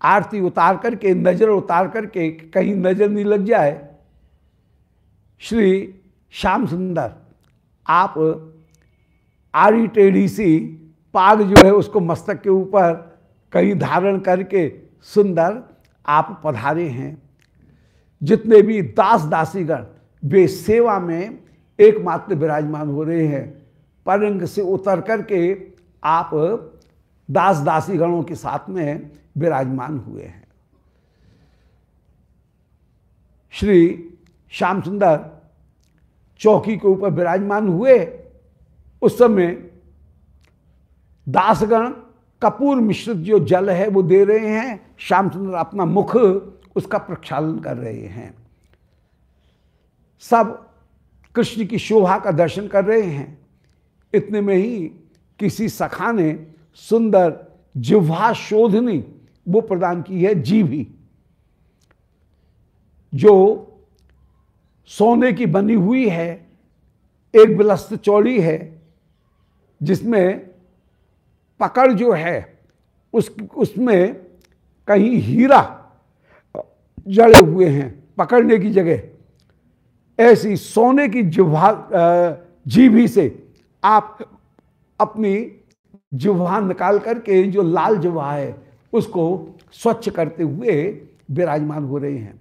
आरती उतार करके, नज़र उतार करके कहीं नज़र नहीं लग जाए। श्री श्याम सुंदर, आप आरी टेढ़ी सी पाग जो है, उसको मस्तक के ऊपर कहीं धारण करके सुंदर आप पधारे हैं। जितने भी दास दासीगण, वे सेवा में एकमात्र विराजमान हो रहे हैं। परंग से उतर करके आप दास दासीगणों के साथ में विराजमान हुए हैं। श्री श्याम सुंदर चौकी के ऊपर विराजमान हुए। उस समय दासगण कपूर मिश्रित जो जल है वो दे रहे हैं श्याम सुंदर अपना मुख उसका प्रक्षालन कर रहे हैं। सब कृष्ण की शोभा का दर्शन कर रहे हैं। इतने में ही किसी सखा ने सुंदर जिह्वा शोधनी वो प्रदान की है जीभी, जो सोने की बनी हुई है, एक बिलस्त चौड़ी है, जिसमें पकड़ जो है, उस, उसमें कहीं हीरा जड़े हुए हैं, पकड़ने की जगह। ऐसी सोने की जिह्वा जीभी से आप अपनी जिह्वा निकाल करके, जो लाल जिह्वा है, उसको स्वच्छ करते हुए विराजमान हो रहे हैं।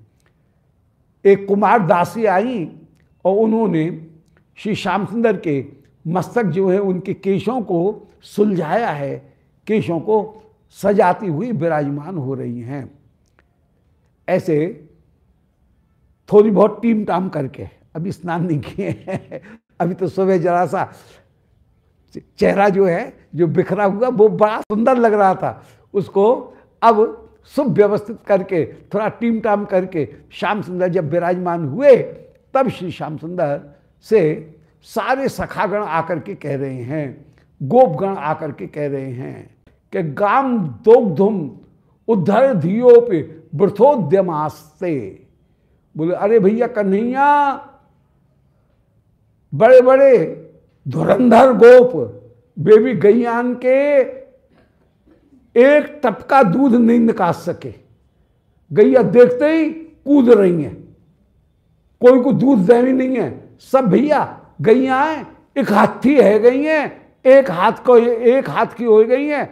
एक कुमार दासी आई और उन्होंने श्री श्याम सुंदर के मस्तक जो है उनके केशों को सुलझाया है, केशों को सजाती हुई विराजमान हो रही हैं। ऐसे थोड़ी बहुत टीम टाम करके, अभी स्नान नहीं किए हैं, अभी तो सुबह जरा सा चेहरा जो है, जो बिखरा हुआ, वो बड़ा सुंदर लग रहा था। उसको अब सुव्यवस्थित करके, थोड़ा टीम टाम करके, श्याम सुंदर जब विराजमान हुए, तब श्री श्याम सुंदर से सारे सखागण आकर के कह रहे हैं, गोपगण आकर के कह रहे हैं कि गाम दोग्धुम उद्धर धियो पे वृथोद्यमास्ते। बोले, अरे भैया कन्हैया बड़े बड़े धुरंधर गोप, बेबी गैयान के एक टपका दूध नहीं निकाल सके। गैया देखते ही कूद रही हैं। कोई को दूध देनी नहीं है। सब भैया गैया एक हाथी है गई हैं, एक हाथ को, एक हाथ की हो गई हैं।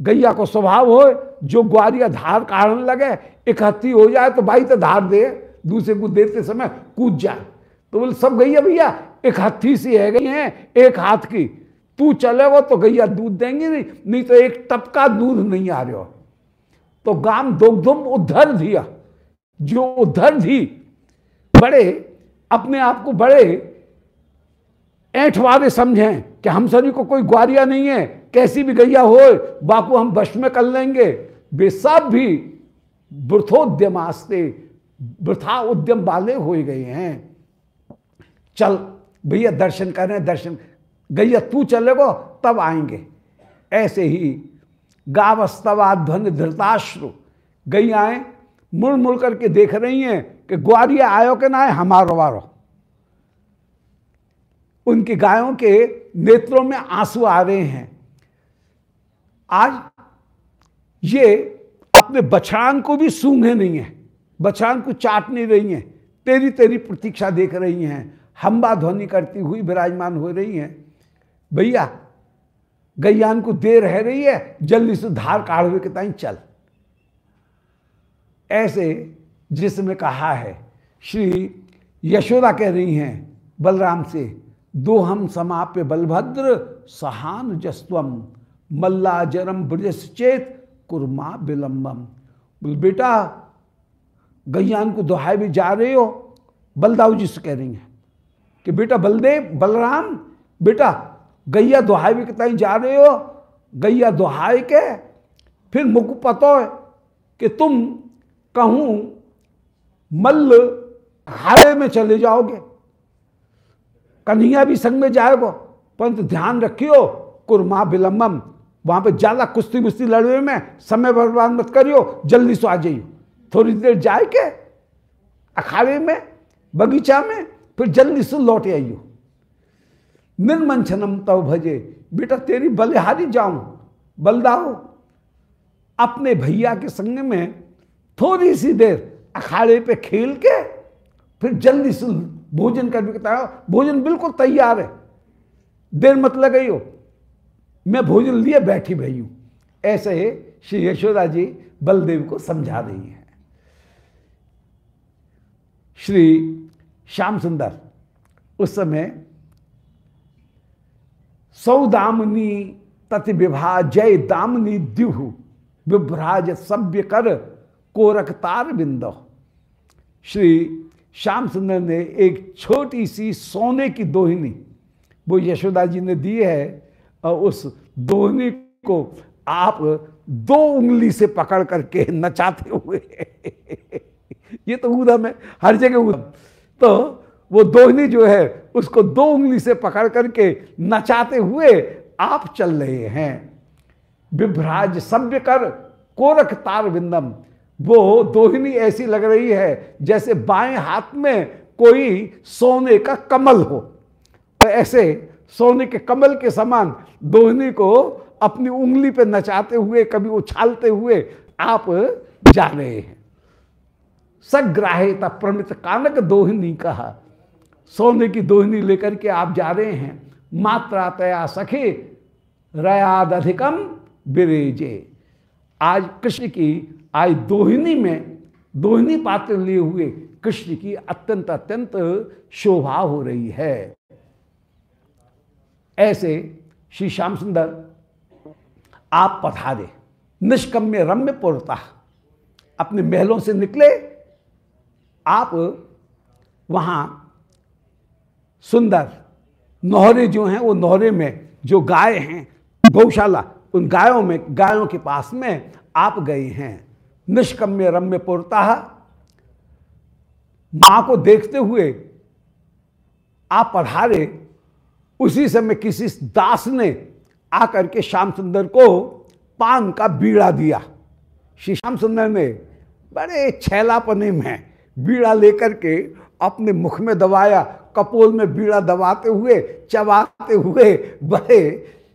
गैया को स्वभाव हो, जो ग्वारिया धार काढ़ने लगे, एक हाथी हो जाए तो भाई तो धार दे, दूसरे को देते समय कूद जाए तो बोले, सब गैया भैया, एक हाथी सी है गई हैं, एक हाथ की। तू चलेगा तो गैया दूध देंगे नहीं नहीं तो एक टपका दूध नहीं आ रहे। हो तो गाम दुग्धुम उद्धर दिया जो उद्धर दी बड़े, अपने आप को बड़े ऐठवारे समझें कि हम सभी को कोई ग्वारिया नहीं है, कैसी भी गैया हो, बापू हम वश में कर लेंगे। वे सब भी वृथोद्यमास्ते वृथा उद्यम वाले हो गए हैं। चल भैया, दर्शन करें दर्शन। गैया, तू चलेगो, तब आएँगे। ऐसे ही गावस्तवा ध्वनि धृताश्रु। गैयाएँ मुड़ मुड़ करके देख रही हैं कि ग्वारिया आयो के ना आए, हमारो वारो। उनकी गायों के नेत्रों में आँसू आ रहे हैं। आज ये अपने बछड़ान को भी सूंघे नहीं है, बछड़ान को चाट नहीं रही हैं तेरी तेरी प्रतीक्षा देख रही हैं, हम्बा ध्वनि करती हुई विराजमान हो रही हैं। भैया, गैयान को दे रह रही है, जल्दी से धार काढ़वे के ताई चल। ऐसे जिसमें कहा है, श्री यशोदा कह रही हैं, बलराम से दो हम समाप्य बलभद्र सहान जस्वम मल्ला जरम ब्रजस चेत कुरमा विलंबम। बोल, बेटा, गैयान को दोहाए भी जा रहे हो? बलदाऊ जी से कह रही हैं कि बेटा, बलदेव, बलराम, बेटा, गैया दोहाई भी कितना जा रहे हो? गैया दोहाई के? फिर मुख पतो है कि तुम कहूँ मल्ल हारे में चले जाओगे। कन्हैया भी संग में जाएगो। परंतु ध्यान रखियो, कुरमा विलंबम। वहाँ पे ज़्यादा कुश्ती बुश्ती लड़वे में समय बर्बाद मत करियो, जल्दी से आ जाइयो। थोड़ी देर जाए के, अखाड़े में, बगीचा में, फिर जल्दी से लौट आइयो। निर्मंचनम तव भजे, बेटा तेरी बलिहारी जाऊँ, बलदाओ। अपने भैया के संग में थोड़ी सी देर अखाड़े पे खेल के, फिर जल्दी से भोजन कर भी बताया, भोजन बिल्कुल तैयार है। देर मत लगई हो मैं भोजन लिए बैठी भई हूँ। ऐसे श्री यशोदा जी बलदेव को समझा रही हैं। श्री श्याम सुंदर, उस समय सौदामनी तति विभा जय दामनी द्युहु विभ्राज सभ्य कर कोरकतार बिंदो। श्री श्याम सुंदर ने एक छोटी सी सोने की दोहिनी, वो यशोदा जी ने दी है, और उस दोहिनी को आप दो उंगली से पकड़ करके नचाते हुए। ये तो ऊधम है, हर जगह ऊधम तो वो दोहनी जो है, उसको दो उंगली से पकड़ करके नचाते हुए आप चल रहे हैं। विभ्राज सभ्य कर कोरख तार बिंदम वो दोहिनी ऐसी लग रही है जैसे बाएँ हाथ में कोई सोने का कमल हो। तो ऐसे सोने के कमल के समान दोहिनी को अपनी उंगली पे नचाते हुए, कभी उछालते हुए आप जा रहे हैं। सग्राहिता प्रमित कानक दोहिनी कहा, सोने की दोहिनी लेकर के आप जा रहे हैं। मात्रा तया सखे रयाद अधिकम बिरेजे। आज कृष्ण की आज दोहिनी में, दोहिनी पात्र लिए हुए कृष्ण की अत्यंत अत्यंत शोभा हो रही है। ऐसे श्री श्याम सुंदर, आप पधारे निष्कम्य रम्य पुरता अपने महलों से निकले, आप वहाँ सुंदर नौहरे जो हैं, वो नौहरे में जो गाय हैं, गौशाला, उन गायों में, गायों के पास में आप गए हैं। निष्कम्य रम्य पुरता माँ को देखते हुए आप पढ़ारे उसी समय किसी दास ने आकर के श्याम सुंदर को पान का बीड़ा दिया। श्री श्याम सुंदर ने बड़े छैलापने में बीड़ा लेकर के अपने मुख में दबाया, कपोल में बीड़ा दबाते हुए, चबाते हुए बड़े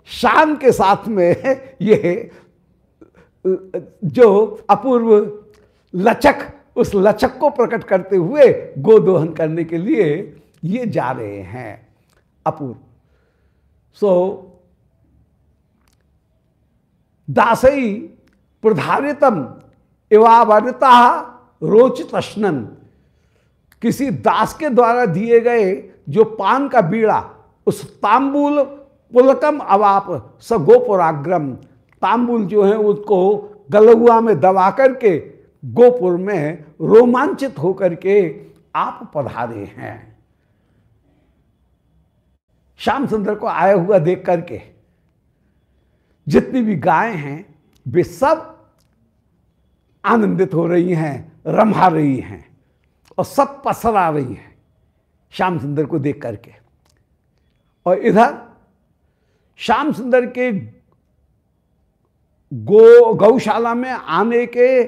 शान के साथ में ये जो अपूर्व लचक, उस लचक को प्रकट करते हुए गोदोहन करने के लिए ये जा रहे हैं, अपूर्व। सो दासई प्रधारितम इवावरता रोच तस्नन किसी दास के द्वारा दिए गए जो पान का बीड़ा, उस तांबूल पुलकम अवाप स गोपुराग्रम तांबुल जो है उसको गलहुआ में दबा करके गोपुर में रोमांचित होकर के आप पधारे हैं। श्याम सुंदर को आया हुआ देख करके जितनी भी गाय हैं, वे सब आनंदित हो रही हैं रमहा रही हैं और सब पसरा रही हैं श्याम सुंदर को देख करके। और इधर श्याम सुंदर के गो, गौशाला में आने के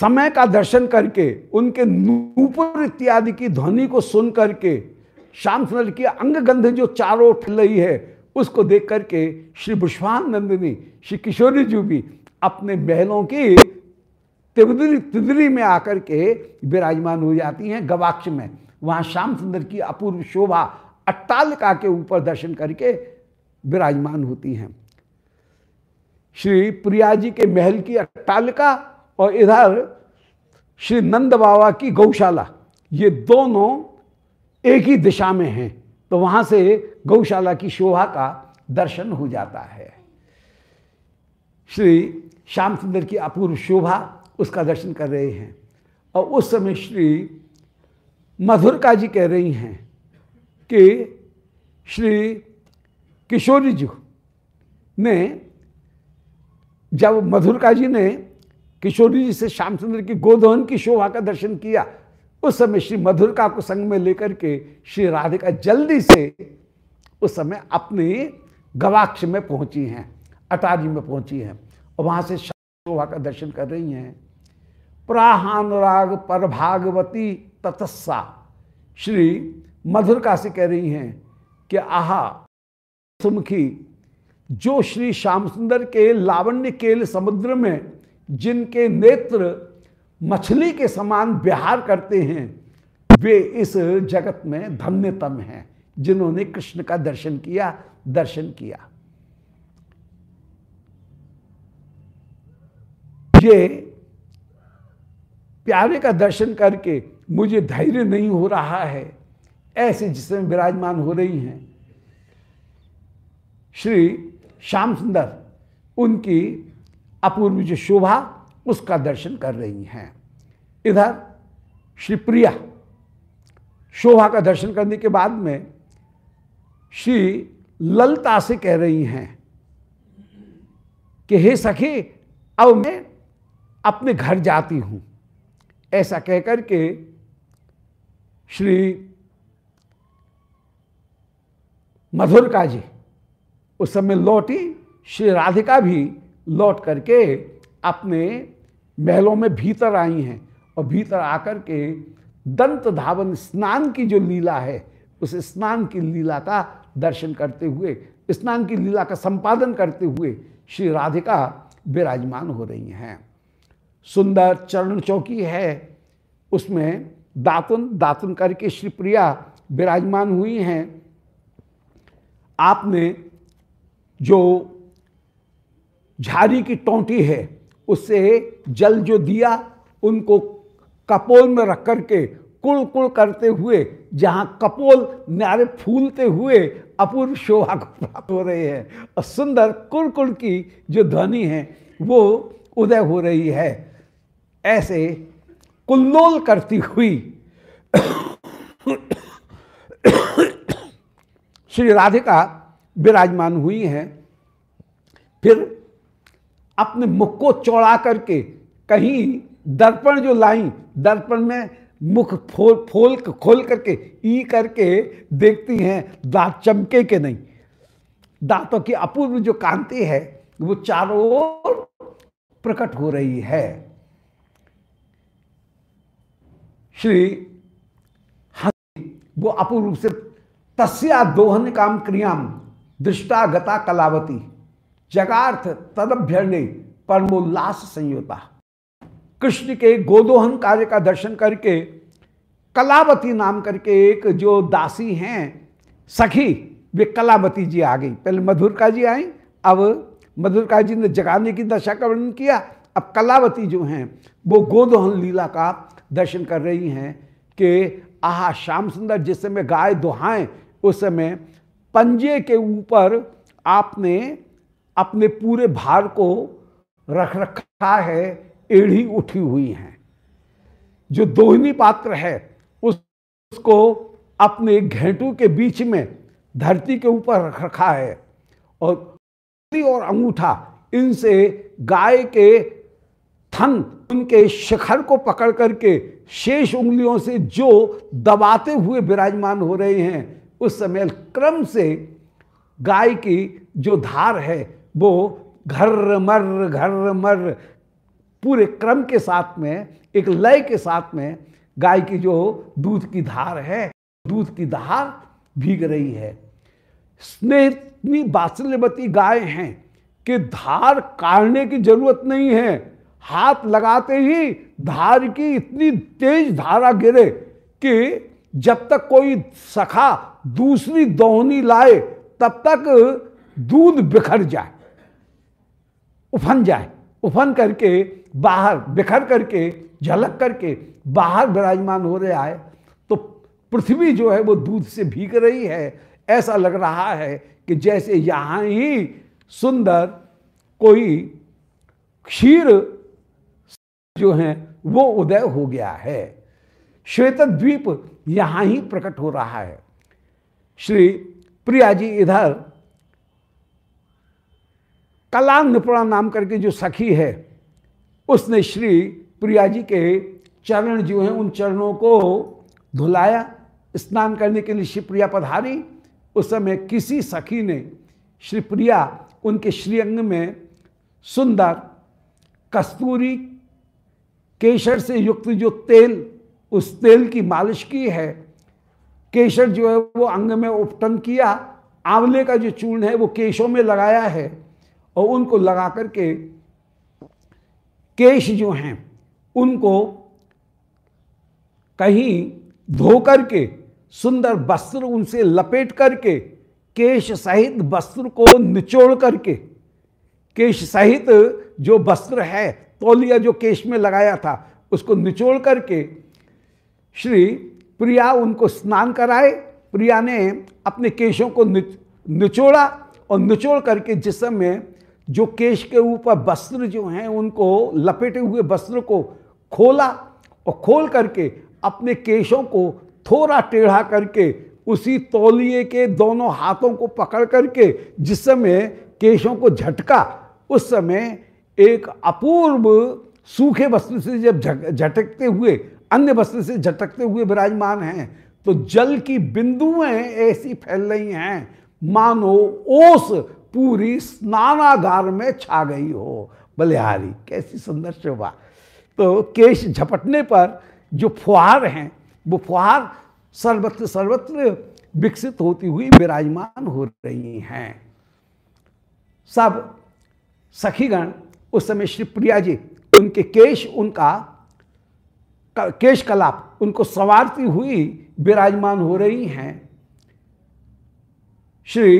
समय का दर्शन करके, उनके नूपुर इत्यादि की ध्वनि को सुन करके, श्याम सुंदर की अंग गंध जो चारों उठ रही है, उसको देख करके श्री नंदिनी श्री किशोरी जी भी अपने महलों की तिवदरी तिदरी में आकर के विराजमान हो जाती हैं गवाक्ष में। वहाँ श्याम सुंदर की अपूर्व शोभा अट्टालिका के ऊपर दर्शन करके विराजमान होती हैं। श्री प्रिया जी के महल की अट्टालिका और इधर श्री नंद बाबा की गौशाला। ये दोनों एक ही दिशा में हैं तो वहाँ से गौशाला की शोभा का दर्शन हो जाता है। श्री श्याम सुंदर की अपूर्व शोभा उसका दर्शन कर रहे हैं और उस समय श्री मधुरका जी कह रही हैं कि श्री किशोरी जी ने जब मधुरका जी ने किशोरी जी से श्यामचंद्र की गोदहन की शोभा का दर्शन किया, उस समय श्री मधुरका को संग में लेकर के श्री राधिका जल्दी से उस समय अपने गवाक्ष में पहुँची हैं, अटारी में पहुँची हैं और वहाँ से शोभा का दर्शन कर रही हैं। प्राहानुराग पर भागवती ततस्सा, श्री मधुरका से कह रही हैं कि आहा, सुमुखी जो श्री श्याम सुंदर के लावण्य केल समुद्र में, जिनके नेत्र मछली के समान विहार करते हैं, वे इस जगत में धन्यतम हैं, जिन्होंने कृष्ण का दर्शन किया दर्शन किया। ये प्यारे का दर्शन करके मुझे धैर्य नहीं हो रहा है, ऐसे जिसमें विराजमान हो रही हैं। श्री श्याम सुंदर, उनकी अपूर्व जो शोभा, उसका दर्शन कर रही हैं। इधर श्री प्रिया शोभा का दर्शन करने के बाद में श्री ललता से कह रही हैं कि, हे सखी, अब मैं अपने घर जाती हूँ। ऐसा कहकर के श्री मधुरका जी उस समय लौटी, श्री राधिका भी लौट करके अपने महलों में भीतर आई हैं और भीतर आकर के दंत धावन स्नान की जो लीला है, उस स्नान की लीला का दर्शन करते हुए, स्नान की लीला का संपादन करते हुए श्री राधिका विराजमान हो रही हैं। सुंदर चरण चौकी है, उसमें दातुन दातुन करके श्री प्रिया विराजमान हुई हैं। आपने जो झाड़ी की टोंटी है उससे जल जो दिया, उनको कपोल में रख करके कुल कुल करते हुए, जहाँ कपोल नारे फूलते हुए अपूर्व शोभा को प्राप्त हो रहे हैं, और सुंदर कुल की जो ध्वनि है, वो उदय हो रही है। ऐसे कुल्लोल करती हुई श्री राधिका विराजमान हुई हैं, फिर अपने मुख को चौड़ा करके कहीं दर्पण जो लाई, दर्पण में मुख फोल फोल, खोल करके, ई करके देखती हैं, दांत चमके के नहीं। दांतों की अपूर्व जो कांति है, वो चारों ओर प्रकट हो रही है। श्री वो अपूर्व से तस्या दोहन काम क्रियाम दृष्टा गता कलावती, जगार्थ तदभ्यर्णे परमोल्लास संयोता। कृष्ण के गोदोहन कार्य का दर्शन करके, कलावती नाम करके एक जो दासी हैं, सखी, वे कलावती जी आ गई। पहले मधुरका जी आई, अब मधुरका जी ने जगाने की दशा का वर्णन किया, अब कलावती जो हैं, वो गोदोहन लीला का दर्शन कर रही हैं कि, आहा, श्याम सुंदर जिस समय गाय दुहाएँ, उस समय पंजे के ऊपर आपने अपने पूरे भार को रख रखा है एड़ी उठी हुई हैं। जो दोहनी पात्र है उस, उसको अपने घेंटू के बीच में धरती के ऊपर रख रखा है और और अंगूठा इनसे गाय के थन उनके शिखर को पकड़ करके शेष उंगलियों से जो दबाते हुए विराजमान हो रहे हैं उस समय क्रम से गाय की जो धार है, वो घर मर घर मर, पूरे क्रम के साथ में, एक लय के साथ में गाय की जो दूध की धार है, दूध की धार भीग रही है। स्नेह बात्सल्यवती गाय हैं कि धार काटने की ज़रूरत नहीं है। हाथ लगाते ही धार की इतनी तेज धारा गिरे कि जब तक कोई सखा दूसरी दोहनी लाए, तब तक दूध बिखर जाए, उफन जाए। उफन करके, बाहर बिखर करके, झलक करके बाहर विराजमान हो रहा है तो पृथ्वी जो है वो दूध से भीग रही है। ऐसा लग रहा है कि जैसे यहाँ ही सुंदर कोई क्षीर जो है वो उदय हो गया है। श्वेत द्वीप यहाँ ही प्रकट हो रहा है। श्री प्रिया जी इधर कला निपुणा नाम करके जो सखी है, उसने श्री प्रिया जी के चरण जो हैं, उन चरणों को धुलाया, स्नान करने के लिए श्री प्रिया पधारी। उस समय किसी सखी ने श्री प्रिया उनके श्रीअंग में सुंदर कस्तूरी केशर से युक्त जो तेल उस तेल की मालिश की है। केशर जो है वो अंग में उपटन किया। आंवले का जो चूर्ण है वो केशों में लगाया है और उनको लगा करके केश जो हैं, उनको कहीं धो करके, सुंदर वस्त्र उनसे लपेट करके, केश सहित वस्त्र को निचोड़ करके, केश सहित जो वस्त्र है, तौलिया जो केश में लगाया था, उसको निचोड़ करके श्री प्रिया उनको स्नान कराए। प्रिया ने अपने केशों को निचोड़ा और निचोड़ करके जिस समय जो केश के ऊपर वस्त्र जो हैं, उनको लपेटे हुए वस्त्र को खोला और खोल करके अपने केशों को थोड़ा टेढ़ा करके उसी तौलिए के दोनों हाथों को पकड़ करके जिस समय केशों को झटका, उस समय एक अपूर्व सूखे वस्त्र से जब झटकते हुए अन्य वस्त्र से झटकते हुए विराजमान हैं तो जल की बिंदुएँ ऐसी फैल रही हैं, मानो ओस पूरी स्नानागार में छा गई हो। बलिहारी, कैसी सुंदर शोभा। तो केश झपटने पर जो फुहार हैं, वो फुहार सर्वत्र सर्वत्र विकसित होती हुई विराजमान हो रही हैं। सब सखीगण, उस समय श्री प्रिया जी, उनके केश, उनका केश कलाप उनको संवारती हुई विराजमान हो रही हैं। श्री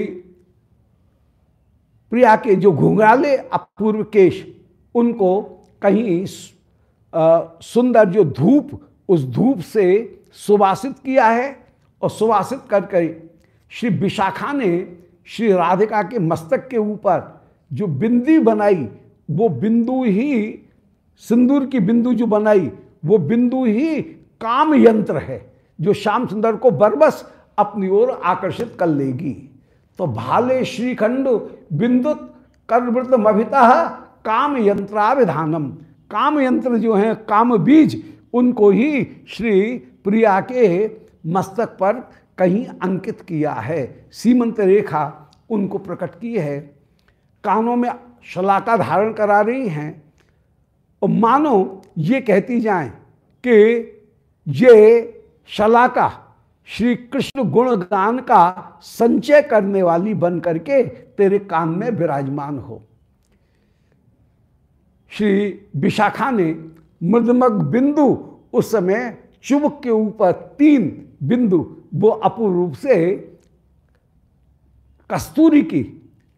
प्रिया के जो घुंघराले अपूर्व केश, उनको कहीं सुंदर जो धूप, उस धूप से सुवासित किया है और सुवासित करके श्री विशाखा ने श्री राधिका के मस्तक के ऊपर जो बिंदी बनाई, वो बिंदु ही सिंदूर की बिंदु जो बनाई वो बिंदु ही काम यंत्र है, जो श्याम सुंदर को बरबस अपनी ओर आकर्षित कर लेगी। तो भाले श्रीखंड बिंदुत कर्वृत मभिता काम यंत्राविधानम। काम यंत्र जो है, काम बीज, उनको ही श्री प्रिया के मस्तक पर कहीं अंकित किया है। सीमंत रेखा उनको प्रकट की है। कानों में शलाका धारण करा रही हैं। और मानो ये कहती जाए कि ये शलाका, श्री कृष्ण गुणगान का संचय करने वाली बन करके तेरे कान में विराजमान हो। श्री विशाखा ने मृदमग बिंदु उस समय चुबक के ऊपर तीन बिंदु, वो अपूर्व रूप से कस्तूरी की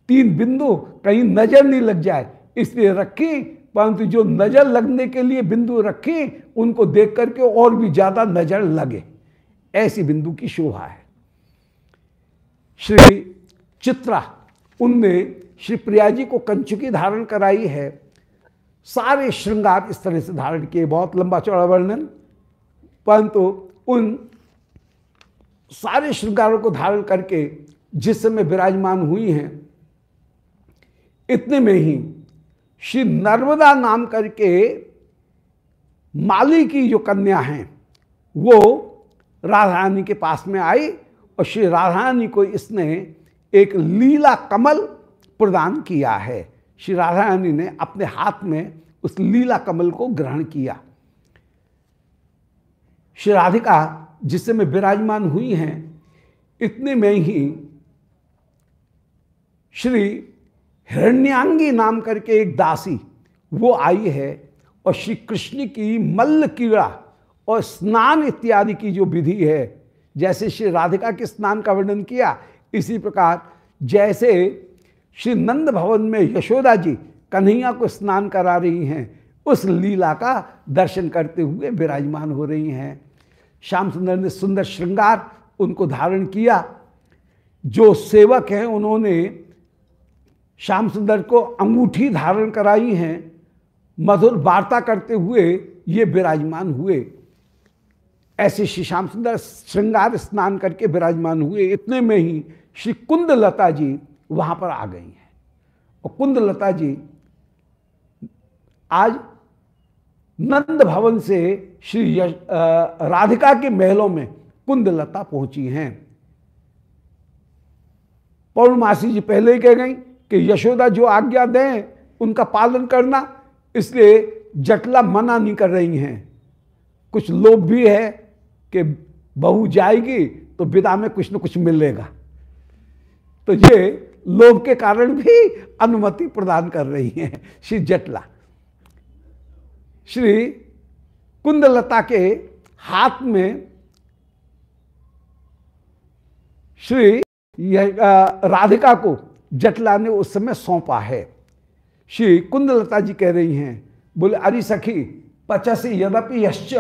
तीन बिंदु कहीं नज़र नहीं लग जाए, इसलिए रखी परंतु जो नज़र लगने के लिए बिंदु रखी, उनको देख करके और भी ज़्यादा नज़र लगे। ऐसी बिंदु की शोभा है। श्री चित्रा उनने श्री प्रिया जी को कंचुकी धारण कराई है। सारे श्रृंगार इस तरह से धारण किए। बहुत लंबा चौड़ा वर्णन। परंतु उन सारे श्रृंगारों को धारण करके जिस समय विराजमान हुई हैं, इतने में ही श्री नर्मदा नाम करके माली की जो कन्या हैं, वो राधारानी के पास में आई और श्री राधारानी को इसने एक लीला कमल प्रदान किया है। श्री राधारानी ने अपने हाथ में उस लीला कमल को ग्रहण किया। श्री राधिका, जिससे समय विराजमान हुई हैं, इतने में ही श्री हिरण्यांगी नाम करके एक दासी, वो आई है और श्री कृष्ण की मल्ल कीड़ा और स्नान इत्यादि की जो विधि है, जैसे श्री राधिका के स्नान का वर्णन किया, इसी प्रकार जैसे श्री नंद भवन में यशोदा जी कन्हैया को स्नान करा रही हैं, उस लीला का दर्शन करते हुए विराजमान हो रही हैं। श्याम सुंदर ने सुंदर श्रृंगार उनको धारण किया। जो सेवक हैं, उन्होंने श्याम सुंदर को अंगूठी धारण कराई हैं। मधुर वार्ता करते हुए ये विराजमान हुए। ऐसे श्री श्याम सुंदर श्रृंगार स्नान करके विराजमान हुए। इतने में ही श्री कुंद लता जी वहाँ पर आ गई हैं। और कुंद लता जी आज नंद भवन से श्री यश राधिका के महलों में कुंदलता पहुँची हैं। पौर्णमासी जी पहले ही कह गई कि यशोदा जो आज्ञा दें, उनका पालन करना, इसलिए जटला मना नहीं कर रही हैं। कुछ लोभ भी है कि बहू जाएगी तो विदा में कुछ न कुछ मिलेगा तो ये लोभ के कारण भी अनुमति प्रदान कर रही हैं श्री जटला। श्री कुंदलता के हाथ में श्री राधिका को जटला ने उस समय सौंपा है। श्री कुंदलता जी कह रही हैं, बोले, अरे सखी, पचसी यद्यपि यश्च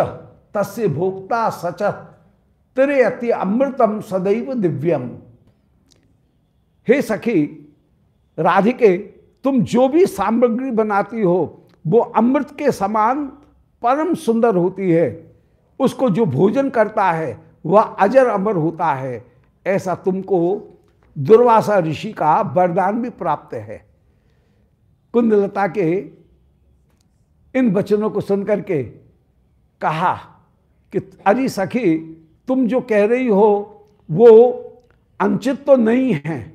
तस्य भोक्ता सच, तेरे अति अमृतम सदैव दिव्यम। हे सखी, राधिके, तुम जो भी सामग्री बनाती हो, वो अमृत के समान परम सुंदर होती है। उसको जो भोजन करता है, वह अजर अमर होता है। ऐसा तुमको दुर्वासा ऋषि का वरदान भी प्राप्त है। कुंदलता के इन वचनों को सुनकर के कहा कि, अरे सखी, तुम जो कह रही हो, वो अंचित तो नहीं है।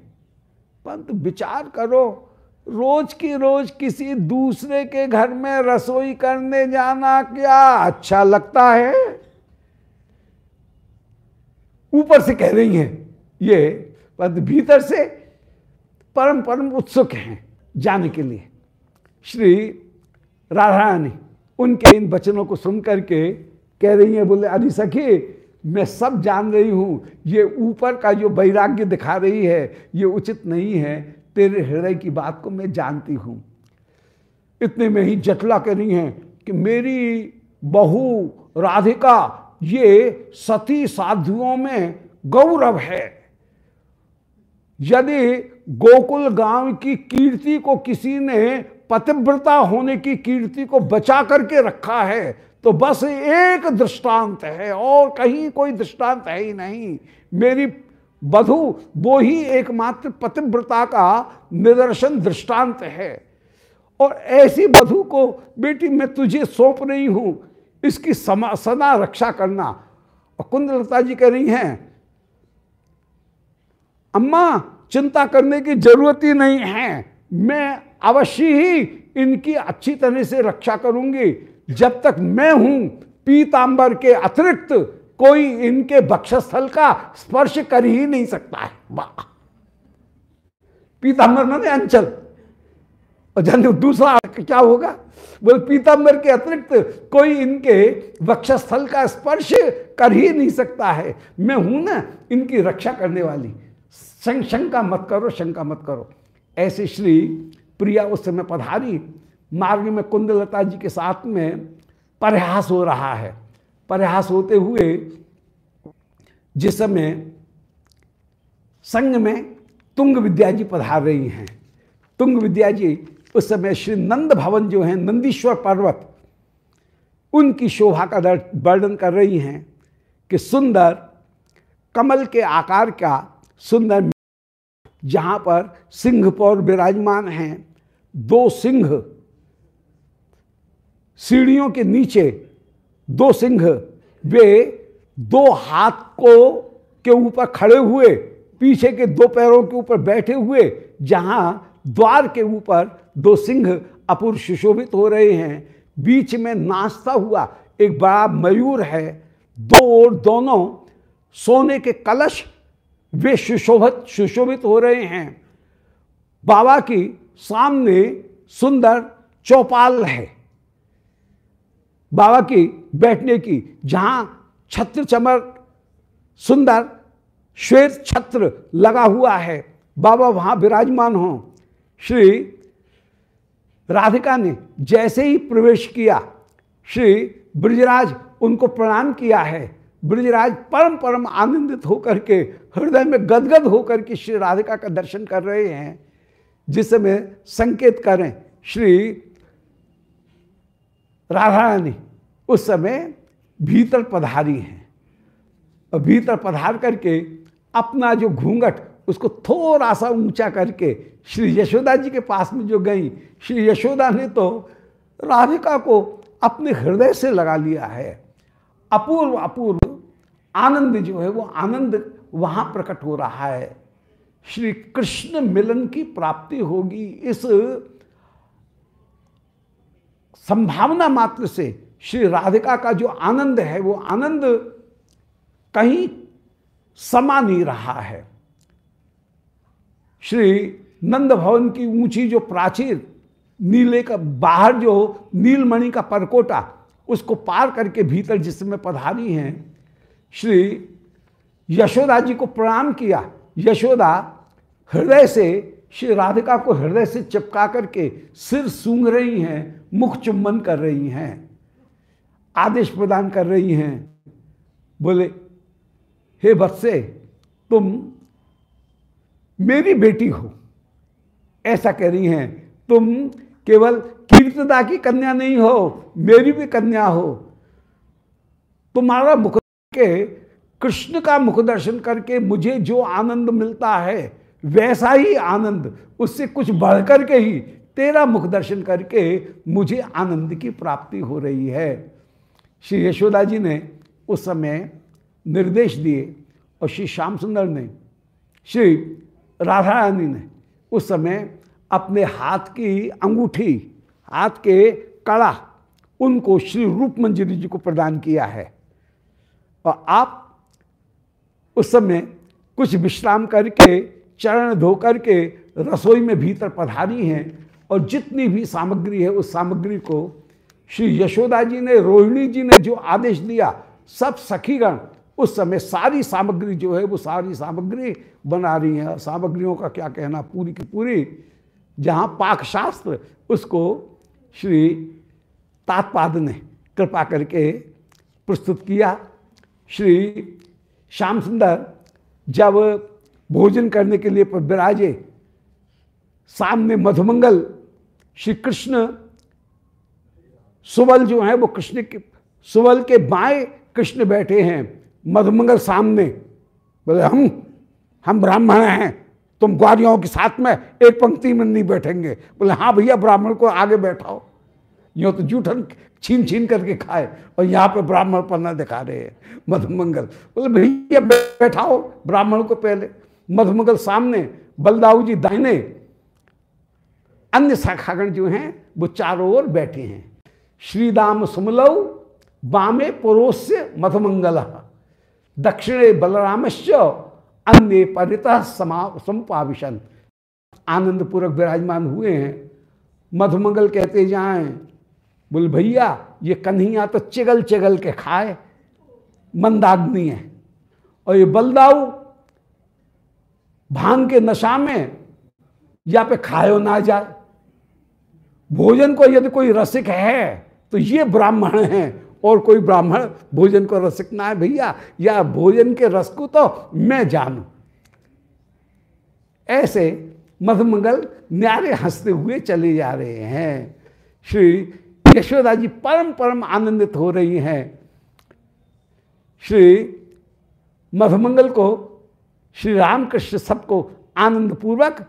परंतु विचार करो, रोज की रोज किसी दूसरे के घर में रसोई करने जाना क्या अच्छा लगता है? ऊपर से कह रही हैं, ये पर भीतर से परम परम उत्सुक हैं जाने के लिए। श्री राधा रानी उनके इन वचनों को सुन करके कह रही है, बोले अरे सखी, मैं सब जान रही हूँ, ये ऊपर का जो वैराग्य दिखा रही है, ये उचित नहीं है, तेरे हृदय की बात को मैं जानती हूँ। इतने में ही जटला कह रही हैं कि मेरी बहू राधिका, ये सती साधुओं में गौरव है। यदि गोकुल गाँव की कीर्ति को किसी ने पतिव्रता होने की कीर्ति को बचा करके रखा है तो बस एक दृष्टांत है और कहीं कोई दृष्टांत है ही नहीं। मेरी बधु वो ही एकमात्र पतिव्रता का निदर्शन दृष्टांत है। और ऐसी बधु को, बेटी, मैं तुझे सौंप रही हूँ, इसकी समा, सदा रक्षा करना। और कुंदलता जी कह रही हैं अम्मा, चिंता करने की ज़रूरत ही नहीं है। मैं अवश्य ही इनकी अच्छी तरह से रक्षा करूँगी। जब तक मैं हूँ, पीतांबर के अतिरिक्त कोई इनके बक्षस्थल का स्पर्श कर ही नहीं सकता है। वाह। पीतांबर मैंने अंचल। और जन दूसरा क्या होगा? बोल, पीतांबर के अतिरिक्त कोई इनके वक्षस्थल का स्पर्श कर ही नहीं सकता है। मैं हूँ ना इनकी रक्षा करने वाली। शंका मत करो, शंका मत करो। ऐसे श्री प्रिया उस समय पधारी मार्ग में कुंदलता जी के साथ में प्रयास हो रहा है। प्रयास होते हुए जिस समय संग में तुंग विद्या जी पधार रही हैं। तुंग विद्या जी उस समय श्री नंद भवन जो है, नंदीश्वर पर्वत, उनकी शोभा का वर्णन कर रही हैं कि सुंदर कमल के आकार का सुंदर जहाँ पर सिंह पर विराजमान हैं, दो सिंह सीढ़ियों के नीचे, दो सिंह, वे दो हाथ को के ऊपर खड़े हुए, पीछे के दो पैरों के ऊपर बैठे हुए, जहाँ द्वार के ऊपर दो सिंह अपूर्व सुशोभित हो रहे हैं। बीच में नाचता हुआ, एक बड़ा मयूर है, दो और दोनों सोने के कलश वे सुशोभित सुशोभित हो रहे हैं। बाबा की सामने सुंदर चौपाल है। बाबा की बैठने की, जहाँ छत्र चमर, सुंदर श्वेत छत्र लगा हुआ है। बाबा वहाँ विराजमान हो। श्री राधिका ने जैसे ही प्रवेश किया, श्री ब्रजराज उनको प्रणाम किया है। ब्रजराज परम परम आनंदित होकर के, हृदय में गदगद होकर के श्री राधिका का दर्शन कर रहे हैं, जिस समय संकेत करें, श्री राधा रानी उस समय भीतर पधारी हैं। और भीतर पधार करके अपना जो घूंघट, उसको थोड़ा सा ऊँचा करके श्री यशोदा जी के पास में जो गई, श्री यशोदा ने तो राधिका को अपने हृदय से लगा लिया है। अपूर्व अपूर्व आनंद जो है वो आनंद वहाँ प्रकट हो रहा है। श्री कृष्ण मिलन की प्राप्ति होगी इस संभावना मात्र से। श्री राधिका का जो आनंद है, वो आनंद कहीं समा नहीं रहा है। श्री नंद भवन की ऊँची जो प्राचीर, नीले का बाहर जो नीलमणि का परकोटा, उसको पार करके भीतर जिसमें पधारी हैं श्री यशोदा जी को प्रणाम किया। यशोदा हृदय से, श्री राधिका को हृदय से चिपका करके सिर सूंघ रही हैं, मुख चुम्बन कर रही हैं, आदेश प्रदान कर रही हैं। बोले, हे बच्चे तुम मेरी बेटी हो। ऐसा कह रही हैं, तुम केवल कीर्तदा की कन्या नहीं हो, मेरी भी कन्या हो। तुम्हारा मुख के कृष्ण का मुख दर्शन करके मुझे जो आनंद मिलता है, वैसा ही आनंद, उससे कुछ बढ़कर के ही तेरा मुख दर्शन करके मुझे आनंद की प्राप्ति हो रही है। श्री यशोदा जी ने उस समय निर्देश दिए और श्री श्याम सुंदर ने, श्री राधा रानी ने उस समय अपने हाथ की अंगूठी, हाथ के कड़ा, उनको श्री रूप मंजरी जी को प्रदान किया है। और आप उस समय कुछ विश्राम करके, चरण धो करके रसोई में भीतर पधारी हैं और जितनी भी सामग्री है, उस सामग्री को श्री यशोदा जी ने, रोहिणी जी ने जो आदेश दिया, सब सखीगण उस समय सारी सामग्री जो है, वो सारी सामग्री बना रही है। सामग्रियों का क्या कहना, पूरी की पूरी, जहाँ पाक शास्त्र उसको श्री तात्पाद ने कृपा करके प्रस्तुत किया। श्री श्याम सुंदर, जब भोजन करने के लिए विराजे सामने मधुमंगल श्री कृष्ण सुबल जो है, वो कृष्ण के सुबल के बाएँ कृष्ण बैठे हैं, मधुमंगल सामने बोले, हम हम ब्राह्मण हैं, तुम ग्वारियों के साथ में एक पंक्ति में नहीं बैठेंगे। बोले हाँ भैया, ब्राह्मण को आगे बैठाओ। यो तो जूठन छीन छीन करके खाए और यहाँ पे ब्राह्मण पन्ना दिखा रहे हैं, मधुमंगल। बोले, भैया, बैठाओ ब्राह्मण को पहले। मधुमंगल सामने, बलदाऊ जी दाहिने। अन्य शाखागण जो हैं, वो चारों ओर बैठे हैं। श्रीदाम सुमलऊ बामे पुरोस्य मधुमंगल। दक्षिणे बलरामश्च, अन्य परितः समुपाविशन आनंद पूर्वक विराजमान हुए हैं। मधुमंगल कहते जाए बोल, भैया, ये कन्हैया तो चिगल चिगल के खाए। मंदाग्नि है। और ये बलदाऊ भाँग के नशा में या पे खायो ना जाए। भोजन को यदि कोई रसिक है तो ये ब्राह्मण है। और कोई ब्राह्मण भोजन को रसिक ना है, भैया, या भोजन के रस को तो मैं जानू। ऐसे मधुमंगल न्यारे हँसते हुए चले जा रहे हैं। श्री यशोदा जी परम परम आनंदित हो रही हैं। श्री मधुमंगल को, श्री रामकृष्ण सबको आनंद पूर्वक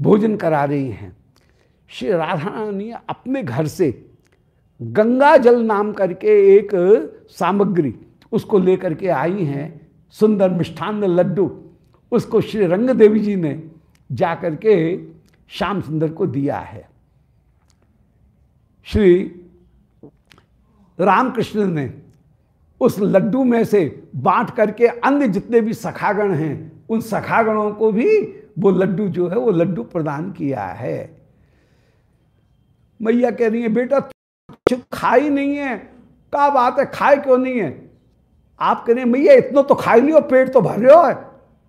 भोजन करा रही हैं। श्री राधा रानी अपने घर से गंगा जल नाम करके एक सामग्री उसको लेकर के आई हैं, सुंदर मिष्ठान लड्डू। उसको श्री रंग देवी जी ने जाकर के श्याम सुंदर को दिया है। श्री रामकृष्ण ने उस लड्डू में से बांट करके अन्य जितने भी सखागण हैं, उन सखागणों को भी वो लड्डू जो है, वो लड्डू प्रदान किया है। मैया कह रही है, बेटा कुछ खाई नहीं है। क्या बात है? खाए क्यों नहीं है? आप कह रहे मैया, इतना तो खाई लियो पेट तो भर रहे हो। है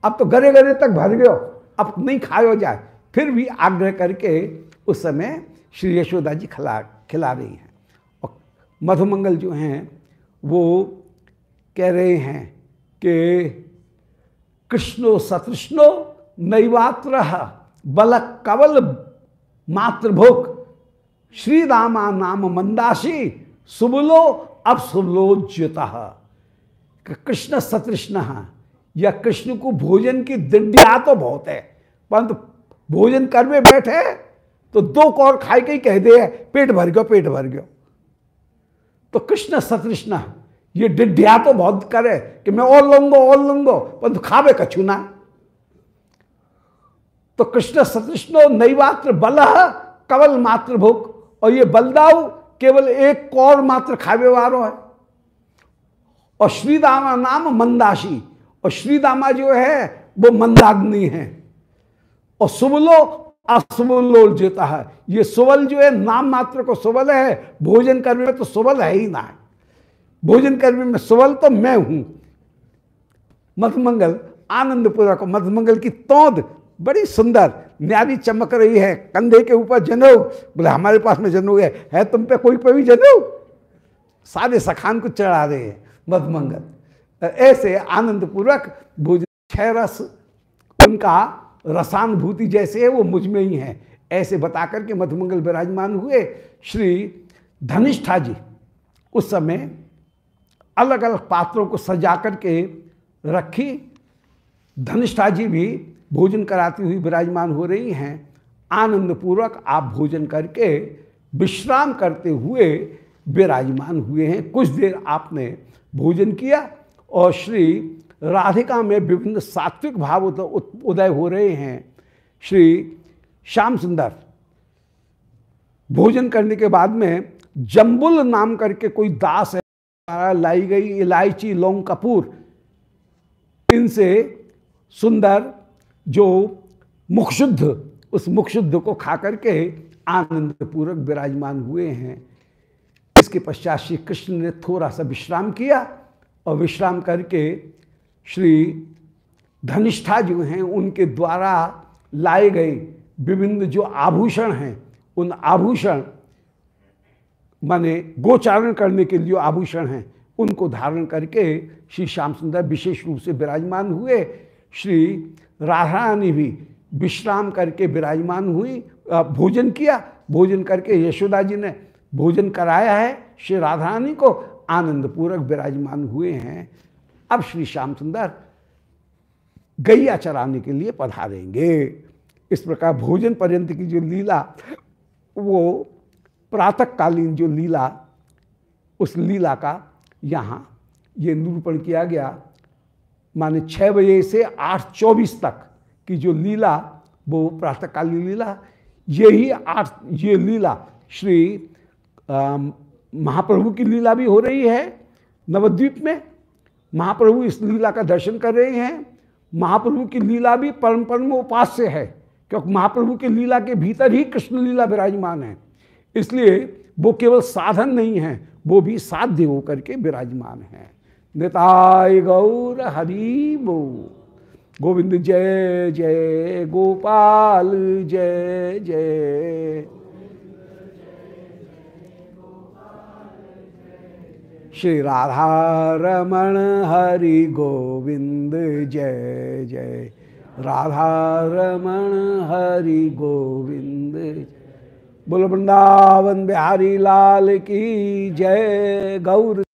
अब तो गरे गरे तक भर गयो अब नहीं खाए हो जाए। फिर भी आग्रह करके उस समय श्री यशोदा जी खिला खिला रही हैं। और मधुमंगल जो हैं, वो कह रहे हैं कि कृष्णो सतृष्णो नैवात्र बल कवल मातृभोग। श्री रामा नाम मंदाशी सुबलो अब सुबलोज्यत कृष्ण सतृष्ण, या कृष्ण को भोजन की दिड्या तो बहुत है, परंतु भोजन कर में बैठे तो दो कौर खाए के ही कह दे पेट भर गयो, पेट भर गयो। तो कृष्ण सतृष्ण, ये डिड्या तो बहुत करे, कि मैं और लूंगो और लूंगो परंतु खावे कछु ना। तो कृष्ण सतृष्णो, नैवात्र बल कवल मात्र भोग, और ये बलदाऊ केवल एक कौर मात्र खावे वारो है। और श्रीदामा नाम मंदाशी, और श्रीदामा जो है, वो मंदाग्नि है। और सुबलो असुबलो जेता है। ये सुबल जो है, नाम मात्र को सुबल है, भोजन कर्म में तो सुबल है ही ना भोजन कर्म में सुबल तो मैं हूँ। मधुमंगल आनंदपूर्वक मधुमंगल की तोंद बड़ी सुंदर न्यारी चमक रही है। कंधे के ऊपर जनऊ, बोले, हमारे पास में जनऊ है। है तुम पे कोई पे भी जनऊ? सारे सखान को चढ़ा रहे हैं मधुमंगल। ऐसे आनंद पूर्वक भोजन छह रस उनका रसानुभूति जैसे है, वो मुझमें ही है। ऐसे बता करके मधुमंगल विराजमान हुए। श्री धनिष्ठा जी उस समय अलग अलग पात्रों को सजा करके रखी। धनिष्ठा जी भी भोजन कराती हुई विराजमान हो रही हैं। आनंद पूर्वक आप भोजन करके विश्राम करते हुए विराजमान हुए हैं। कुछ देर आपने भोजन किया और श्री राधिका में विभिन्न सात्विक भाव उदय हो रहे हैं। श्री श्याम सुंदर, भोजन करने के बाद में जम्बुल नाम करके कोई दास है लाई गई इलायची लौंग कपूर इनसे सुंदर, जो मुखशुद्ध, उस मुखशुद्ध को खा करके आनंद पूर्वक विराजमान हुए हैं। इसके पश्चात श्री कृष्ण ने थोड़ा सा विश्राम किया और विश्राम करके श्री धनिष्ठा जो हैं, उनके द्वारा लाए गए विभिन्न जो आभूषण हैं, उन आभूषण, माने गोचारण करने के लिए आभूषण हैं, उनको धारण करके श्री श्याम सुंदर विशेष रूप से विराजमान हुए। श्री राधा रानी भी विश्राम करके विराजमान हुई भोजन किया। भोजन करके यशोदा जी ने भोजन कराया है। श्री राधा रानी को आनंदपूर्वक विराजमान हुए हैं। अब श्री श्याम सुंदर गैया चराने के लिए पधारेंगे। इस प्रकार भोजन पर्यंत की जो लीला, वो प्रातकालीन जो लीला, उस लीला का यहाँ ये निरूपण किया गया। माने छः बजे से आठ चौबीस तक की जो लीला, वो प्रातःकालीन लीला यही आठ, ये लीला श्री महाप्रभु की लीला भी हो रही है नवद्वीप में। महाप्रभु इस लीला का दर्शन कर रहे हैं। महाप्रभु की लीला भी परम परम उपास्य है, क्योंकि महाप्रभु की लीला के भीतर ही कृष्ण लीला विराजमान है। इसलिए वो केवल साधन नहीं है, वो भी साध्य होकर के विराजमान है। निताय गौर हरि गोविंद जय जय, गोपाल जय जय। श्री राधा रमण हरि गोविंद, जय जय। राधा रमण हरि गोविंद बोल वृंदावन बिहारी लाल की जय, गौर